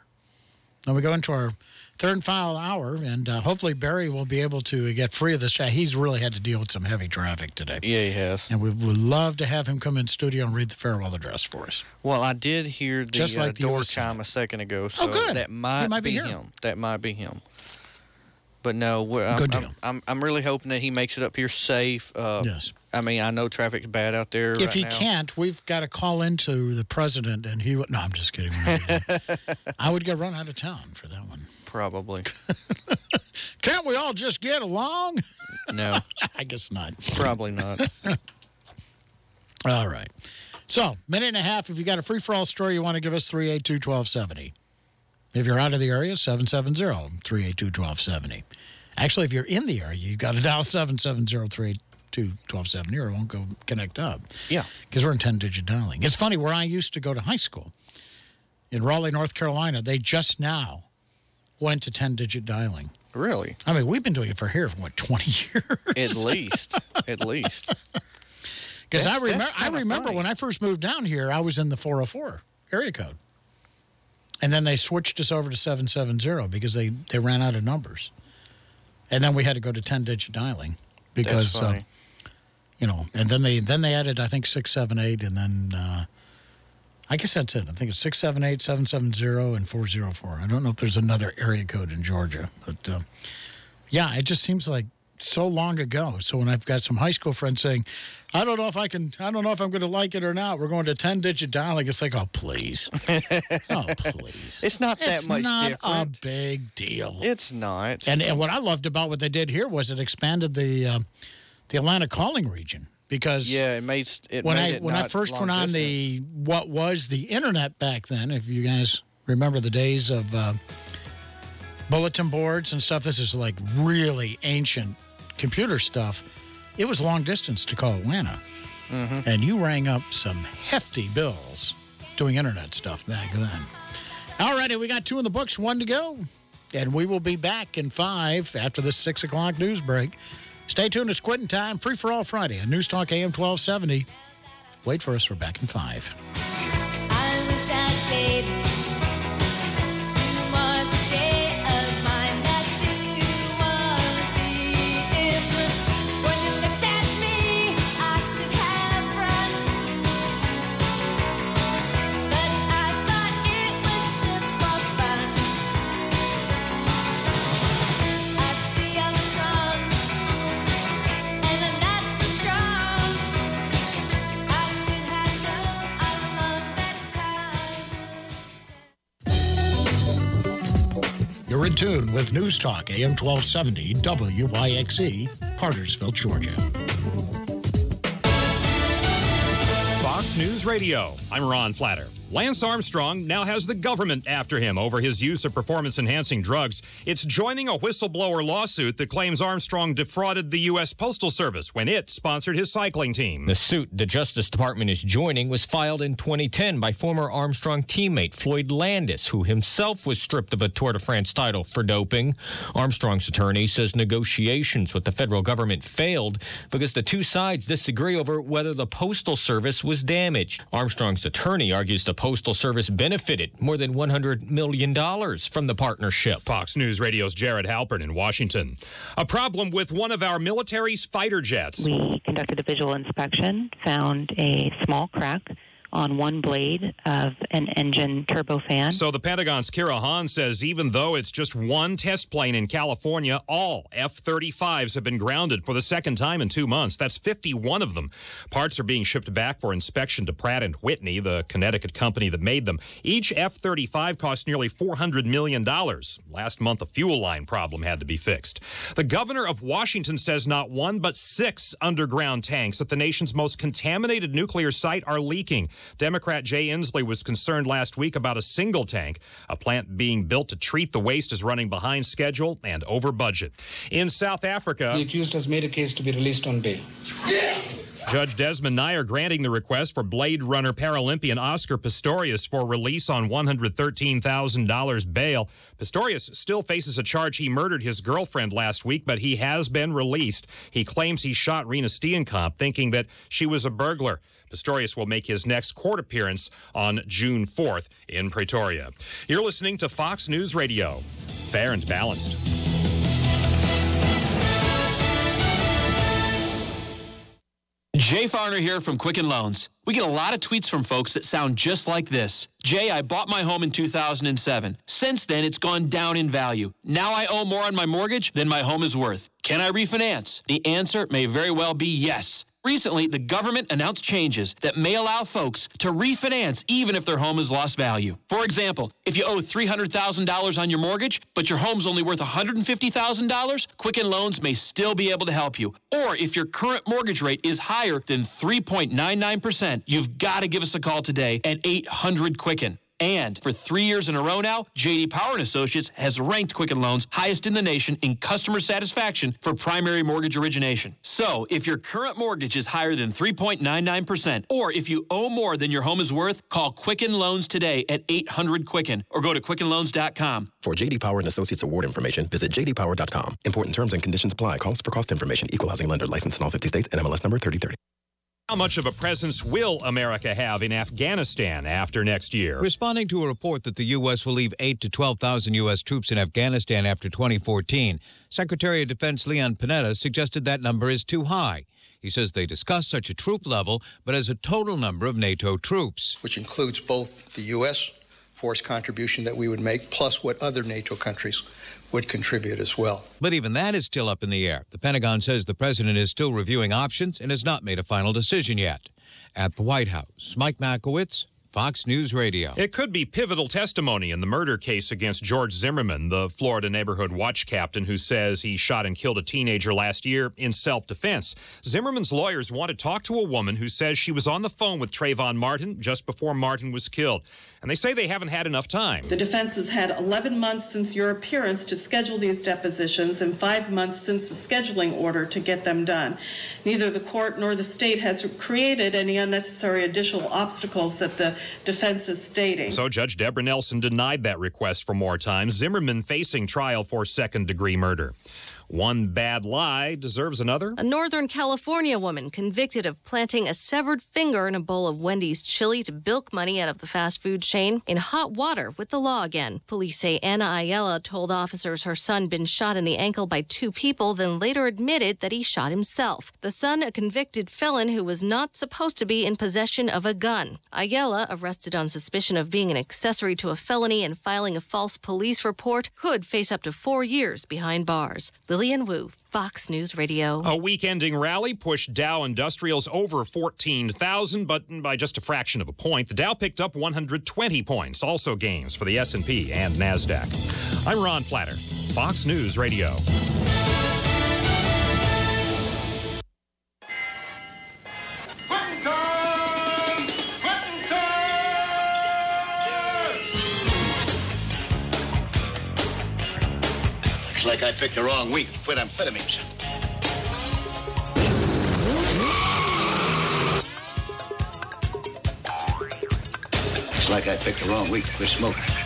Then we go into our third and final hour, and uh, hopefully Barry will be able to get free of this. He's really had to deal with some heavy traffic today. Yeah, he has. And we would love to have him come in studio and read the farewell address for us. Well, I did hear the, Just uh, like the door chime a second ago. So Oh, good. That might, might be be him. That might be him. But no, I'm, I'm. I'm, I'm really hoping that he makes it up here safe. Uh, Yes. I mean, I know traffic's bad out there. If right he now. can't, we've got to call into the president, and he would. No, I'm just kidding. I would get run out of town for that one. Probably. Can't we all just get along? No. I guess not. Probably not. All right. So, minute and a half. If you got a free for all story you want to give us, 382 1270. If you're out of the area, 770 382 1270. Actually, if you're in the area, you've got to dial 770 382 1270 or it won't go connect up. Yeah. Because we're in 10 digit dialing. It's funny, where I used to go to high school in Raleigh, North Carolina, they just now went to 10 digit dialing. Really? I mean, we've been doing it for here for what, 20 years? At least. At least. Because I remember, I remember funny. when I first moved down here, I was in the 404 area code. And then they switched us over to 770 because they, they ran out of numbers. And then we had to go to 10 digit dialing because, uh, you know, and then they, then they added, I think, 678, and then uh, I guess that's it. I think it's 678, 770, and 404. I don't know if there's another area code in Georgia, but uh, yeah, it just seems like so long ago. So when I've got some high school friends saying, I don't know if I can, I don't know if I'm going to like it or not, we're going to 10 digit dialing, it's like, oh, please. oh, please. It's not that much. It's much not different. a big deal. It's not. And, and what I loved about what they did here was it expanded the, uh, the Atlanta calling region because yeah, it made it when made I it when I first went on distance. the what was the internet back then, if you guys remember the days of uh, bulletin boards and stuff, this is like really ancient computer stuff. It was long distance to call Atlanta, Mm-hmm. and you rang up some hefty bills doing internet stuff back then. All righty, we got two in the books, one to go, and we will be back in five after this six o'clock news break. Stay tuned. It's quitting time. Free for all Friday on News Talk AM 1270. Wait for us. We're back in five. You're in tune with News Talk AM 1270 WYXC, Cartersville, Georgia. Fox News Radio. I'm Ron Flatter. Lance Armstrong now has the government after him over his use of performance enhancing drugs. It's joining a whistleblower lawsuit that claims Armstrong defrauded the U.S. Postal Service when it sponsored his cycling team. The suit the Justice Department is joining was filed in 2010 by former Armstrong teammate Floyd Landis, who himself was stripped of a Tour de France title for doping. Armstrong's attorney says negotiations with the federal government failed because the two sides disagree over whether the Postal Service was damaged. Armstrong's attorney argues the Postal Service benefited more than $100 million from the partnership. Fox News Radio's Jared Halpern in Washington. A problem with one of our military's fighter jets. We conducted a visual inspection, found a small crack on one blade of an engine turbofan. So the Pentagon's Kyra Hawn says even though it's just one test plane in California, all F 35s have been grounded for the second time in two months. That's 51 of them. Parts are being shipped back for inspection to Pratt and Whitney, the Connecticut company that made them. Each F 35 cost nearly $400 million. Last month, a fuel line problem had to be fixed. The governor of Washington says not one, but six underground tanks at the nation's most contaminated nuclear site are leaking. Democrat Jay Inslee was concerned last week about a single tank. A plant being built to treat the waste is running behind schedule and over budget. In South Africa, the accused has made a case to be released on bail. Judge Desmond Nair granting the request for Blade Runner Paralympian Oscar Pistorius for release on $113,000 bail. Pistorius still faces a charge he murdered his girlfriend last week, but he has been released. He claims he shot Reeva Steenkamp thinking that she was a burglar. Pistorius will make his next court appearance on June 4th in Pretoria. You're listening to Fox News Radio. Fair and balanced. Jay Farner here from Quicken Loans. We get a lot of tweets from folks that sound just like this. Jay, I bought my home in 2007. Since then, it's gone down in value. Now I owe more on my mortgage than my home is worth. Can I refinance? The answer may very well be yes. Recently, the government announced changes that may allow folks to refinance even if their home has lost value. For example, if you owe $300,000 on your mortgage, but your home's only worth $150,000, Quicken Loans may still be able to help you. Or if your current mortgage rate is higher than 3.99%, you've got to give us a call today at 800 Quicken. And for three years in a row now, JD Power and Associates has ranked Quicken Loans highest in the nation in customer satisfaction for primary mortgage origination. So, if your current mortgage is higher than 3.99%, or if you owe more than your home is worth, call Quicken Loans today at 800 Quicken or go to QuickenLoans.com. For JD Power and Associates award information, visit jdpower.com. Important terms and conditions apply. Calls for cost information. Equal housing lender. License in all 50 states. NMLS number 3030. How much of a presence will America have in Afghanistan after next year? Responding to a report that the U.S. will leave 8 to 12,000 U.S. troops in Afghanistan after 2014, Secretary of Defense Leon Panetta suggested that number is too high. He says they discuss such a troop level, but as a total number of NATO troops. Which includes both the U.S. force contribution that we would make, plus what other NATO countries would contribute as well. But even that is still up in the air. The Pentagon says the president is still reviewing options and has not made a final decision yet. At the White House, Mike Majchrowitz, Fox News Radio. It could be pivotal testimony in the murder case against George Zimmerman, the Florida neighborhood watch captain who says he shot and killed a teenager last year in self defense. Zimmerman's lawyers want to talk to a woman who says she was on the phone with Trayvon Martin just before Martin was killed. And they say they haven't had enough time. The defense has had 11 months since your appearance to schedule these depositions and five months since the scheduling order to get them done. Neither the court nor the state has created any unnecessary additional obstacles that the defense is stating. So Judge Debra Nelson denied that request for more time. Zimmerman facing trial for second degree murder. One bad lie deserves another. A Northern California woman convicted of planting a severed finger in a bowl of Wendy's chili to bilk money out of the fast food chain in hot water with the law again. Police say Anna Ayala told officers her son been shot in the ankle by two people, then later admitted that he shot himself. The son, a convicted felon who was not supposed to be in possession of a gun. Ayala, arrested on suspicion of being an accessory to a felony and filing a false police report, could face up to four years behind bars. Lillian Wu, Fox News Radio. A week-ending rally pushed Dow Industrials over 14,000, but by just a fraction of a point. The Dow picked up 120 points, also gains for the S&P and Nasdaq. I'm Ron Flatter, Fox News Radio. Like I picked the wrong week to quit amphetamines. Looks like I picked the wrong week to quit smoking.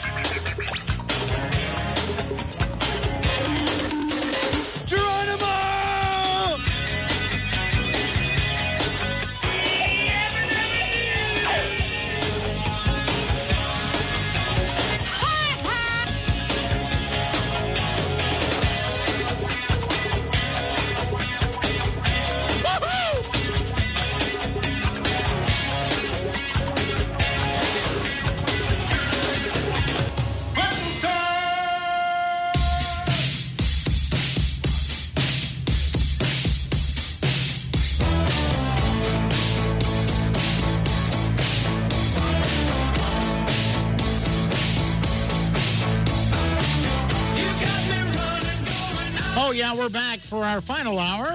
Yeah, we're back for our final hour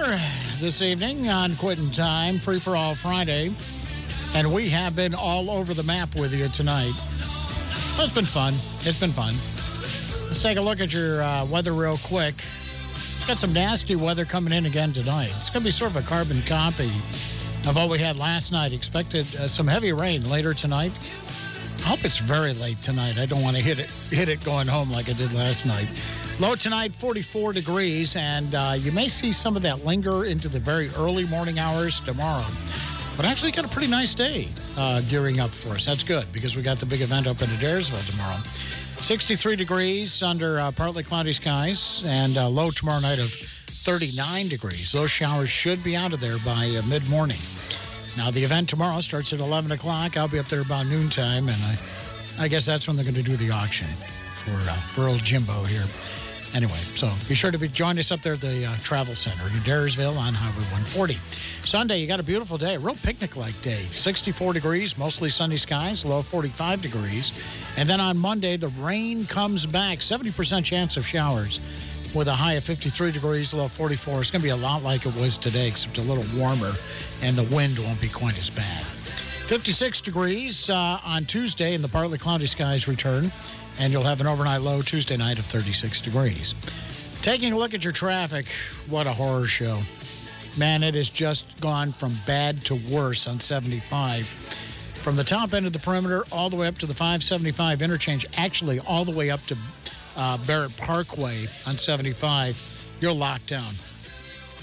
this evening on Quitting Time, Free for All Friday. And we have been all over the map with you tonight. It's been fun. It's been fun. Let's take a look at your uh, weather real quick. It's got some nasty weather coming in again tonight. It's going to be sort of a carbon copy of what we had last night. Expected uh, some heavy rain later tonight. I hope it's very late tonight. I don't want to hit it, hit it going home like I did last night. Low tonight, 44 degrees, and uh, you may see some of that linger into the very early morning hours tomorrow. But actually, got a pretty nice day uh, gearing up for us. That's good because we got the big event up in Adairsville tomorrow. 63 degrees under uh, partly cloudy skies, and uh, low tomorrow night of 39 degrees. Those showers should be out of there by uh, mid morning. Now, the event tomorrow starts at 11 o'clock. I'll be up there about noontime, and I, I guess that's when they're going to do the auction for, uh, for Jimbo here. Anyway, so be sure to be join us up there at the uh, Travel Center in Adairsville on Highway 140. Sunday, you got a beautiful day, a real picnic-like day. 64 degrees, mostly sunny skies, low 45 degrees. And then on Monday, the rain comes back, 70% chance of showers with a high of 53 degrees, low 44. It's going to be a lot like it was today, except a little warmer, and the wind won't be quite as bad. 56 degrees uh, on Tuesday, and the partly cloudy skies return, and you'll have an overnight low Tuesday night of 36 degrees. Taking a look at your traffic, what a horror show. Man, it has just gone from bad to worse on 75. From the top end of the perimeter all the way up to the 575 interchange, actually, all the way up to uh, Barrett Parkway on 75, you're locked down.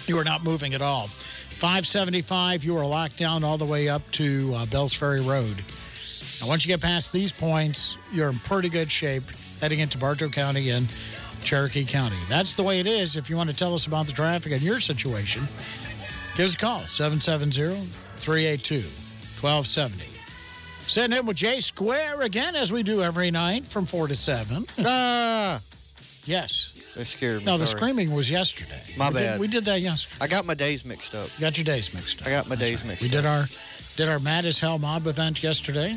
You are not moving at all. 575, you are locked down all the way up to uh, Bells Ferry Road. Now, once you get past these points, you're in pretty good shape heading into Bartow County and Cherokee County. That's the way it is. If you want to tell us about the traffic in your situation, give us a call 770 382 1270. Sitting in with Jay Square again, as we do every night from 4 to 7. Ah! Yes. They scared me. No, the sorry. screaming was yesterday. My we Did, bad. we did that yesterday. I got my days mixed up. You got your days mixed up. I got my days mixed We up. did our did our Mad as Hell Mob event yesterday.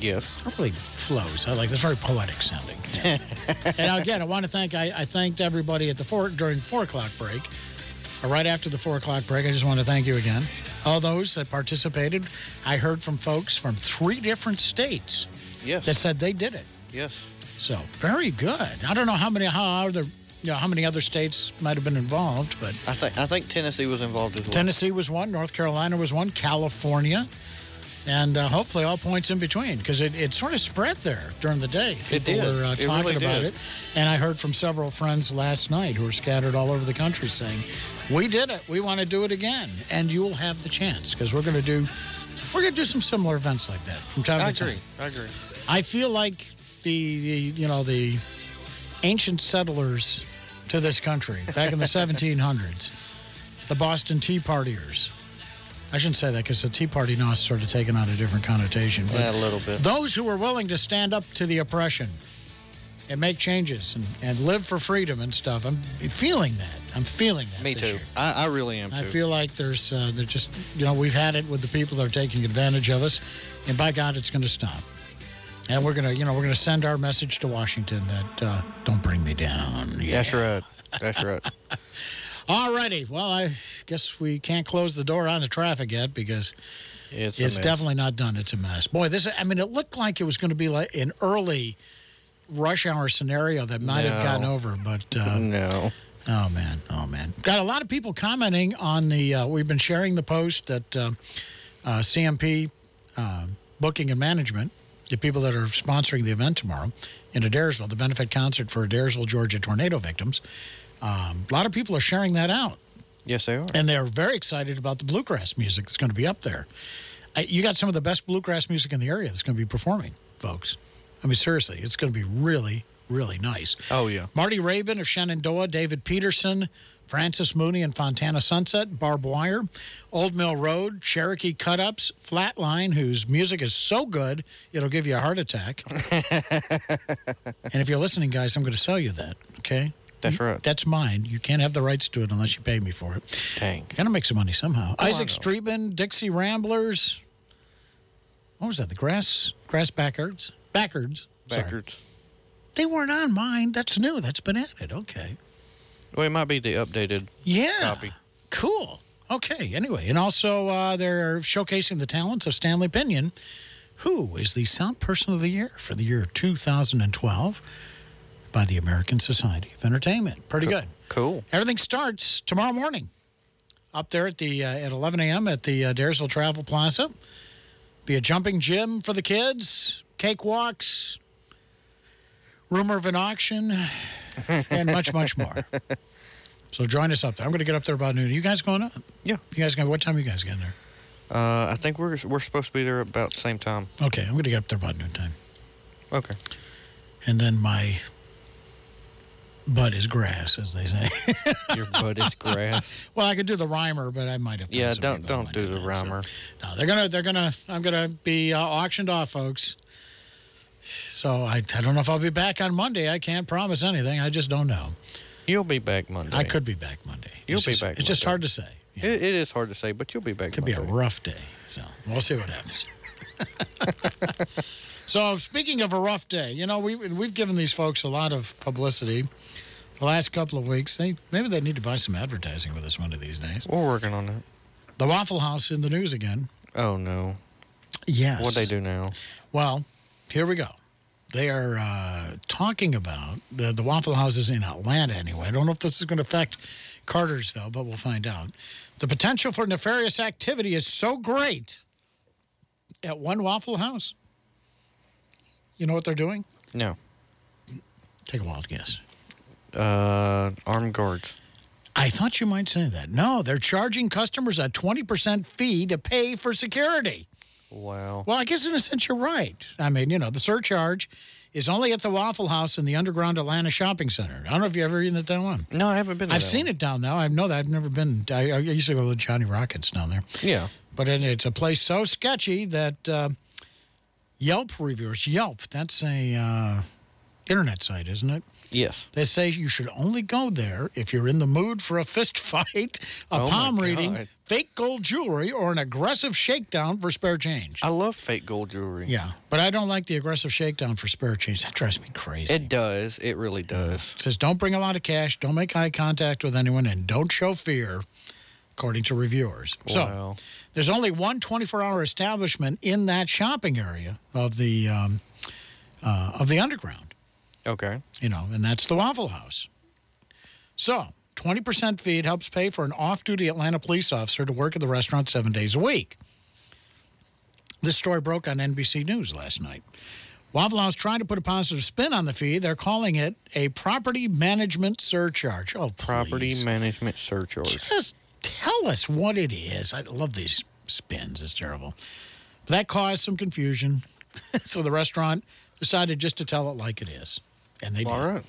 Yes. It really flows. I like this. Very poetic sounding. and again, I want to thank I, I thanked everybody at the four during four o'clock break. Or right after the four o'clock break, I just want to thank you again. All those that participated. I heard from folks from three different states Yes. that said they did it. Yes. So very good. I don't know how many how other you know how many other states might have been involved, but I think I think Tennessee was involved as well. Tennessee was one, North Carolina was one, California, and uh, hopefully all points in between because it, it sort of spread there during the day. It People did. were uh, It talking really about did. it, and I heard from several friends last night who were scattered all over the country saying, "We did it. We want to do it again, and you will have the chance because we're going to do we're going to do some similar events like that from time I to agree. time." I agree. I feel like the, the you know the ancient settlers to this country back in the 1700s, the Boston Tea Partiers. I shouldn't say that because the Tea Party now is sort of taken on a different connotation. But Yeah, a little bit. Those who were willing to stand up to the oppression and make changes and, and live for freedom and stuff. I'm feeling that. I'm feeling that. Me too. I, I really am too. I feel like there's, uh, there's just, you know, we've had it with the people that are taking advantage of us, and by God, it's going to stop. And we're gonna, you know, we're gonna send our message to Washington that uh, don't bring me down. Yeah. That's right. That's right. All righty. Well, I guess we can't close the door on the traffic yet because It's, it's definitely not done. It's a mess. Boy, this, I mean, it looked like it was going to be like an early rush hour scenario that might have gotten over, but. Uh, no. Oh, man. Oh, man. Got a lot of people commenting on the. Uh, we've been sharing the post that uh, uh, CMP uh, Booking and Management, the people that are sponsoring the event tomorrow in Adairsville, the benefit concert for Adairsville, Georgia tornado victims. Um, a lot of people are sharing that out. Yes, they are. And they're very excited about the bluegrass music that's going to be up there. I, you got some of the best bluegrass music in the area that's going to be performing, folks. I mean, seriously, it's going to be really, really nice. Oh, yeah. Marty Raybon of Shenandoah, David Peterson, Francis Mooney and Fontana Sunset, Barb Wire, Old Mill Road, Cherokee Cut Ups, Flatline, whose music is so good it'll give you a heart attack. and if you're listening, guys, I'm going to sell you that, okay? That's right. That's mine. You can't have the rights to it unless you pay me for it. Dang. Got to make some money somehow. Oh, Isaac. Streetman, Dixie Ramblers. What was that? The Grass Grass Backards? Backards. Sorry. Backwards. They weren't on mine. That's new. That's been added. Okay. Well, it might be the updated Yeah. copy. Cool. Okay. Anyway, and also uh, they're showcasing the talents of Stanley Pinion, who is the Sound Person of the Year for the year 2012 by the American Society of Entertainment. Pretty good. Cool. Everything starts tomorrow morning up there at, the, uh, at 11 a.m. at the uh, Adairsville Travel Plaza. Be a jumping gym for the kids, cakewalks, rumor of an auction, and much, much more. So join us up there. I'm going to get up there about noon. Are You guys going up? Yeah. You guys going? What time are you guys getting there? Uh, I think we're we're supposed to be there about the same time. Okay, I'm going to get up there about noon time. Okay. And then my butt is grass, as they say. Your butt is grass. well, I could do the rhymer, but I might have. Yeah, don't don't do the rhymer. No, they're gonna they're gonna I'm gonna be uh, auctioned off, folks. So I I don't know if I'll be back on Monday. I can't promise anything. I just don't know. You'll be back Monday. I could be back Monday. You'll It's be just- back It's just hard to say. It, it is hard to say, but you'll be back. It Could be a rough day. So we'll see what happens. so speaking of a rough day, you know we we've given these folks a lot of publicity the last couple of weeks. They maybe they need to buy some advertising with us one of these days. We're working on that. The Waffle House in the news again. Oh no. Yes. What they do now? Well, here we go. They are uh, talking about the, the Waffle Houses in Atlanta, anyway. I don't know if this is going to affect Cartersville, but we'll find out. The potential for nefarious activity is so great at one Waffle House. You know what they're doing? No. Take a wild guess. Uh, armed guards. I thought you might say that. No, they're charging customers a 20% fee to pay for security. Wow. Well, I guess in a sense you're right. I mean, you know, the surcharge is only at the Waffle House in the underground Atlanta Shopping Center. I don't know if you've ever eaten at that one. No, I haven't been. I've seen it down there. I know that. I've never been. I, I used to go to Johnny Rockets down there. Yeah. But it, it's a place so sketchy that uh, Yelp reviewers, Yelp, that's a uh, internet site, isn't it? Yes. They say you should only go there if you're in the mood for a fist fight, a Oh, palm reading, God. fake gold jewelry, or an aggressive shakedown for spare change. I love fake gold jewelry. Yeah, but I don't like the aggressive shakedown for spare change. That drives me crazy. It does. It really does. It says don't bring a lot of cash, don't make eye contact with anyone, and don't show fear, according to reviewers. So there's only one 24 hour establishment in that shopping area of the, um, uh, of the underground, Okay. you know, and that's the Waffle House. So 20% fee helps pay for an off duty Atlanta police officer to work at the restaurant seven days a week. This story broke on NBC News last night. Waffle House trying to put a positive spin on the fee. They're calling it a property management surcharge. Oh, Property management surcharge. Just tell us what it is. I love these spins. It's terrible. That caused some confusion. so the restaurant decided just to tell it like it is. And they did. All right.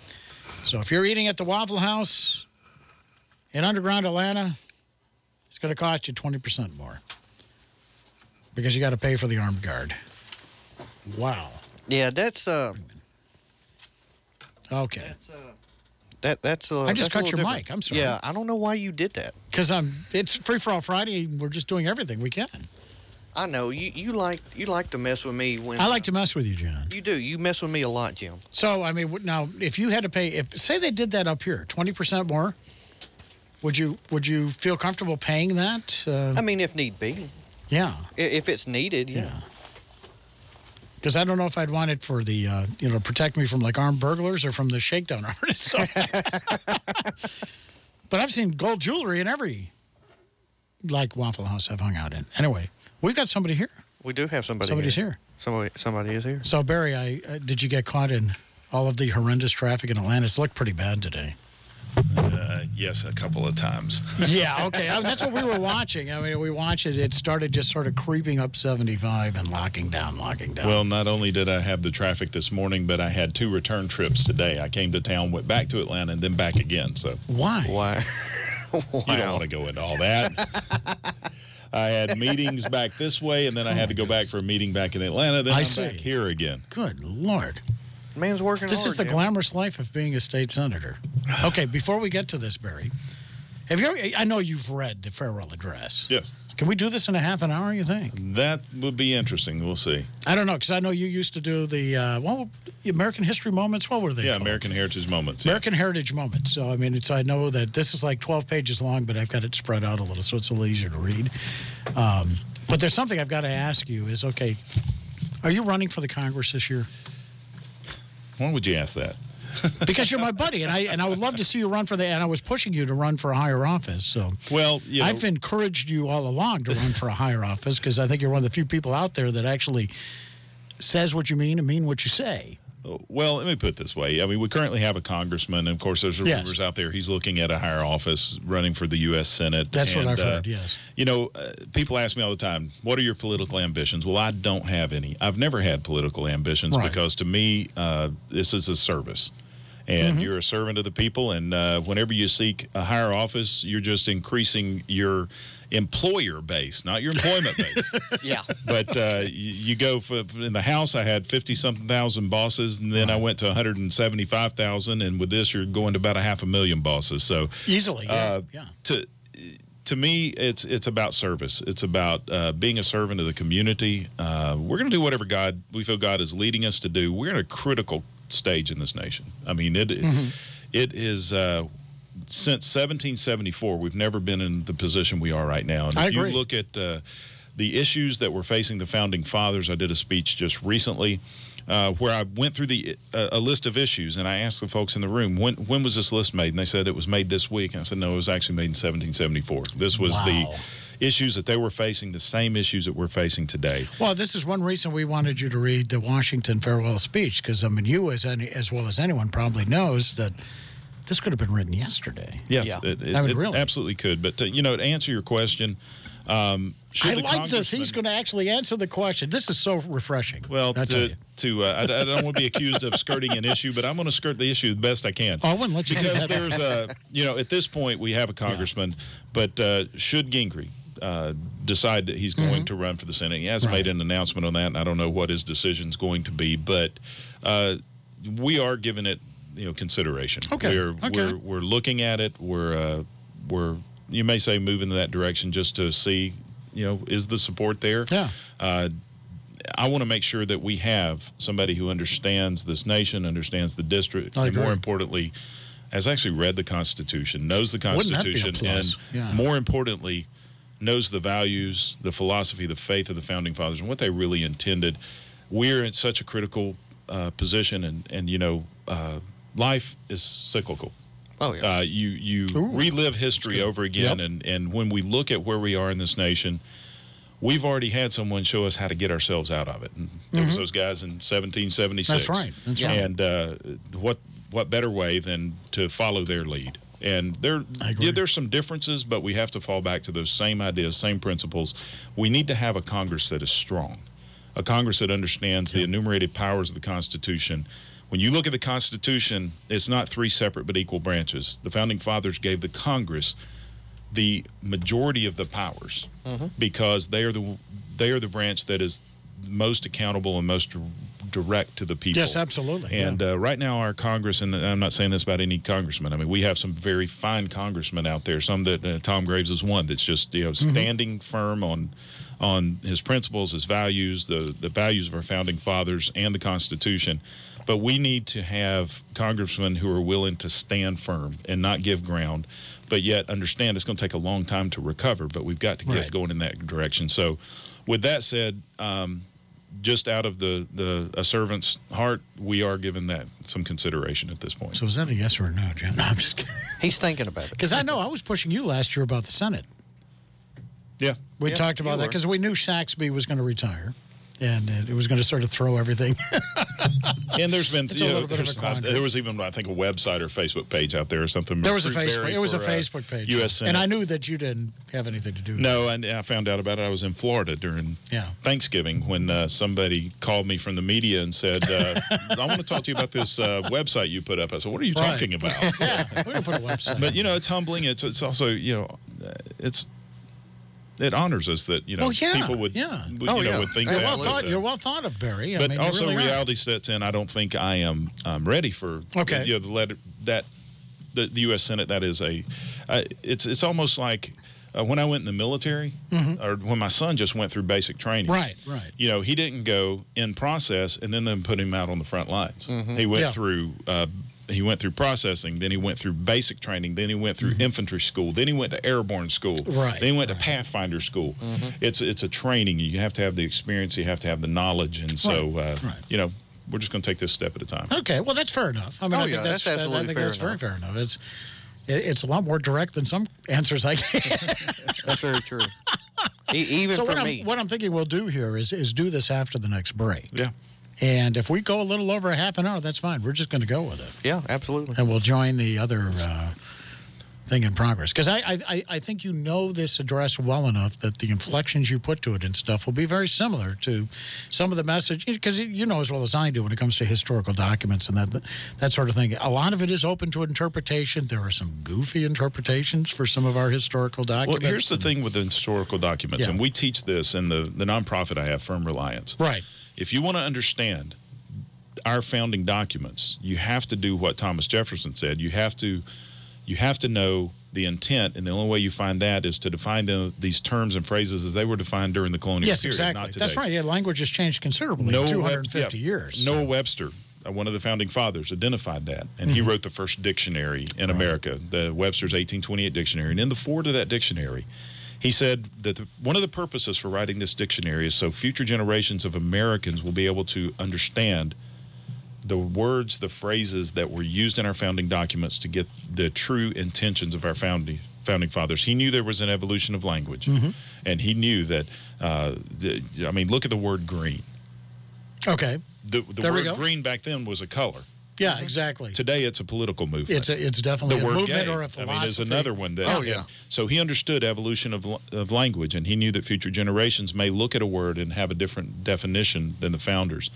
So if you're eating at the Waffle House in underground Atlanta, it's going to cost you 20% more because you got to pay for the armed guard. Wow. Yeah, that's uh. Okay. That's uh. That that's uh. I just cut your different. mic. I'm sorry. Yeah, I don't know why you did that. Because I'm. It's free for all Friday. We're just doing everything we can. I know you you like you like to mess with me when I like to mess with you, John. you do. You mess with me a lot, Jim. So I mean, now if you had to pay, if say they did that up here, 20 percent more, would you would you feel comfortable paying that? Uh, I mean, if need be, yeah. If it's needed, yeah. Because I don't know if I'd want it for the, uh, you know, protect me from like armed burglars or from the shakedown artists. So- but I've seen gold jewelry in every, like, Waffle House I've hung out in. Anyway, we've got somebody here. We do have somebody. Somebody's here. Somebody, somebody is here. So, Barry, I, uh, did you get caught in all of the horrendous traffic in Atlanta? It's looked pretty bad today. Uh, yes, a couple of times. Yeah, okay. I- that's what we were watching. I mean, we watched it. It started just sort of creeping up 75 and locking down, locking down. Well, not only did I have the traffic this morning, but I had two return trips today. I came to town, went back to Atlanta, and then back again. So why? Why? You don't want to go into all that. I had meetings back this way, and then I had to go back for a meeting back in Atlanta. Then I I'm back here again. Good Lord. Man's working This hard. is the Jim. glamorous life of being a state senator. Okay, before we get to this, Barry, have you ever, I know you've read the farewell address. Yes. Can we do this in a half an hour, you think? That would be interesting. We'll see. I don't know, because I know you used to do the, uh, well, American History Moments. What were they? Yeah, called? American Heritage Moments. American Heritage Moments. So, I mean, it's, I know that this is like 12 pages long, but I've got it spread out a little, so it's a little easier to read. Um, but there's something I've got to ask you is okay, are you running for the Congress this year? Why would you ask that? Because you're my buddy, and I, and I would love to see you run for the, and I was pushing you to run for a higher office. So, well, you know- I've encouraged you all along to run for a higher office because I think you're one of the few people out there that actually says what you mean and mean what you say. Well, let me put it this way. I mean, we currently have a congressman, and of course, there's Yes. rumors out there he's looking at a higher office, running for the U.S. Senate. That's what I've uh, heard, yes. You know, uh, people ask me all the time, "What are your political ambitions?" Well, I don't have any. I've never had political ambitions Right. because, to me, uh, this is a service. And Mm-hmm. you're a servant of the people, and uh, whenever you seek a higher office, you're just increasing your employer base, not your employment base. Yeah. But uh, you, you go for, in the house. I had fifty something thousand bosses, and then I went to one hundred and seventy five thousand. And with this, you're going to about a half a million bosses. So Easily, yeah, uh, yeah. To to me, it's it's about service. It's about uh, being a servant of the community. Uh, we're going to do whatever God we feel God is leading us to do. We're in a critical stage in this nation. I mean, it Mm-hmm. it is. Uh, since 1774, we've never been in the position we are right now. And I if agree. you look at uh, the issues that were facing the founding fathers, I did a speech just recently uh, where I went through the uh, a list of issues, and I asked the folks in the room, when when was this list made? And they said it was made this week. And I said, no, it was actually made in 1774. This was Wow. the issues that they were facing, the same issues that we're facing today. Well, this is one reason we wanted you to read the Washington farewell speech because I mean, you as any as well as anyone probably knows that this could have been written yesterday. Yes, it, it- I mean, it really. absolutely could. But to, you know, to answer your question, um, should I the like this. He's going to actually answer the question. This is so refreshing. Well, I tell to, you. to uh, I, I don't want to be accused of skirting an issue, but I'm going to skirt the issue the best I can. Oh, I wouldn't let you do because there's a you know at this point we have a congressman, but uh, should Gingrey uh, decide that he's going Mhm. to run for the Senate, he hasn't Right. made an announcement on that, and I don't know what his decision is going to be, but uh, we are giving it you know consideration. Okay, We're okay. we're we're looking at it. We're uh, we're you may say moving in that direction just to see you know is the support there. Yeah. Uh, I want to make sure that we have somebody who understands this nation, understands the district, and more importantly, has actually read the Constitution, knows the Wouldn't that be a Constitution, and Yeah. more importantly, knows the values, the philosophy, the faith of the founding fathers, and what they really intended. We're in such a critical uh, position, and and you know, uh, life is cyclical. Oh yeah. Uh, you you Ooh. relive history over again, Yep. and and when we look at where we are in this nation, we've already had someone show us how to get ourselves out of it. And there was Mhm. those guys in 1776. That's right. That's right. And uh, what what better way than to follow their lead? And there, yeah, there's some differences, but we have to fall back to those same ideas, same principles. We need to have a Congress that is strong, a Congress that understands the enumerated powers of the Constitution. When you look at the Constitution, it's not three separate but equal branches. The founding fathers gave the Congress the majority of the powers Mhm. because they are the they are the branch that is most accountable and most direct to the people. Yes, absolutely. yeah. And uh, right now, our Congress, and I'm not saying this about any congressman. I mean, we have some very fine congressmen out there. Some that uh, Tom Graves is one that's just you know Mm-hmm. standing firm on on his principles, his values, the the values of our founding fathers and the Constitution. But we need to have congressmen who are willing to stand firm and not give ground, but yet understand it's going to take a long time to recover. But we've got to get Right. going in that direction. So, with that said. Um, just out of the, the a servant's heart, we are given that some consideration at this point. So is that a yes or a no, Jim? No, I'm just kidding. He's thinking about it. Because I know I was pushing you last year about the Senate. Yeah. We Yeah, talked about that because we knew Saxby was going to retire. And it was going to sort of throw everything. And there's been you know, little bit of there's- uh, there was even I think a website or Facebook page out there or something. there was a Facebook. It was a uh, Facebook page. U.S. Senate. And I knew that you didn't have anything to do with No, and I found out about it. I was in Florida during Yeah. Thanksgiving when uh, somebody called me from the media and said, uh, "I want to talk to you about this uh, website you put up." I said, "What are you Right. talking about?" yeah, we don't put a website. but you know, it's humbling. It's it's also you know, it's it honors us that you know oh, yeah. people would yeah. would, oh, you know yeah. would think you're that. well thought. uh, You're well thought of, Barry. I but mean, also really are. reality sets in. I don't think I am um, ready for Okay. You know, the letter that the, the U.S. Senate. That is a. Uh, it's it's almost like. Uh, when I went in the military, Mhm. or when my son just went through basic training, Right, right. You know, he didn't go in process and then then put him out on the front lines. He went Yeah. through uh, he went through processing, then he went through basic training, then he went through infantry school, then he went to airborne school. Right, Then he went to Pathfinder school. Mm -hmm. It's it's a training. You have to have the experience. You have to have the knowledge, and so uh, you know we're just going to take this step at a time. Okay, well, that's fair enough. I mean, Oh, I think yeah, that's, that's I absolutely think fair that's very enough. fair enough. It's it, it's a lot more direct than some answers I get. That's very true. E- even so for what me. I'm, what I'm thinking we'll do here is is do this after the next break. Yeah. And if we go a little over a half an hour, that's fine. We're just going to go with it. Yeah, absolutely. And we'll join the other uh, thing in progress. Because I, I, I think you know this address well enough that the inflections you put to it and stuff will be very similar to some of the message. Because you know as well as I do when it comes to historical documents and that, that sort of thing. A lot of it is open to interpretation. There are some goofy interpretations for some of our historical documents. Well, here's the thing with the historical documents, Yeah. and we teach this in the, the nonprofit I have, Firm Reliance. Right. If you want to understand our founding documents, you have to do what Thomas Jefferson said. You have to, you have to know the intent, and the only way you find that is to define the, these terms and phrases as they were defined during the colonial Yes, period, exactly. not today. That's right. Yeah, language has changed considerably in 250 Web- years. Noah Webster, uh, one of the founding fathers, identified that, and he Mhm. wrote the first dictionary in America, the Webster's 1828 dictionary. And in the foreword of that dictionary, he said that the, one of the purposes for writing this dictionary is so future generations of Americans will be able to understand the words, the phrases that were used in our founding documents to get the true intentions of our founding founding fathers. He knew there was an evolution of language, Mhm. and he knew that. Uh, the, I mean, look at the word green. Okay. The, the word green back then was a color. Yeah, mm-hmm. exactly. Today, it's a political movement. It's, a, it's definitely the a word movement gay, or a I philosophy. mean, is another one. That, Oh, yeah. So he understood evolution of, of language, and he knew that future generations may look at a word and have a different definition than the founders.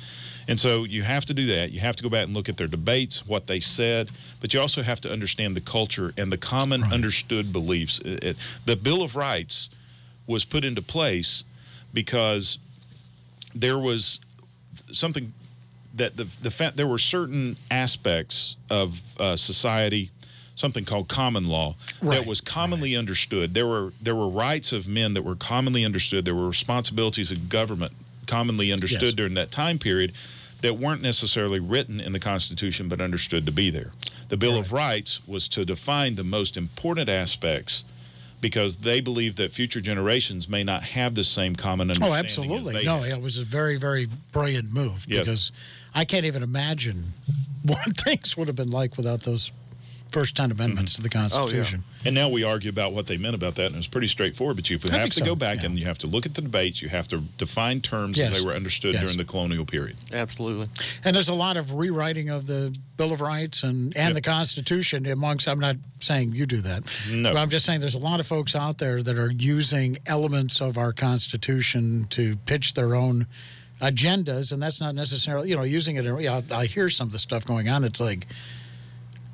And so you have to do that. You have to go back and look at their debates, what they said, but you also have to understand the culture and the common understood beliefs. It- it- the Bill of Rights was put into place because there was something that the the fact there were certain aspects of uh, society, something called common law, that was commonly understood. There were there were rights of men that were commonly understood. There were responsibilities of government commonly understood Yes. during that time period that weren't necessarily written in the Constitution but understood to be there. The Bill of Rights was to define the most important aspects because they believed that future generations may not have the same common understanding. Oh, absolutely. No, had. it was a very, very brilliant move Yes. because I can't even imagine what things would have been like without those first 10 amendments mm-hmm. to the Constitution. Oh, and now we argue about what they meant about that, and it's pretty straightforward. But you I have think to so, go back and you have to look at the debates. You have to define terms Yes. as they were understood Yes. during the colonial period. Absolutely. And there's a lot of rewriting of the Bill of Rights and, and the Constitution amongst, I'm not saying you do that. No. But I'm just saying there's a lot of folks out there that are using elements of our Constitution to pitch their own agendas. And that's not necessarily, you know, using it. In, you know, I hear some of the stuff going on. It's like,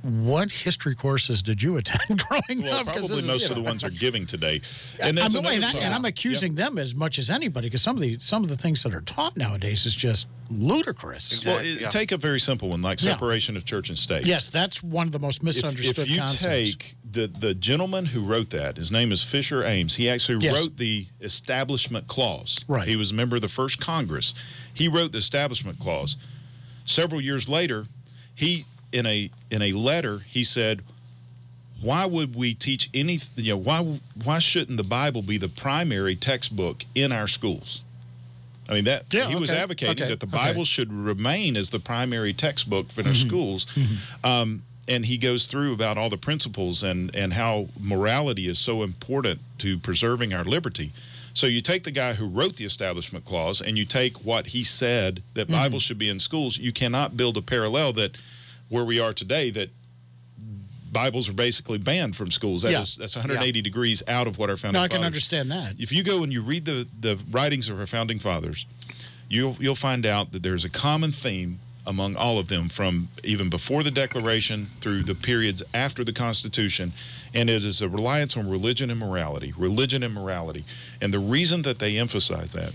what history courses did you attend growing Well, up? probably is, most you of the ones are giving today. And, I'm, and, I, am accusing them as much as anybody because some of the some of the things that are taught nowadays is just ludicrous. Well, it- take a very simple one like Yeah. separation of church and state. Yes, that's one of the most If, misunderstood if you concepts. take the, the gentleman who wrote that, his name is Fisher Ames. He actually Yes. wrote the Establishment Clause. Right. He was a member of the first Congress. He wrote the Establishment Clause. Several years later, he in a in a letter he said, "Why would we teach any? You know, why why shouldn't the Bible be the primary textbook in our schools?" I mean that Yeah, he was advocating okay, that the okay. Bible should remain as the primary textbook for their Mhm, schools. Um, and he goes through about all the principles and and how morality is so important to preserving our liberty. So you take the guy who wrote the Establishment Clause and you take what he said that Mhm. Bible should be in schools. You cannot build a parallel that where we are today that Bibles are basically banned from schools. That Yeah. is- that's 180 degrees out of what our founding No, I can fathers- understand that. if you go and you read the, the writings of our founding fathers, you'll you'll find out that there's a common theme among all of them from even before the Declaration through the periods after the Constitution, and it is a reliance on religion and morality, religion and morality, and the reason that they emphasize that.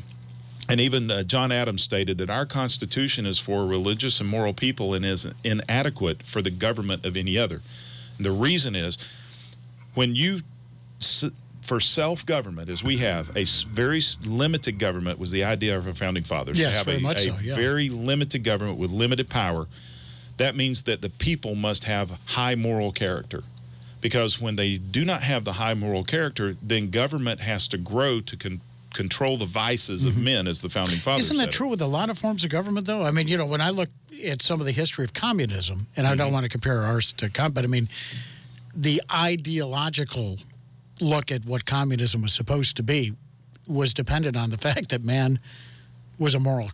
And even uh, John Adams stated that our Constitution is for religious and moral people and is inadequate for the government of any other. And the reason is when you for self-government as we have a very limited government was the idea of our founding fathers Yes, to have very a, much a so, yeah. very limited government with limited power that means that the people must have high moral character because when they do not have the high moral character then government has to grow to con- control the vices of men as the founding fathers Mm-hmm. Isn't that it. true with a lot of forms of government, though? I mean, you know, when I look at some of the history of communism, and I don't Mm-hmm. want to compare ours to com, but I mean, the ideological look at what communism was supposed to be was dependent on the fact that man was a moral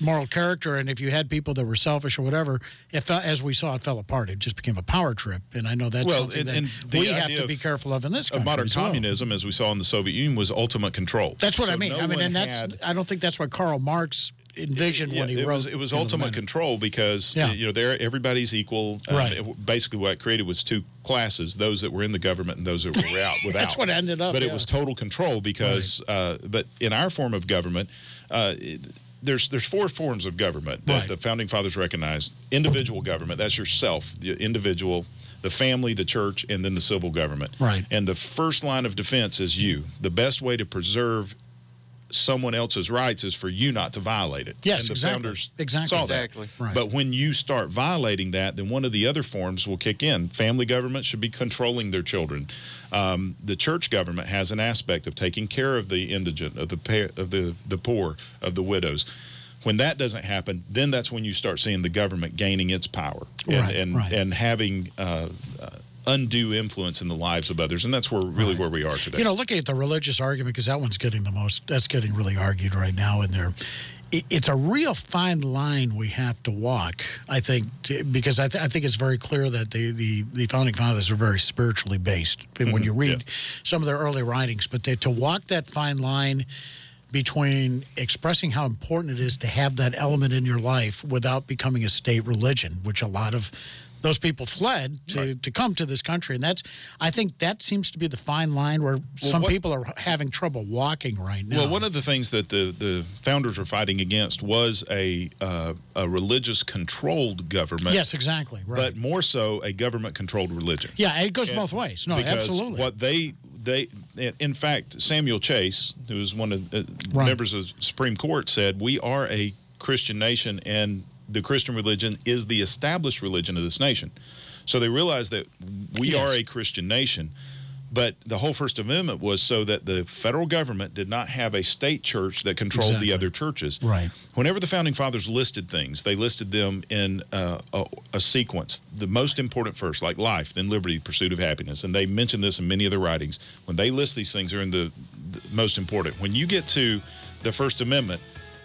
moral character and if you had people that were selfish or whatever it fell, as we saw it fell apart it just became a power trip and i know that's Well, something and- that and we have to be careful of in this country modern well. communism as we saw in the soviet union was ultimate control that's what So i mean no i mean and that's i don't think that's what karl marx envisioned when he it wrote was, it was you know, the ultimate control because Yeah. you know there everybody's equal. Um, Right. it- basically, what it created was two classes: those that were in the government and those that were out without. That's what ended up, But it was total control because. Uh, but in our form of government. Uh, it- there's there's four forms of government that Right. the founding fathers recognized. Individual government, that's yourself, the individual, the family, the church, and then the civil government. Right. And the first line of defense is you. The best way to preserve someone else's rights is for you not to violate it. Yes, and the exactly. founders Exactly. saw that. Exactly. Right. But when you start violating that, then one of the other forms will kick in. Family government should be controlling their children. Um, the church government has an aspect of taking care of the indigent, of the of the the poor, of the widows. When that doesn't happen, then that's when you start seeing the government gaining its power and Right, and, right. and having uh, uh, undue influence in the lives of others, and that's where really where we are today. You know, looking at the religious argument, because that one's getting the most, that's getting really argued right now in there. It, it's a real fine line we have to walk, I think, to, because I, th- I think it's very clear that the, the, the founding fathers are very spiritually based when Mhm, you read some of their early writings. But they, to walk that fine line between expressing how important it is to have that element in your life without becoming a state religion, which a lot of those people fled to, to come to this country. And that's, I think that seems to be the fine line where some what- people are having trouble walking right now. Well, one of the things that the, the founders were fighting against was a uh, a religious controlled government. Yes, exactly. Right. But more so, a government controlled religion. yeah, it goes And- both ways. No, because absolutely. What they they in- fact, Samuel Chase, who was one of the uh, Right. members of the Supreme Court, said we are a Christian nation and the Christian religion is the established religion of this nation. So they realized that we Yes. are a Christian nation. But the whole First Amendment was so that the federal government did not have a state church that controlled Exactly. the other churches. Right. Whenever the founding fathers listed things, they listed them in uh, a, a sequence. The most important first, like life, then liberty, pursuit of happiness. And they mention this in many of their writings. When they list these things, they're in the, the most important. When you get to the First Amendment,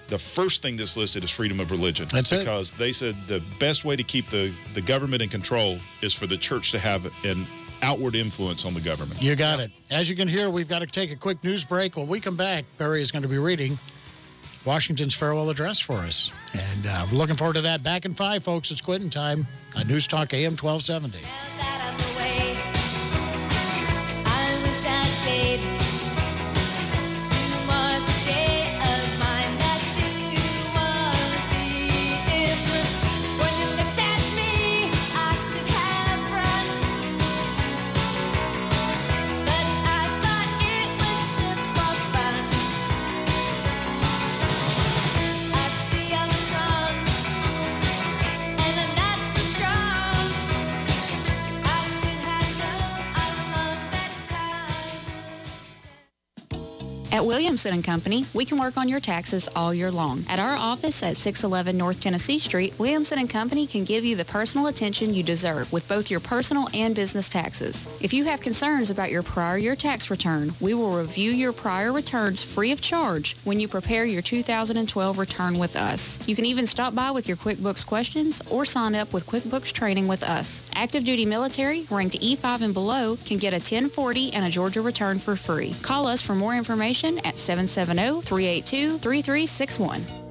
the first thing that's listed is freedom of religion. That's it. because they said the best way to keep the, the government in control is for the church to have an outward influence on the government. You got it. As you can hear, we've got to take a quick news break. When we come back, Barry is going to be reading Washington's farewell address for us. And uh, we're looking forward to that. Back in five, folks. It's quitting time on News Talk AM 1270. At Williamson & Company, we can work on your taxes all year long. At our office at 611 North Tennessee Street, Williamson & Company can give you the personal attention you deserve with both your personal and business taxes. If you have concerns about your prior year tax return, we will review your prior returns free of charge when you prepare your 2012 return with us. You can even stop by with your QuickBooks questions or sign up with QuickBooks training with us. Active duty military, ranked E5 and below, can get a 1040 and a Georgia return for free. Call us for more information at 770-382-3361.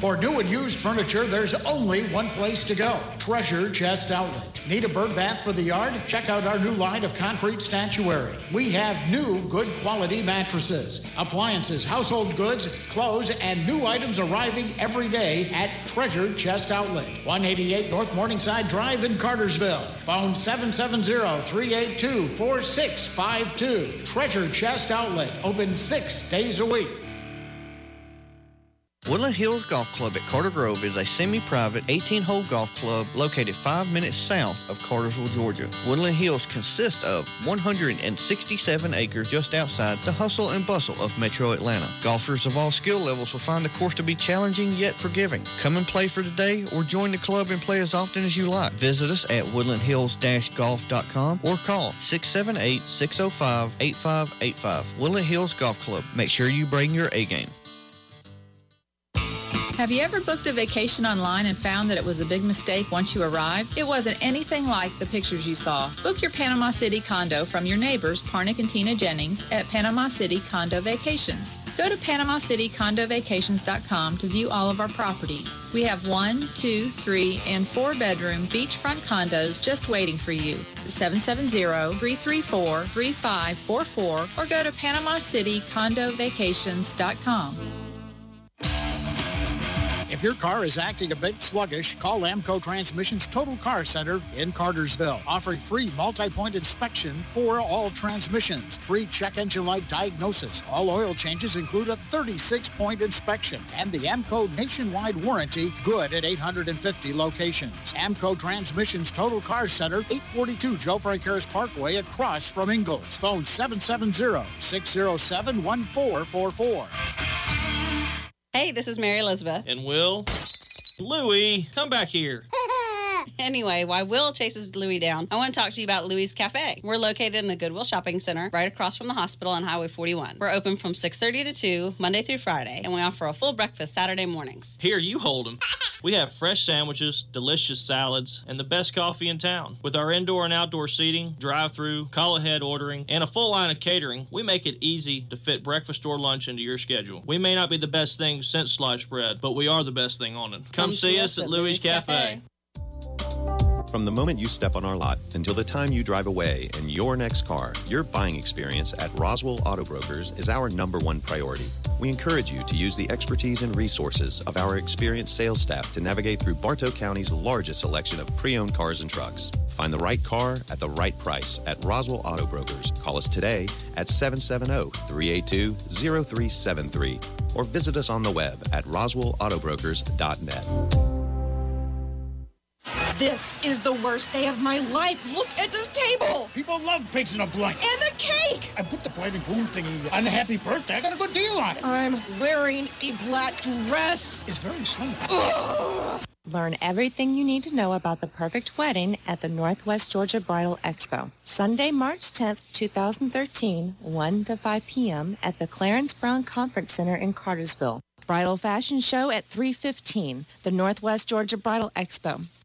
For new and used furniture, there's only one place to go Treasure Chest Outlet. Need a bird bath for the yard? Check out our new line of concrete statuary. We have new, good quality mattresses, appliances, household goods, clothes, and new items arriving every day at Treasure Chest Outlet. 188 North Morningside Drive in Cartersville. Phone 770 382 4652. Treasure Chest Outlet. Open six days a week. Woodland Hills Golf Club at Carter Grove is a semi-private 18-hole golf club located five minutes south of Cartersville, Georgia. Woodland Hills consists of 167 acres just outside the hustle and bustle of metro Atlanta. Golfers of all skill levels will find the course to be challenging yet forgiving. Come and play for the day or join the club and play as often as you like. Visit us at woodlandhills-golf.com or call 678-605-8585. Woodland Hills Golf Club. Make sure you bring your A game. Have you ever booked a vacation online and found that it was a big mistake once you arrived? It wasn't anything like the pictures you saw. Book your Panama City condo from your neighbors, Parnick and Tina Jennings, at Panama City Condo Vacations. Go to PanamaCityCondoVacations.com to view all of our properties. We have one, two, three, and four bedroom beachfront condos just waiting for you. 770-334-3544 or go to PanamaCityCondoVacations.com. If your car is acting a bit sluggish, call AAMCO Transmission's Total Car Center in Cartersville, offering free multi-point inspection for all transmissions, free check engine light diagnosis. All oil changes include a 36-point inspection, and the AAMCO nationwide warranty good at 850 locations. AAMCO Transmission's Total Car Center, 842 Joe Frank Harris Parkway, across from Ingles. Phone 770-607-1444. Hey, this is Mary Elizabeth. And Will. Louie, come back here. anyway, while Will chases Louie down, I want to talk to you about Louie's Cafe. We're located in the Goodwill Shopping Center, right across from the hospital on Highway 41. We're open from 6:30 to 2, Monday through Friday, and we offer a full breakfast Saturday mornings. Here, you hold them. We have fresh sandwiches, delicious salads, and the best coffee in town. With our indoor and outdoor seating, drive through, call ahead ordering, and a full line of catering, we make it easy to fit breakfast or lunch into your schedule. We may not be the best thing since sliced bread, but we are the best thing on it. Come, Come see us at Louie's Cafe. From the moment you step on our lot until the time you drive away in your next car, your buying experience at Roswell Auto Brokers is our number one priority. We encourage you to use the expertise and resources of our experienced sales staff to navigate through Bartow County's largest selection of pre owned cars and trucks. Find the right car at the right price at Roswell Auto Brokers. Call us today at 770 382 0373 or visit us on the web at roswellautobrokers.net. This is the worst day of my life. Look at this table. People love pigs in a blanket. And the cake. I put the bride and groom thingy on the happy birthday. I got a good deal on it. I'm wearing a black dress. It's very slim. Learn everything you need to know about the perfect wedding at the Northwest Georgia Bridal Expo. Sunday, March 10th, 2013, 1 to 5 p.m. at the Clarence Brown Conference Center in Cartersville. Bridal fashion show at 315, the Northwest Georgia Bridal Expo.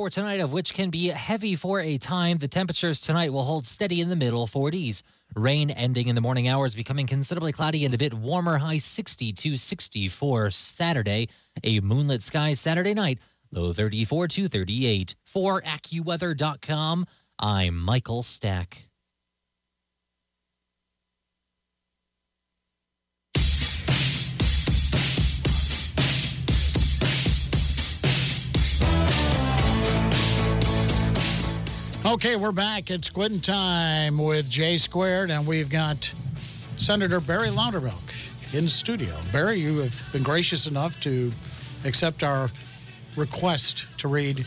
For tonight, of which can be heavy for a time, the temperatures tonight will hold steady in the middle 40s. Rain ending in the morning hours, becoming considerably cloudy and a bit warmer, high 60 to 64 Saturday. A moonlit sky Saturday night, low 34 to 38. For AccuWeather.com, I'm Michael Stack. Okay, we're back. It's Quitting Time with J Squared, and we've got Senator Barry Loudermilk in studio. Barry, you have been gracious enough to accept our request to read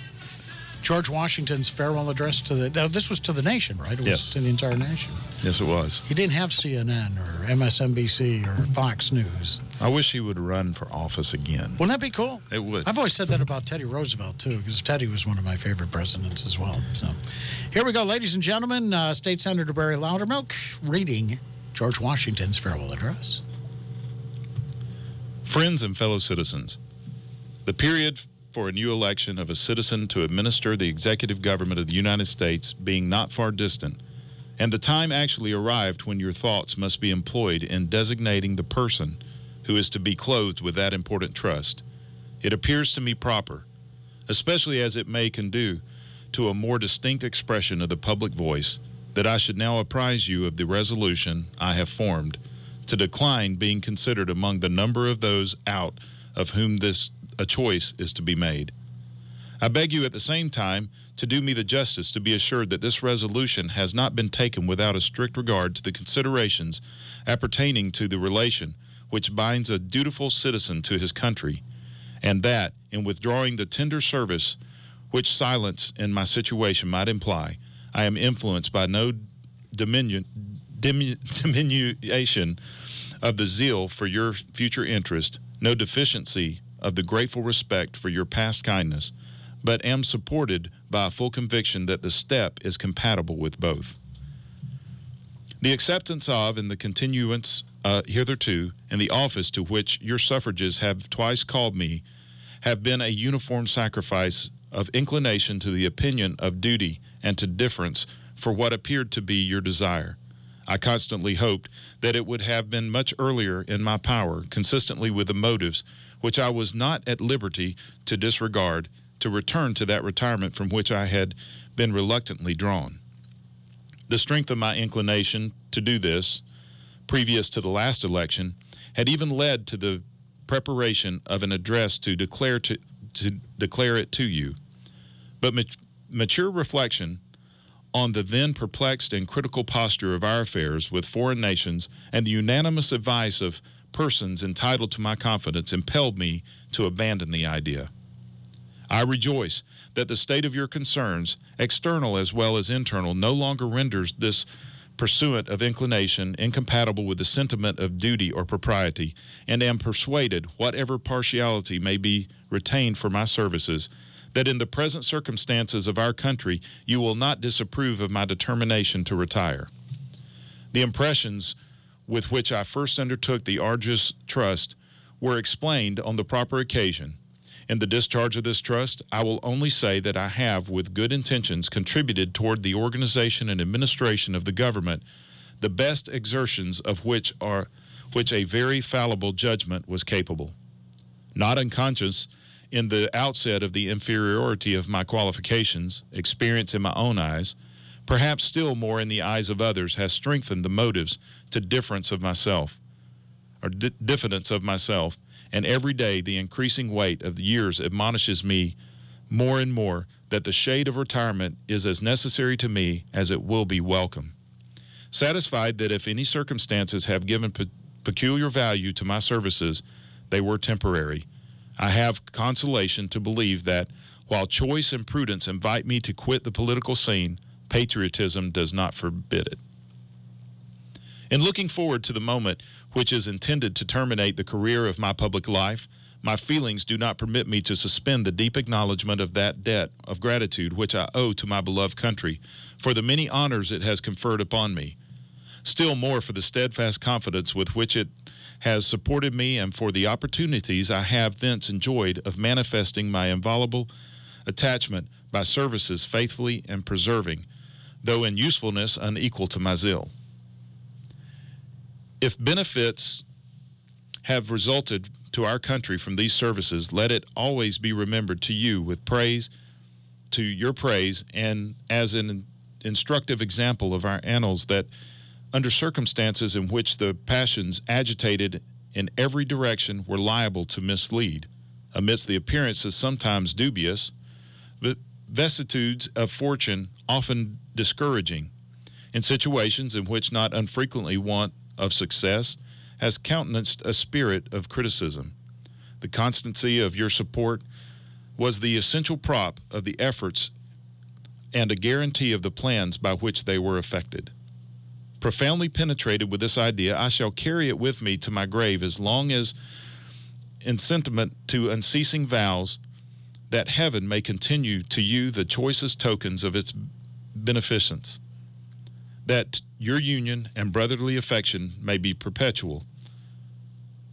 George Washington's farewell address to the. This was to the nation, right? It was Yes. to the entire nation. Yes, it was. He didn't have CNN or MSNBC or Fox News. I wish he would run for office again. Wouldn't that be cool? It would. I've always said that about Teddy Roosevelt, too, because Teddy was one of my favorite presidents as well. So here we go, ladies and gentlemen. Uh, State Senator Barry Loudermilk reading George Washington's farewell address. Friends and fellow citizens, the period for a new election of a citizen to administer the executive government of the United States being not far distant, and the time actually arrived when your thoughts must be employed in designating the person who is to be clothed with that important trust, it appears to me proper, especially as it may conduce to a more distinct expression of the public voice, that I should now apprise you of the resolution I have formed to decline being considered among the number of those out of whom this a choice is to be made. I beg you at the same time to do me the justice to be assured that this resolution has not been taken without a strict regard to the considerations appertaining to the relation which binds a dutiful citizen to his country, and that, in withdrawing the tender service which silence in my situation might imply, I am influenced by no diminution of the zeal for your future interest, no deficiency of the grateful respect for your past kindness, but am supported by a full conviction that the step is compatible with both. The acceptance of and the continuance uh, hitherto in the office to which your suffrages have twice called me have been a uniform sacrifice of inclination to the opinion of duty and to difference for what appeared to be your desire. I constantly hoped that it would have been much earlier in my power, consistently with the motives which I was not at liberty to disregard, to return to that retirement from which I had been reluctantly drawn. The strength of my inclination to do this, previous to the last election, had even led to the preparation of an address to declare to, to declare it to you. But mat- mature reflection on the then perplexed and critical posture of our affairs with foreign nations and the unanimous advice of persons entitled to my confidence impelled me to abandon the idea. I rejoice that the state of your concerns, external as well as internal, no longer renders this pursuant of inclination incompatible with the sentiment of duty or propriety, and am persuaded, whatever partiality may be retained for my services, that in the present circumstances of our country you will not disapprove of my determination to retire. The impressions with which I first undertook the arduous trust were explained on the proper occasion. In the discharge of this trust, I will only say that I have, with good intentions, contributed toward the organization and administration of the government the best exertions of which are which a very fallible judgment was capable. Not unconscious in the outset of the inferiority of my qualifications, experience in my own eyes, perhaps still more in the eyes of others, has strengthened the motives to difference of myself, or di- diffidence of myself, and every day the increasing weight of the years admonishes me more and more that the shade of retirement is as necessary to me as it will be welcome. Satisfied that if any circumstances have given pe- peculiar value to my services, they were temporary. I have consolation to believe that while choice and prudence invite me to quit the political scene, patriotism does not forbid it. In looking forward to the moment which is intended to terminate the career of my public life, my feelings do not permit me to suspend the deep acknowledgement of that debt of gratitude which I owe to my beloved country for the many honors it has conferred upon me. Still more for the steadfast confidence with which it has supported me and for the opportunities I have thence enjoyed of manifesting my inviolable attachment by services faithfully and preserving, though in usefulness unequal to my zeal. If benefits have resulted to our country from these services, let it always be remembered to you with praise, to your praise, and as an instructive example of our annals that under circumstances in which the passions agitated in every direction were liable to mislead, amidst the appearances sometimes dubious, but vicissitudes of fortune often discouraging. In situations in which not unfrequently want of success has countenanced a spirit of criticism. The constancy of your support was the essential prop of the efforts and a guarantee of the plans by which they were effected. Profoundly penetrated with this idea, I shall carry it with me to my grave as long as, in sentiment to unceasing vows, that heaven may continue to you the choicest tokens of its beneficence, that your union and brotherly affection may be perpetual,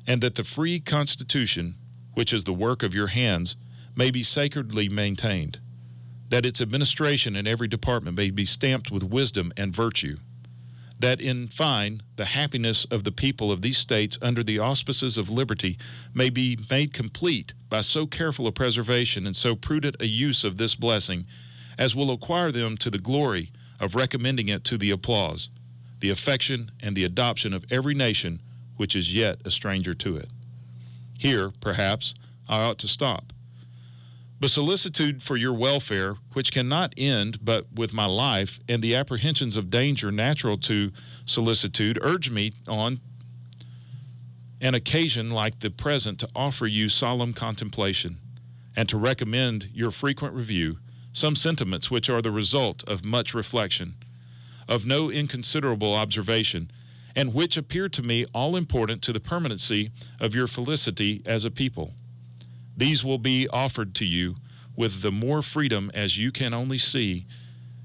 and that the free Constitution, which is the work of your hands, may be sacredly maintained, that its administration in every department may be stamped with wisdom and virtue, that in fine the happiness of the people of these states under the auspices of liberty may be made complete by so careful a preservation and so prudent a use of this blessing as will acquire them to the glory of recommending it to the applause, the affection, and the adoption of every nation which is yet a stranger to it. Here, perhaps, I ought to stop. But solicitude for your welfare, which cannot end but with my life, and the apprehensions of danger natural to solicitude, urge me on an occasion like the present to offer you solemn contemplation, and to recommend your frequent review some sentiments which are the result of much reflection, of no inconsiderable observation, and which appear to me all important to the permanency of your felicity as a people. These will be offered to you with the more freedom as you can only see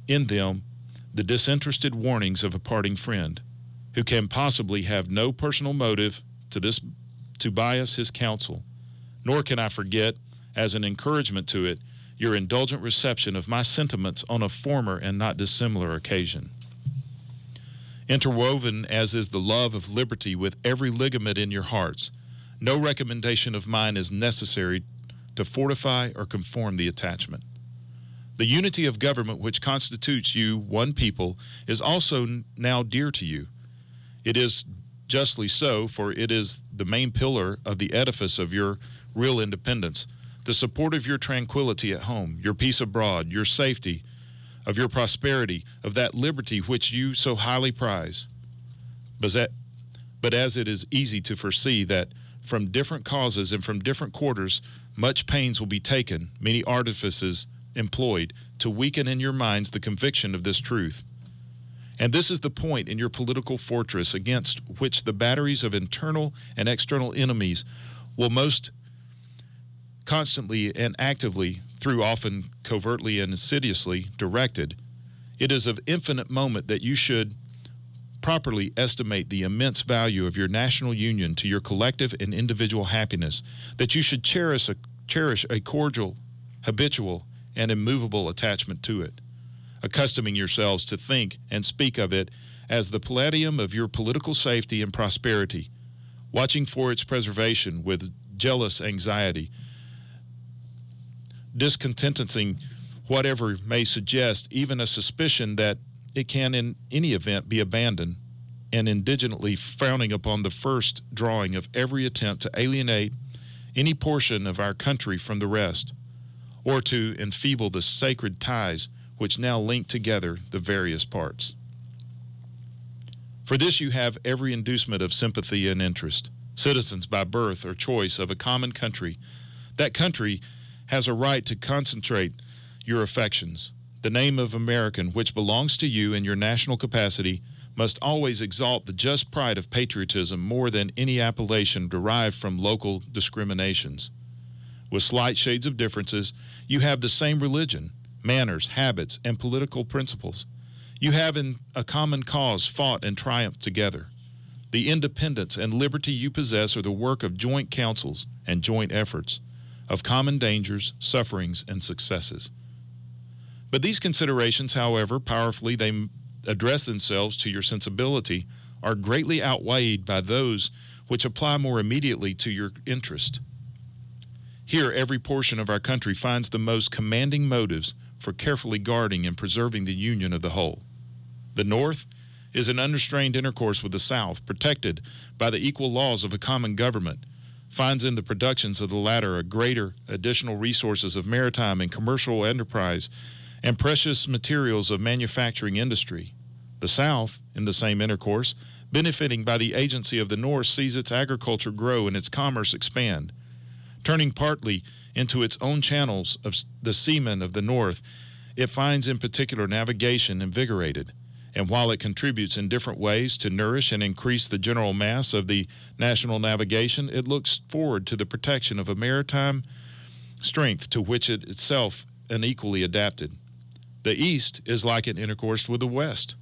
in them the disinterested warnings of a parting friend, who can possibly have no personal motive to this to bias his counsel, nor can I forget, as an encouragement to it, your indulgent reception of my sentiments on a former and not dissimilar occasion. Interwoven as is the love of liberty with every ligament in your hearts, no recommendation of mine is necessary to fortify or conform the attachment. The unity of government which constitutes you one people is also now dear to you. It is justly so, for it is the main pillar of the edifice of your real independence, the support of your tranquility at home, your peace abroad, your safety, of your prosperity, of that liberty which you so highly prize. But, but as it is easy to foresee that from different causes and from different quarters, much pains will be taken, many artifices employed, to weaken in your minds the conviction of this truth. And this is the point in your political fortress against which the batteries of internal and external enemies will most constantly and actively, through often covertly and insidiously directed, it is of infinite moment that you should properly estimate the immense value of your national union to your collective and individual happiness, that you should cherish a, cherish a cordial, habitual, and immovable attachment to it, accustoming yourselves to think and speak of it as the palladium of your political safety and prosperity, watching for its preservation with jealous anxiety discontenting whatever may suggest even a suspicion that it can in any event be abandoned and indignantly frowning upon the first drawing of every attempt to alienate any portion of our country from the rest, or to enfeeble the sacred ties which now link together the various parts. For this you have every inducement of sympathy and interest, citizens by birth or choice of a common country. That country has a right to concentrate your affections. The name of American, which belongs to you in your national capacity, must always exalt the just pride of patriotism more than any appellation derived from local discriminations. With slight shades of differences, you have the same religion, manners, habits, and political principles. You have in a common cause fought and triumphed together. The independence and liberty you possess are the work of joint councils and joint efforts of common dangers, sufferings, and successes. But these considerations, however powerfully they address themselves to your sensibility, are greatly outweighed by those which apply more immediately to your interest. Here, every portion of our country finds the most commanding motives for carefully guarding and preserving the union of the whole. The North is in unrestrained intercourse with the South, protected by the equal laws of a common government finds in the productions of the latter a greater additional resources of maritime and commercial enterprise and precious materials of manufacturing industry. The South, in the same intercourse, benefiting by the agency of the North, sees its agriculture grow and its commerce expand. Turning partly into its own channels of the seamen of the North, it finds in particular navigation invigorated. And while it contributes in different ways to nourish and increase the general mass of the national navigation, it looks forward to the protection of a maritime strength to which it itself unequally adapted. The East is like an intercourse with the West.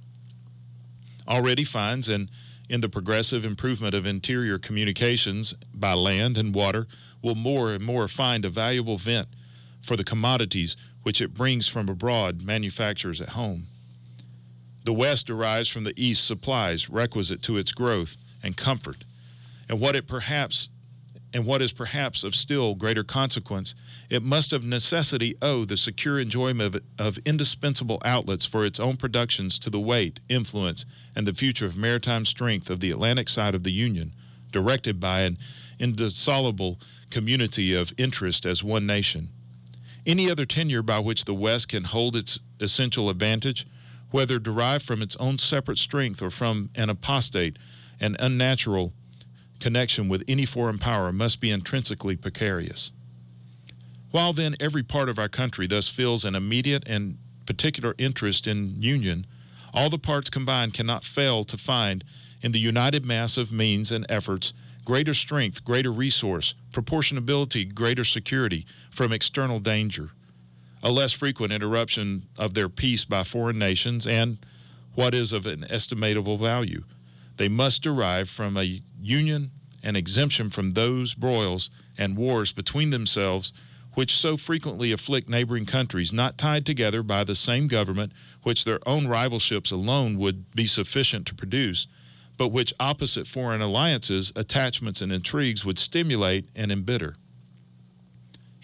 Already finds and in the progressive improvement of interior communications by land and water will more and more find a valuable vent for the commodities which it brings from abroad manufactures at home. The West derives from the East supplies requisite to its growth and comfort, and what it perhaps and what is perhaps of still greater consequence, it must of necessity owe the secure enjoyment of, of, indispensable outlets for its own productions to the weight, influence, and the future of maritime strength of the Atlantic side of the Union, directed by an indissoluble community of interest as one nation. Any other tenure by which the West can hold its essential advantage whether derived from its own separate strength or from an apostate and unnatural connection with any foreign power, must be intrinsically precarious. While then every part of our country thus feels an immediate and particular interest in union, all the parts combined cannot fail to find in the united mass of means and efforts greater strength, greater resource, proportionability, greater security from external danger a less frequent interruption of their peace by foreign nations, and what is of an estimable value. They must derive from a union and exemption from those broils and wars between themselves which so frequently afflict neighboring countries not tied together by the same government which their own rivalships alone would be sufficient to produce, but which opposite foreign alliances, attachments, and intrigues would stimulate and embitter.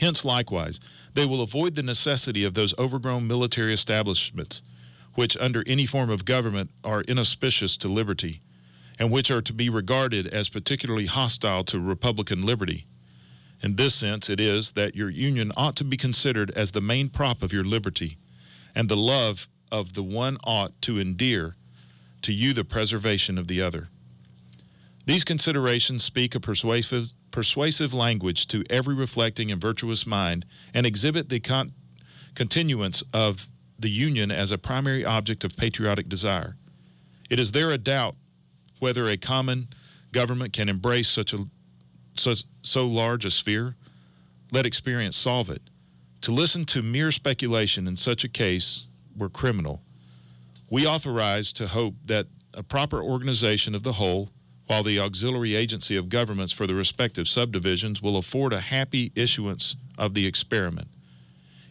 Hence, likewise, they will avoid the necessity of those overgrown military establishments, which under any form of government are inauspicious to liberty, and which are to be regarded as particularly hostile to republican liberty. In this sense, it is that your union ought to be considered as the main prop of your liberty, and the love of the one ought to endear to you the preservation of the other. These considerations speak a persuasive, persuasive language to every reflecting and virtuous mind and exhibit the con- continuance of the Union as a primary object of patriotic desire. It is there a doubt whether a common government can embrace such a so, so large a sphere? Let experience solve it. To listen to mere speculation in such a case were criminal. We authorize to hope that a proper organization of the whole while the auxiliary agency of governments for the respective subdivisions will afford a happy issuance of the experiment.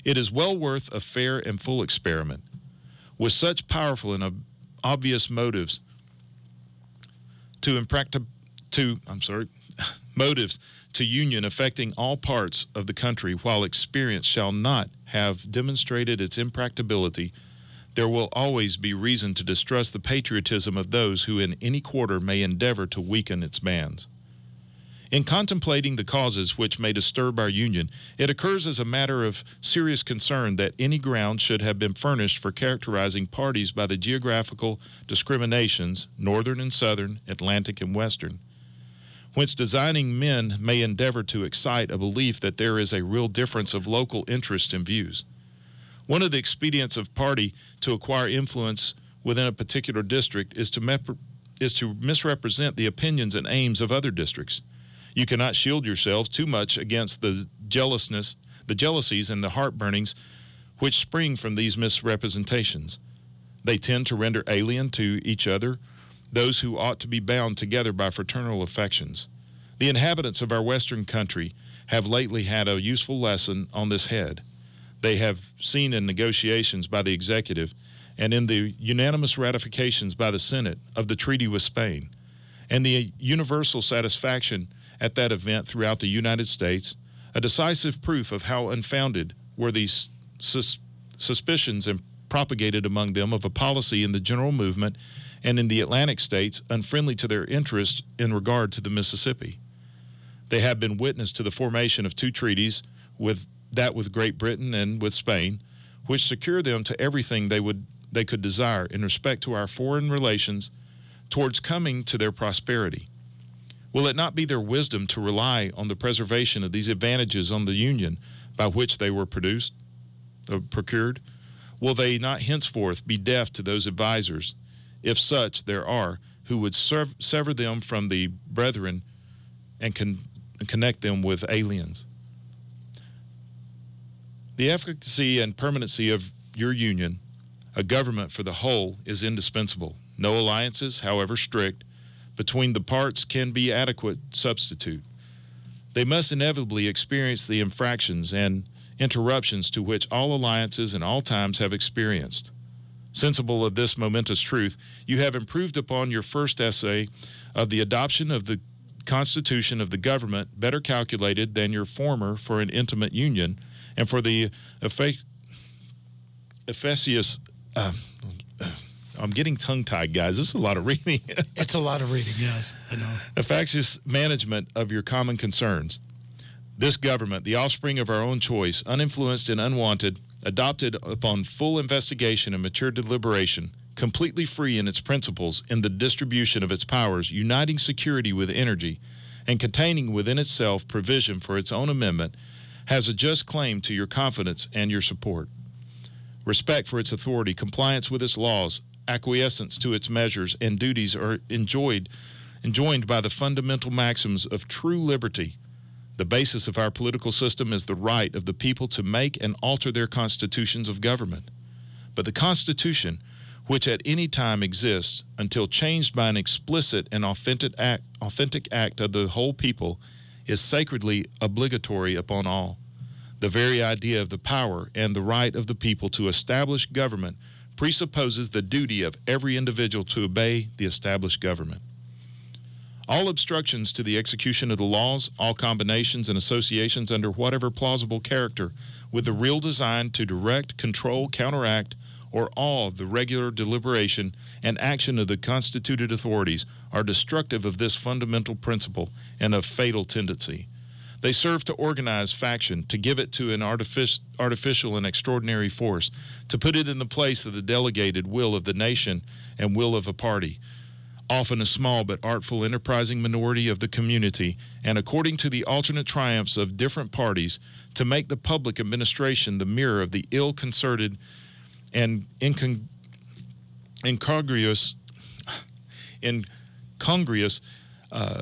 It is well worth a fair and full experiment. With such powerful and obvious motives to impracti- to I'm sorry, motives to union affecting all parts of the country, while experience shall not have demonstrated its impracticability there will always be reason to distrust the patriotism of those who in any quarter may endeavor to weaken its bands. In contemplating the causes which may disturb our Union, it occurs as a matter of serious concern that any ground should have been furnished for characterizing parties by the geographical discriminations, Northern and Southern, Atlantic and Western, whence designing men may endeavor to excite a belief that there is a real difference of local interest and views. One of the expedients of party to acquire influence within a particular district is to, mep- is to misrepresent the opinions and aims of other districts. You cannot shield yourselves too much against the jealousness, the jealousies, and the heartburnings which spring from these misrepresentations. They tend to render alien to each other those who ought to be bound together by fraternal affections. The inhabitants of our Western country have lately had a useful lesson on this head they have seen in negotiations by the executive and in the unanimous ratifications by the Senate of the treaty with Spain, and the universal satisfaction at that event throughout the United States, a decisive proof of how unfounded were these sus- suspicions and propagated among them of a policy in the general movement and in the Atlantic states unfriendly to their interest in regard to the Mississippi. They have been witness to the formation of two treaties with that with Great Britain and with Spain, which secure them to everything they would they could desire in respect to our foreign relations towards coming to their prosperity. Will it not be their wisdom to rely on the preservation of these advantages on the Union by which they were produced, uh, procured? Will they not henceforth be deaf to those advisers, if such there are, who would serve, sever them from the brethren and, con- and connect them with aliens? The efficacy and permanency of your union, a government for the whole, is indispensable. No alliances, however strict, between the parts can be adequate substitute. They must inevitably experience the infractions and interruptions to which all alliances in all times have experienced. Sensible of this momentous truth, you have improved upon your first essay of the adoption of the constitution of the government better calculated than your former for an intimate union and for the Ephesus. Uh, I'm getting tongue tied, guys. This is a lot of reading. it's a lot of reading, yes, I know. Effective management of your common concerns. This government, the offspring of our own choice, uninfluenced and unwanted, adopted upon full investigation and mature deliberation, completely free in its principles in the distribution of its powers, uniting security with energy, and containing within itself provision for its own amendment, has a just claim to your confidence and your support. Respect for its authority, compliance with its laws, acquiescence to its measures and duties are enjoyed enjoined by the fundamental maxims of true liberty. The basis of our political system is the right of the people to make and alter their constitutions of government. But the Constitution, which at any time exists until changed by an explicit and authentic act, authentic act of the whole people, is sacredly obligatory upon all. The very idea of the power and the right of the people to establish government presupposes the duty of every individual to obey the established government. All obstructions to the execution of the laws, all combinations and associations under whatever plausible character, with the real design to direct, control, counteract, or awe the regular deliberation and action of the constituted authorities, are destructive of this fundamental principle and of fatal tendency. They serve to organize faction, to give it to an artific- artificial and extraordinary force, to put it in the place of the delegated will of the nation and will of a party, often a small but artful, enterprising minority of the community, and according to the alternate triumphs of different parties, to make the public administration the mirror of the ill concerted and incon- incongruous, incongruous uh,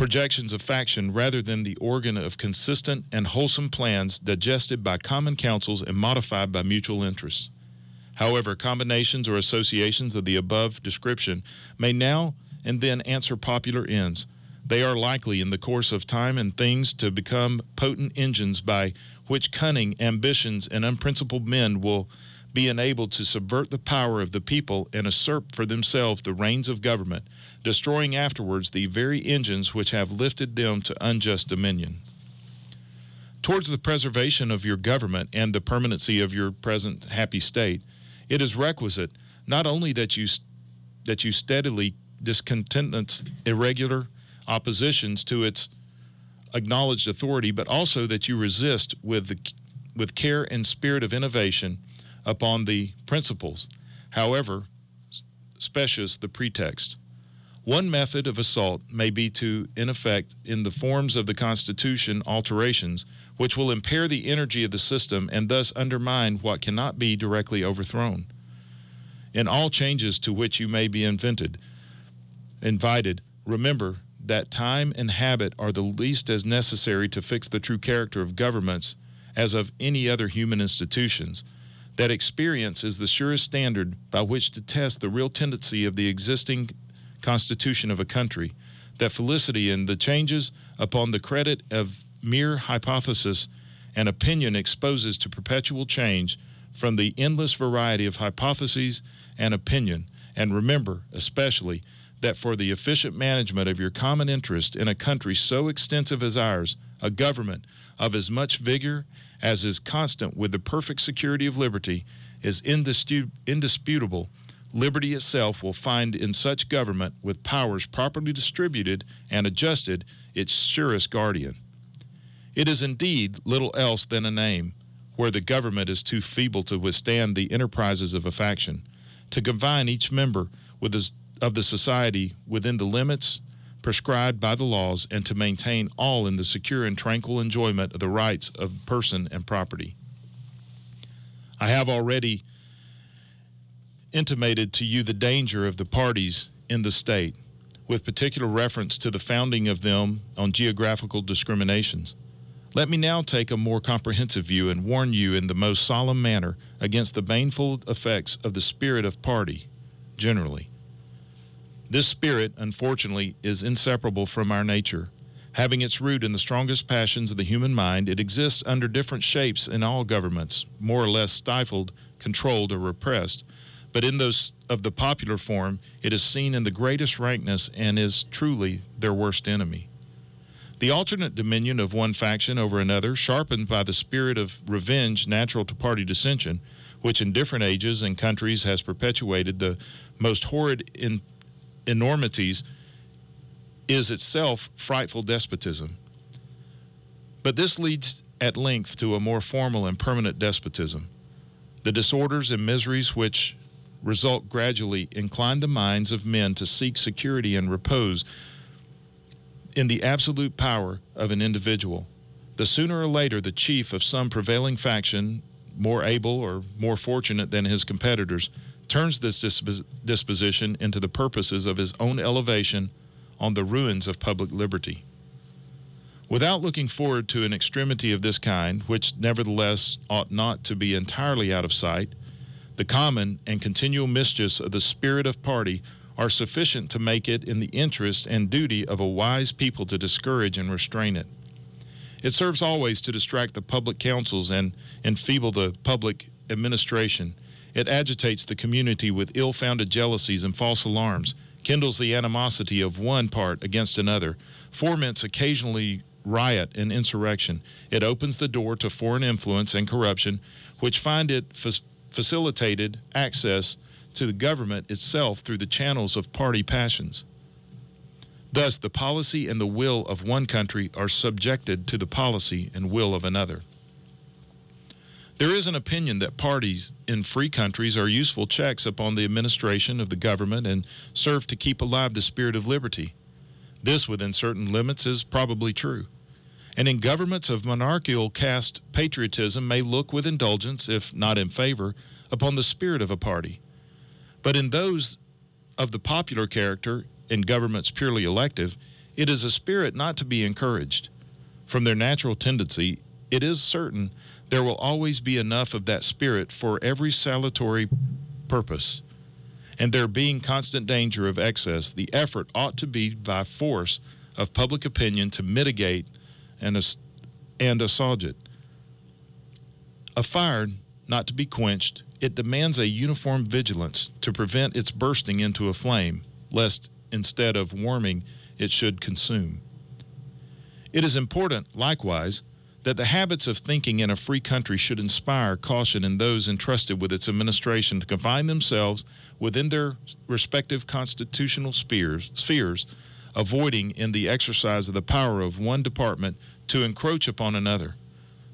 projections of faction rather than the organ of consistent and wholesome plans digested by common councils and modified by mutual interests. However, combinations or associations of the above description may now and then answer popular ends. They are likely in the course of time and things to become potent engines by which cunning, ambitions, and unprincipled men will be enabled to subvert the power of the people and usurp for themselves the reins of government, destroying afterwards the very engines which have lifted them to unjust dominion. Towards the preservation of your government and the permanency of your present happy state, it is requisite not only that you that you steadily discontentance irregular oppositions to its acknowledged authority, but also that you resist with the with care and spirit of innovation upon the principles, however specious the pretext. One method of assault may be to, in effect, in the forms of the Constitution, alterations which will impair the energy of the system and thus undermine what cannot be directly overthrown. In all changes to which you may be invented, invited, remember that time and habit are the least as necessary to fix the true character of governments as of any other human institutions that experience is the surest standard by which to test the real tendency of the existing constitution of a country, that felicity in the changes upon the credit of mere hypothesis and opinion exposes to perpetual change from the endless variety of hypotheses and opinion, and remember, especially, that for the efficient management of your common interest in a country so extensive as ours, a government of as much vigor as is constant with the perfect security of liberty is indisputable liberty itself will find in such government, with powers properly distributed and adjusted, its surest guardian. It is indeed little else than a name, where the government is too feeble to withstand the enterprises of a faction, to confine each member with his, of the society within the limits prescribed by the laws, and to maintain all in the secure and tranquil enjoyment of the rights of person and property. I have already intimated to you the danger of the parties in the state, with particular reference to the founding of them on geographical discriminations. Let me now take a more comprehensive view and warn you in the most solemn manner against the baneful effects of the spirit of party generally. This spirit, unfortunately, is inseparable from our nature. Having its root in the strongest passions of the human mind, it exists under different shapes in all governments, more or less stifled, controlled, or repressed. But in those of the popular form, it is seen in the greatest rankness and is truly their worst enemy. The alternate dominion of one faction over another, sharpened by the spirit of revenge natural to party dissension, which in different ages and countries has perpetuated the most horrid in enormities is itself frightful despotism. But this leads at length to a more formal and permanent despotism. The disorders and miseries which result gradually incline the minds of men to seek security and repose in the absolute power of an individual. The sooner or later the chief of some prevailing faction, more able or more fortunate than his competitors, turns this disposition into the purposes of his own elevation on the ruins of public liberty. Without looking forward to an extremity of this kind, which nevertheless ought not to be entirely out of sight, the common and continual mischiefs of the spirit of party are sufficient to make it in the interest and duty of a wise people to discourage and restrain it. It serves always to distract the public councils and enfeeble the public administration it agitates the community with ill founded jealousies and false alarms, kindles the animosity of one part against another, foments occasionally riot and insurrection. It opens the door to foreign influence and corruption, which find it fa- facilitated access to the government itself through the channels of party passions. Thus, the policy and the will of one country are subjected to the policy and will of another. There is an opinion that parties in free countries are useful checks upon the administration of the government and serve to keep alive the spirit of liberty. This, within certain limits, is probably true. And in governments of monarchical caste, patriotism may look with indulgence, if not in favor, upon the spirit of a party. But in those of the popular character, in governments purely elective, it is a spirit not to be encouraged. From their natural tendency, it is certain there will always be enough of that spirit for every salutary purpose. And there being constant danger of excess, the effort ought to be by force of public opinion to mitigate and, and it. A fire not to be quenched, it demands a uniform vigilance to prevent its bursting into a flame, lest instead of warming, it should consume. It is important, likewise, that the habits of thinking in a free country should inspire caution in those entrusted with its administration to confine themselves within their respective constitutional spheres, spheres, avoiding in the exercise of the power of one department to encroach upon another.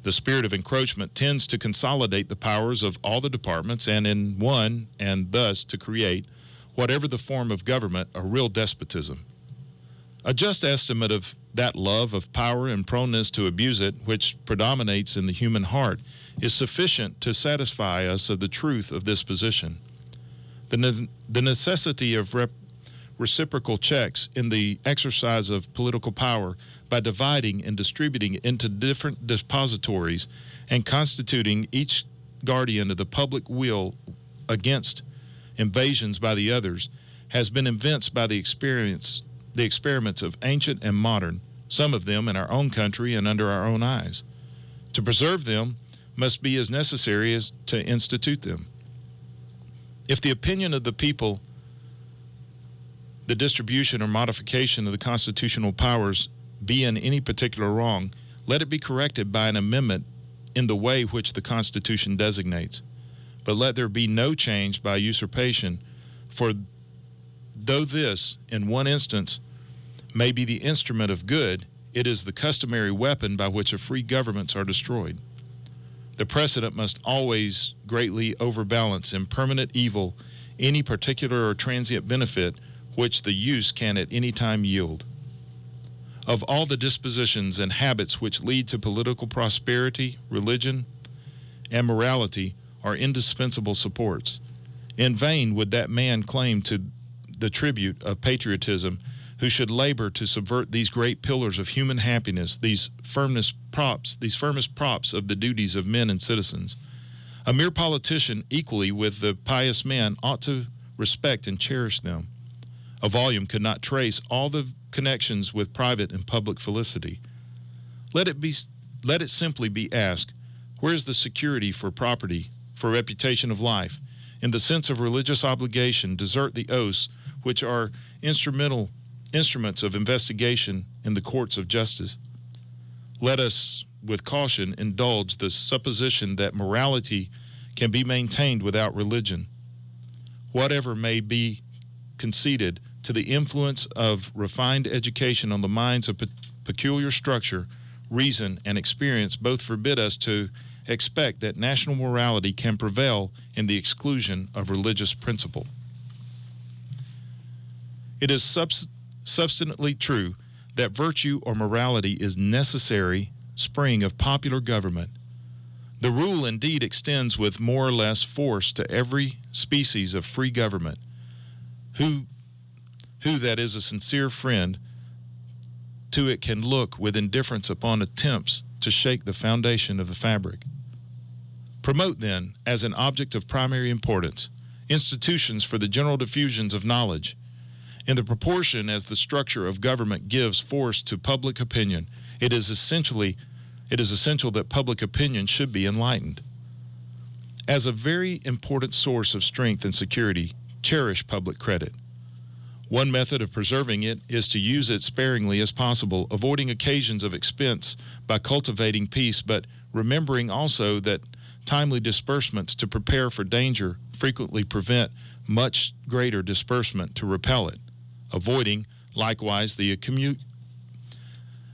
The spirit of encroachment tends to consolidate the powers of all the departments and in one, and thus to create, whatever the form of government, a real despotism. A just estimate of that love of power and proneness to abuse it, which predominates in the human heart, is sufficient to satisfy us of the truth of this position. The, ne- the necessity of rep- reciprocal checks in the exercise of political power by dividing and distributing into different depositories and constituting each guardian of the public will against invasions by the others has been evinced by the experience the experiments of ancient and modern, some of them in our own country and under our own eyes. To preserve them must be as necessary as to institute them. If the opinion of the people, the distribution or modification of the constitutional powers be in any particular wrong, let it be corrected by an amendment in the way which the Constitution designates. But let there be no change by usurpation For though this, in one instance, may be the instrument of good, it is the customary weapon by which a free governments are destroyed. The precedent must always greatly overbalance in permanent evil any particular or transient benefit which the use can at any time yield. Of all the dispositions and habits which lead to political prosperity, religion, and morality are indispensable supports. In vain would that man claim to the tribute of patriotism who should labor to subvert these great pillars of human happiness, these firmest props, these firmest props of the duties of men and citizens. A mere politician, equally with the pious man, ought to respect and cherish them. A volume could not trace all the connections with private and public felicity. Let it be let it simply be asked, where is the security for property, for reputation of life? In the sense of religious obligation, desert the oaths which are instrumental instruments of investigation in the courts of justice. Let us, with caution, indulge the supposition that morality can be maintained without religion. Whatever may be conceded to the influence of refined education on the minds of pe- peculiar structure, reason, and experience both forbid us to expect that national morality can prevail in the exclusion of religious principle. It is subs- substantially true that virtue or morality is necessary spring of popular government. The rule indeed extends with more or less force to every species of free government. Who, who that is a sincere friend to it can look with indifference upon attempts to shake the foundation of the fabric. Promote, then, as an object of primary importance, institutions for the general diffusions of knowledge. In the proportion as the structure of government gives force to public opinion, it is essentially it is essential that public opinion should be enlightened. As a very important source of strength and security, cherish public credit. One method of preserving it is to use it sparingly as possible, avoiding occasions of expense by cultivating peace, but remembering also that timely disbursements to prepare for danger frequently prevent much greater disbursement to repel it, avoiding likewise the, accumu-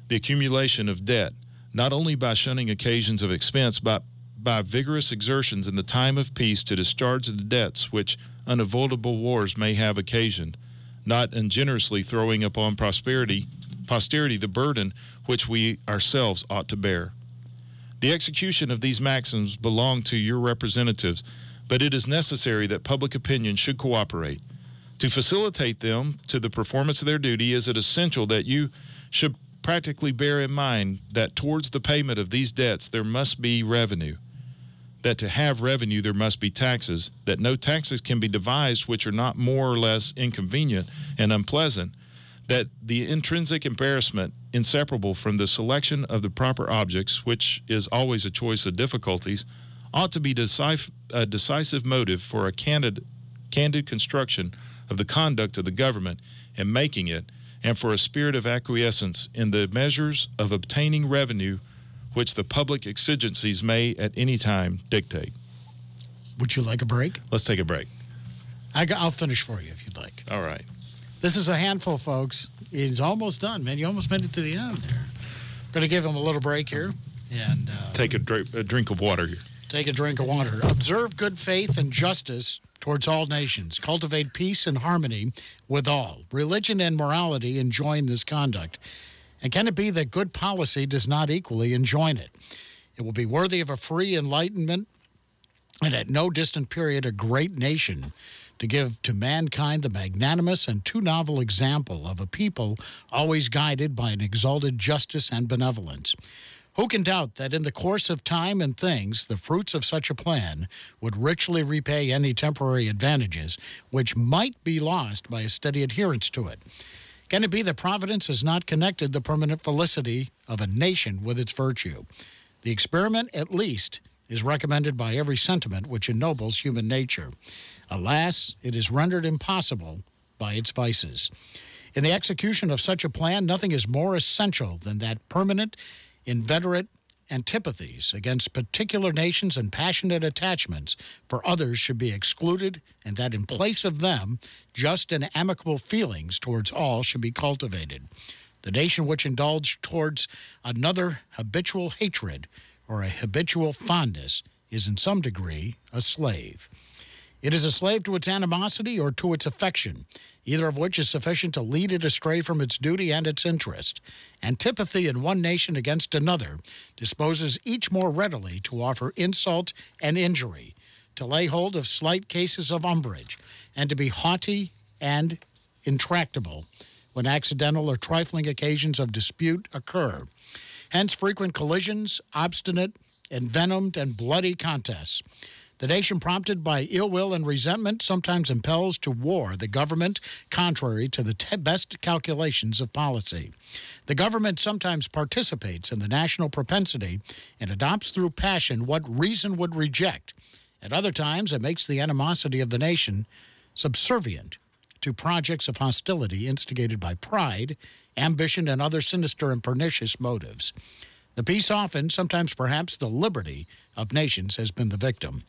the accumulation of debt, not only by shunning occasions of expense, but by vigorous exertions in the time of peace to discharge the debts which unavoidable wars may have occasioned, not ungenerously throwing upon prosperity posterity the burden which we ourselves ought to bear. The execution of these maxims belong to your representatives, but it is necessary that public opinion should cooperate. To facilitate them to the performance of their duty, is it essential that you should practically bear in mind that towards the payment of these debts there must be revenue, that to have revenue there must be taxes, that no taxes can be devised which are not more or less inconvenient and unpleasant, that the intrinsic embarrassment inseparable from the selection of the proper objects, which is always a choice of difficulties, ought to be a decisive motive for a candid, candid construction of the conduct of the government in making it, and for a spirit of acquiescence in the measures of obtaining revenue which the public exigencies may at any time dictate. Would you like a break? Let's take a break. I will finish for you if you'd like. All right. This is a handful, folks. It's almost done, man. You almost made it to the end there. Going to give him a little break here and uh, take a, dr- a drink of water here. Take a drink of water. Observe good faith and justice towards all nations. Cultivate peace and harmony with all. Religion and morality enjoin this conduct. And can it be that good policy does not equally enjoin it? It will be worthy of a free enlightenment and at no distant period a great nation to give to mankind the magnanimous and too novel example of a people always guided by an exalted justice and benevolence. Who can doubt that in the course of time and things, the fruits of such a plan would richly repay any temporary advantages which might be lost by a steady adherence to it? Can it be that Providence has not connected the permanent felicity of a nation with its virtue? The experiment, at least, is recommended by every sentiment which ennobles human nature. Alas, it is rendered impossible by its vices. In the execution of such a plan, nothing is more essential than that permanent, inveterate, antipathies against particular nations and passionate attachments for others should be excluded, and that in place of them, just and amicable feelings towards all should be cultivated. The nation which indulged towards another habitual hatred or a habitual fondness is in some degree a slave. It is a slave to its animosity or to its affection, either of which is sufficient to lead it astray from its duty and its interest. Antipathy in one nation against another disposes each more readily to offer insult and injury, to lay hold of slight cases of umbrage, and to be haughty and intractable when accidental or trifling occasions of dispute occur. Hence, frequent collisions, obstinate, envenomed, and bloody contests. The nation, prompted by ill will and resentment, sometimes impels to war the government, contrary to the best calculations of policy. The government sometimes participates in the national propensity and adopts through passion what reason would reject. At other times, it makes the animosity of the nation subservient to projects of hostility instigated by pride, ambition, and other sinister and pernicious motives. The peace often, sometimes perhaps the liberty of nations, has been the victim.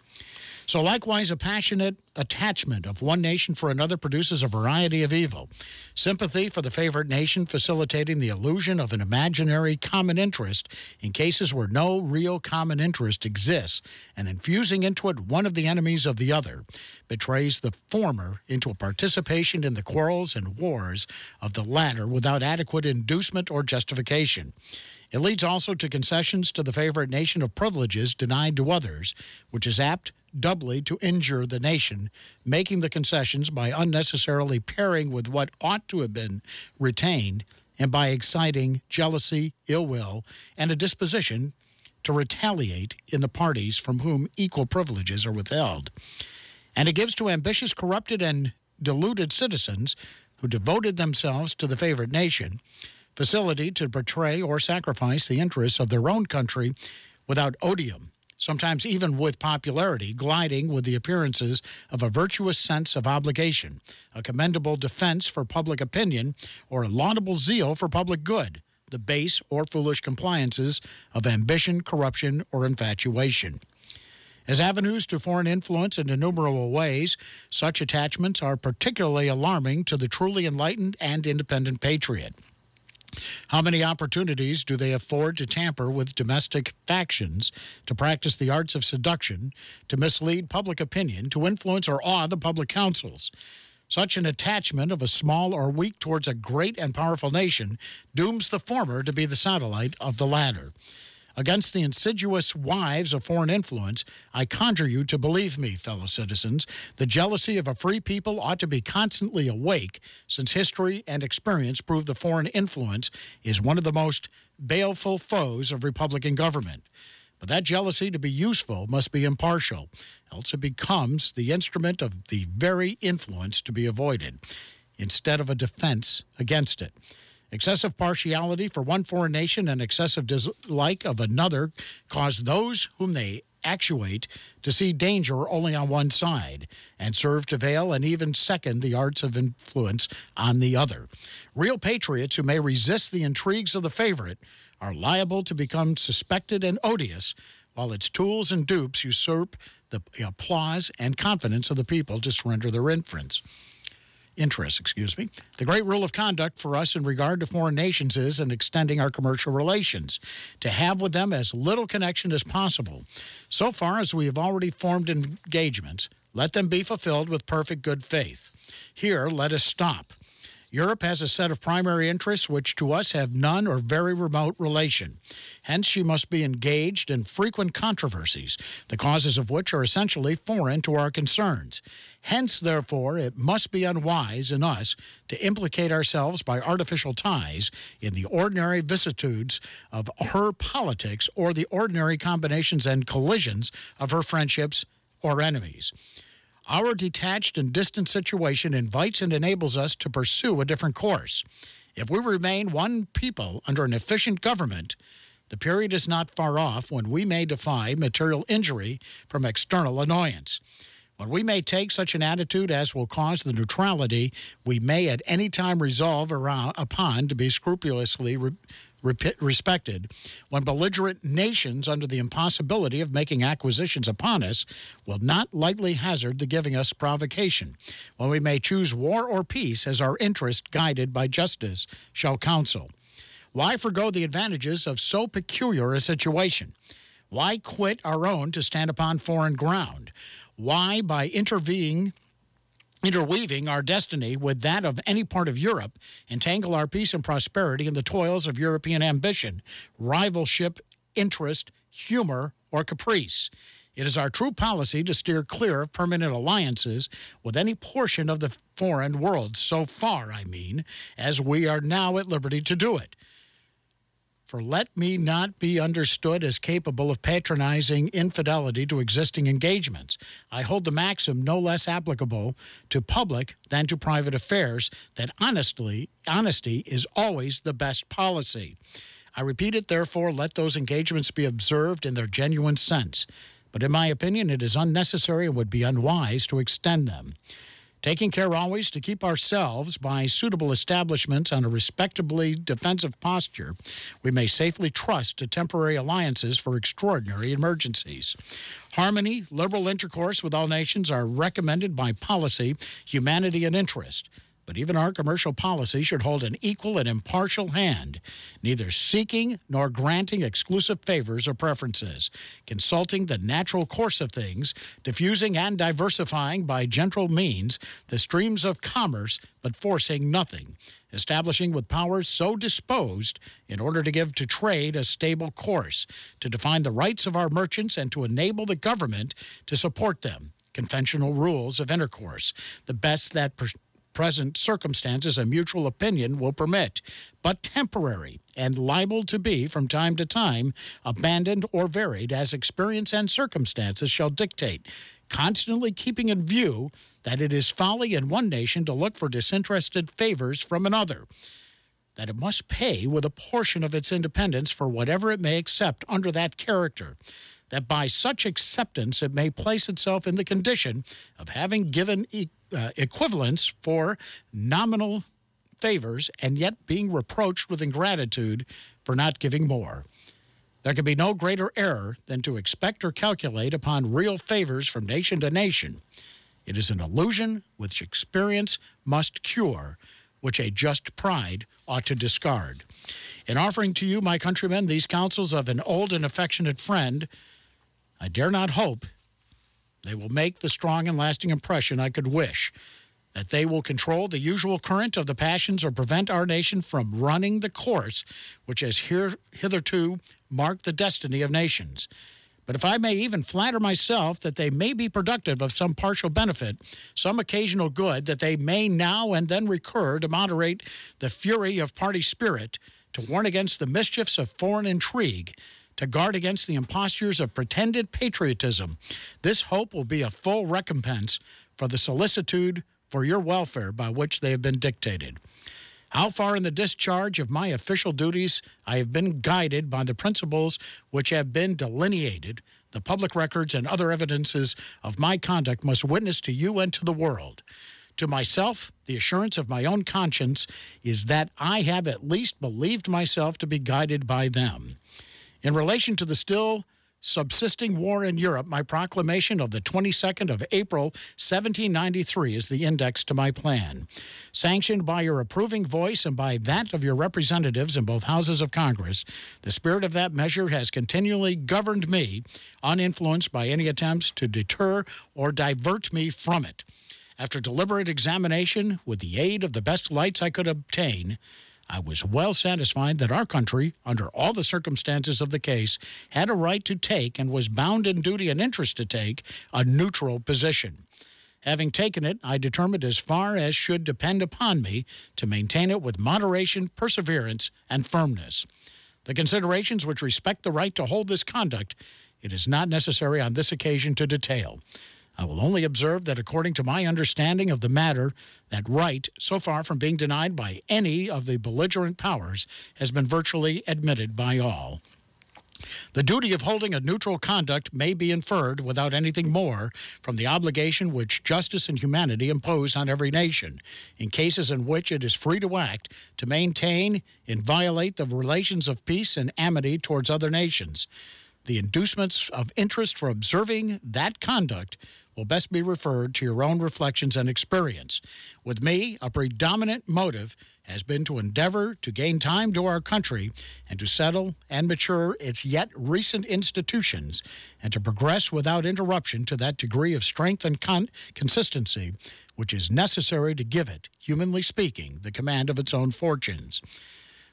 So, likewise, a passionate attachment of one nation for another produces a variety of evil. Sympathy for the favorite nation facilitating the illusion of an imaginary common interest in cases where no real common interest exists and infusing into it one of the enemies of the other betrays the former into a participation in the quarrels and wars of the latter without adequate inducement or justification. It leads also to concessions to the favorite nation of privileges denied to others, which is apt doubly to injure the nation, making the concessions by unnecessarily pairing with what ought to have been retained and by exciting jealousy, ill will, and a disposition to retaliate in the parties from whom equal privileges are withheld. And it gives to ambitious, corrupted, and deluded citizens who devoted themselves to the favored nation facility to betray or sacrifice the interests of their own country without odium, sometimes even with popularity, gliding with the appearances of a virtuous sense of obligation, a commendable defense for public opinion, or a laudable zeal for public good, the base or foolish compliances of ambition, corruption, or infatuation. As avenues to foreign influence in innumerable ways, such attachments are particularly alarming to the truly enlightened and independent patriot. How many opportunities do they afford to tamper with domestic factions, to practice the arts of seduction, to mislead public opinion, to influence or awe the public councils? Such an attachment of a small or weak towards a great and powerful nation dooms the former to be the satellite of the latter. Against the insidious wives of foreign influence, I conjure you to believe me, fellow citizens. The jealousy of a free people ought to be constantly awake, since history and experience prove the foreign influence is one of the most baleful foes of Republican government. But that jealousy, to be useful, must be impartial, else it becomes the instrument of the very influence to be avoided, instead of a defense against it. Excessive partiality for one foreign nation and excessive dislike of another cause those whom they actuate to see danger only on one side and serve to veil and even second the arts of influence on the other. Real patriots who may resist the intrigues of the favorite are liable to become suspected and odious, while its tools and dupes usurp the applause and confidence of the people to surrender their inference interests, excuse me. The great rule of conduct for us in regard to foreign nations is in extending our commercial relations, to have with them as little connection as possible. So far as we have already formed engagements, let them be fulfilled with perfect good faith. Here, let us stop. Europe has a set of primary interests which to us have none or very remote relation. Hence, she must be engaged in frequent controversies, the causes of which are essentially foreign to our concerns. Hence, therefore, it must be unwise in us to implicate ourselves by artificial ties in the ordinary vicissitudes of her politics or the ordinary combinations and collisions of her friendships or enemies. Our detached and distant situation invites and enables us to pursue a different course. If we remain one people under an efficient government, the period is not far off when we may defy material injury from external annoyance. When we may take such an attitude as will cause the neutrality we may at any time resolve upon to be scrupulously respected when belligerent nations, under the impossibility of making acquisitions upon us, will not lightly hazard the giving us provocation, when we may choose war or peace as our interest guided by justice shall counsel. Why forego the advantages of so peculiar a situation? Why quit our own to stand upon foreign ground? Why, by intervening, interweaving our destiny with that of any part of Europe, entangle our peace and prosperity in the toils of European ambition, rivalship, interest, humor, or caprice? It is our true policy to steer clear of permanent alliances with any portion of the foreign world, so far, I mean, as we are now at liberty to do it. For let me not be understood as capable of patronizing infidelity to existing engagements. I hold the maxim no less applicable to public than to private affairs that honestly, honesty is always the best policy. I repeat it, therefore, let those engagements be observed in their genuine sense. But in my opinion, it is unnecessary and would be unwise to extend them taking care always to keep ourselves by suitable establishments on a respectably defensive posture, we may safely trust to temporary alliances for extraordinary emergencies. Harmony, liberal intercourse with all nations are recommended by policy, humanity, and interest. But even our commercial policy should hold an equal and impartial hand, neither seeking nor granting exclusive favors or preferences, consulting the natural course of things, diffusing and diversifying by gentle means the streams of commerce, but forcing nothing, establishing with powers so disposed in order to give to trade a stable course, to define the rights of our merchants, and to enable the government to support them. Conventional rules of intercourse, the best that present circumstances and mutual opinion will permit, but temporary and liable to be from time to time abandoned or varied as experience and circumstances shall dictate, constantly keeping in view that it is folly in one nation to look for disinterested favors from another. That it must pay with a portion of its independence for whatever it may accept under that character, that by such acceptance it may place itself in the condition of having given uh, equivalence for nominal favors and yet being reproached with ingratitude for not giving more. There can be no greater error than to expect or calculate upon real favors from nation to nation. It is an illusion which experience must cure, which a just pride ought to discard. In offering to you, my countrymen, these counsels of an old and affectionate friend, I dare not hope they will make the strong and lasting impression I could wish. That they will control the usual current of the passions or prevent our nation from running the course which has here, hitherto marked the destiny of nations. But if I may even flatter myself that they may be productive of some partial benefit, some occasional good, that they may now and then recur to moderate the fury of party spirit, to warn against the mischiefs of foreign intrigue, to guard against the impostures of pretended patriotism. This hope will be a full recompense for the solicitude for your welfare by which they have been dictated. How far in the discharge of my official duties I have been guided by the principles which have been delineated, the public records and other evidences of my conduct must witness to you and to the world. To myself, the assurance of my own conscience is that I have at least believed myself to be guided by them. In relation to the still subsisting war in Europe, my proclamation of the 22nd of April, 1793 is the index to my plan. Sanctioned by your approving voice and by that of your representatives in both houses of Congress, the spirit of that measure has continually governed me, uninfluenced by any attempts to deter or divert me from it. After deliberate examination, with the aid of the best lights I could obtain, I was well satisfied that our country, under all the circumstances of the case, had a right to take and was bound in duty and interest to take a neutral position. Having taken it, I determined as far as should depend upon me to maintain it with moderation, perseverance, and firmness. The considerations which respect the right to hold this conduct, it is not necessary on this occasion to detail. I will only observe that according to my understanding of the matter, that right, so far from being denied by any of the belligerent powers, has been virtually admitted by all. The duty of holding a neutral conduct may be inferred without anything more from the obligation which justice and humanity impose on every nation, in cases in which it is free to act to maintain and violate the relations of peace and amity towards other nations. The inducements of interest for observing that conduct will best be referred to your own reflections and experience. With me, a predominant motive has been to endeavor to gain time to our country and to settle and mature its yet recent institutions and to progress without interruption to that degree of strength and consistency which is necessary to give it, humanly speaking, the command of its own fortunes.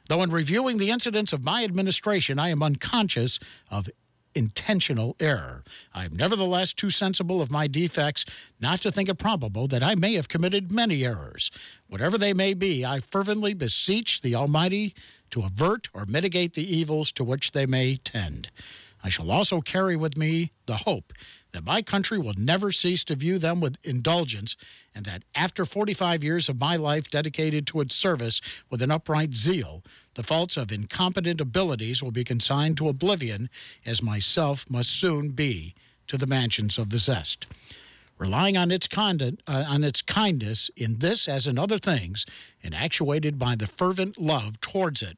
Though in reviewing the incidents of my administration, I am unconscious of intentional error. I am nevertheless too sensible of my defects not to think it probable that I may have committed many errors. Whatever they may be, I fervently beseech the Almighty to avert or mitigate the evils to which they may tend. I shall also carry with me the hope that my country will never cease to view them with indulgence, and that after 45 years of my life dedicated to its service with an upright zeal, the faults of incompetent abilities will be consigned to oblivion, as myself must soon be to the mansions of the zest. Relying on its, conduct, uh, on its kindness in this as in other things, and actuated by the fervent love towards it,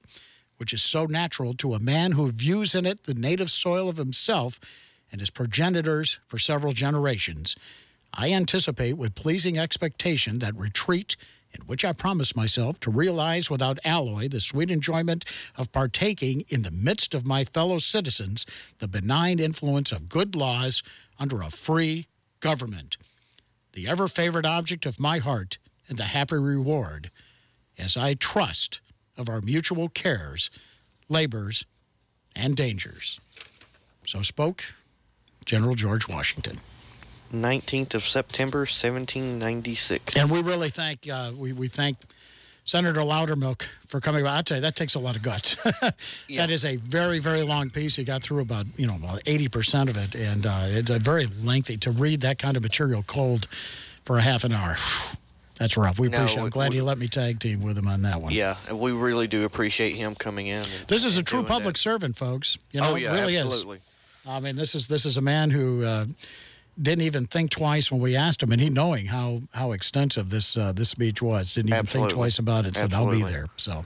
which is so natural to a man who views in it the native soil of himself and his progenitors for several generations, I anticipate with pleasing expectation that retreat in which I promise myself to realize without alloy the sweet enjoyment of partaking in the midst of my fellow citizens the benign influence of good laws under a free government, the ever favorite object of my heart and the happy reward, as I trust, of our mutual cares, labors, and dangers. So spoke General George Washington. 19th of September, 1796. And we really thank, uh, we, we thank Senator Loudermilk for coming. I'll tell you, that takes a lot of guts. That is a very, very long piece. He got through about, you know, about 80% of it. And uh, it's a very lengthy to read that kind of material cold for a half an hour. That's rough. We appreciate it. I'm glad you let me tag team with him on that one. Yeah, and we really do appreciate him coming in. this is a true public servant, folks. You know, oh, yeah, it really absolutely. is. I mean, this is, this is a man who uh, didn't even think twice when we asked him, and he knowing how, how extensive this, uh, this speech was, didn't even Absolutely. think twice about it, said, I'll be there. So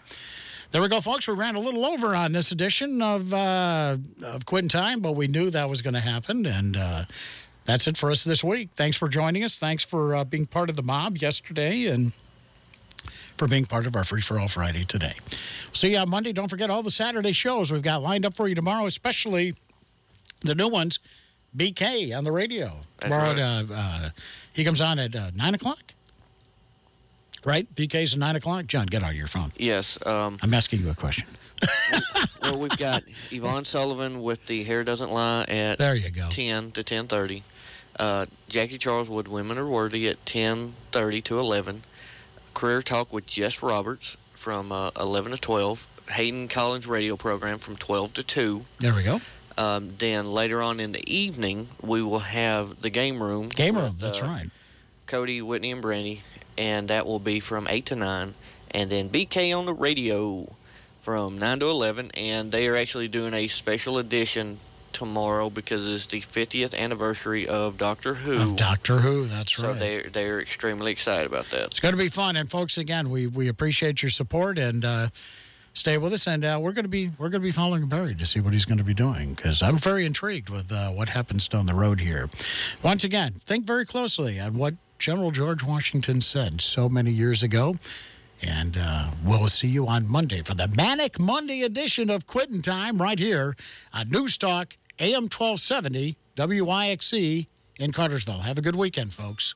there we go, folks. We ran a little over on this edition of, uh, of Quitting Time, but we knew that was going to happen. And uh, that's it for us this week. Thanks for joining us. Thanks for uh, being part of the mob yesterday and for being part of our Free for All Friday today. See you on Monday. Don't forget all the Saturday shows we've got lined up for you tomorrow, especially the new ones. BK on the radio. That's tomorrow, right. uh, uh, he comes on at uh, 9 o'clock. Right? BK's at 9 o'clock. John, get out of your phone. Yes. Um, I'm asking you a question. well, we've got Yvonne Sullivan with the Hair Doesn't Lie at There you go. 10 to 10.30. Uh, Jackie Charles with Women Are Worthy at 10.30 to 11. Career Talk with Jess Roberts from uh, 11 to 12. Hayden Collins radio program from 12 to 2. There we go. Um, then later on in the evening, we will have the game room. Game room, that's uh, right. Cody, Whitney, and Brandy, and that will be from 8 to 9. And then BK on the radio from 9 to 11, and they are actually doing a special edition tomorrow because it's the 50th anniversary of Doctor Who. Of Doctor Who, that's so right. they're, they're extremely excited about that. It's going to be fun. And folks, again, we, we appreciate your support and uh, stay with us. And uh, we're going to be we're going to be following Barry to see what he's going to be doing because I'm very intrigued with uh, what happens down the road here. Once again, think very closely on what General George Washington said so many years ago. And uh, we'll see you on Monday for the Manic Monday edition of Quitting Time right here on News Talk AM 1270 WYXC in Cartersville. Have a good weekend, folks.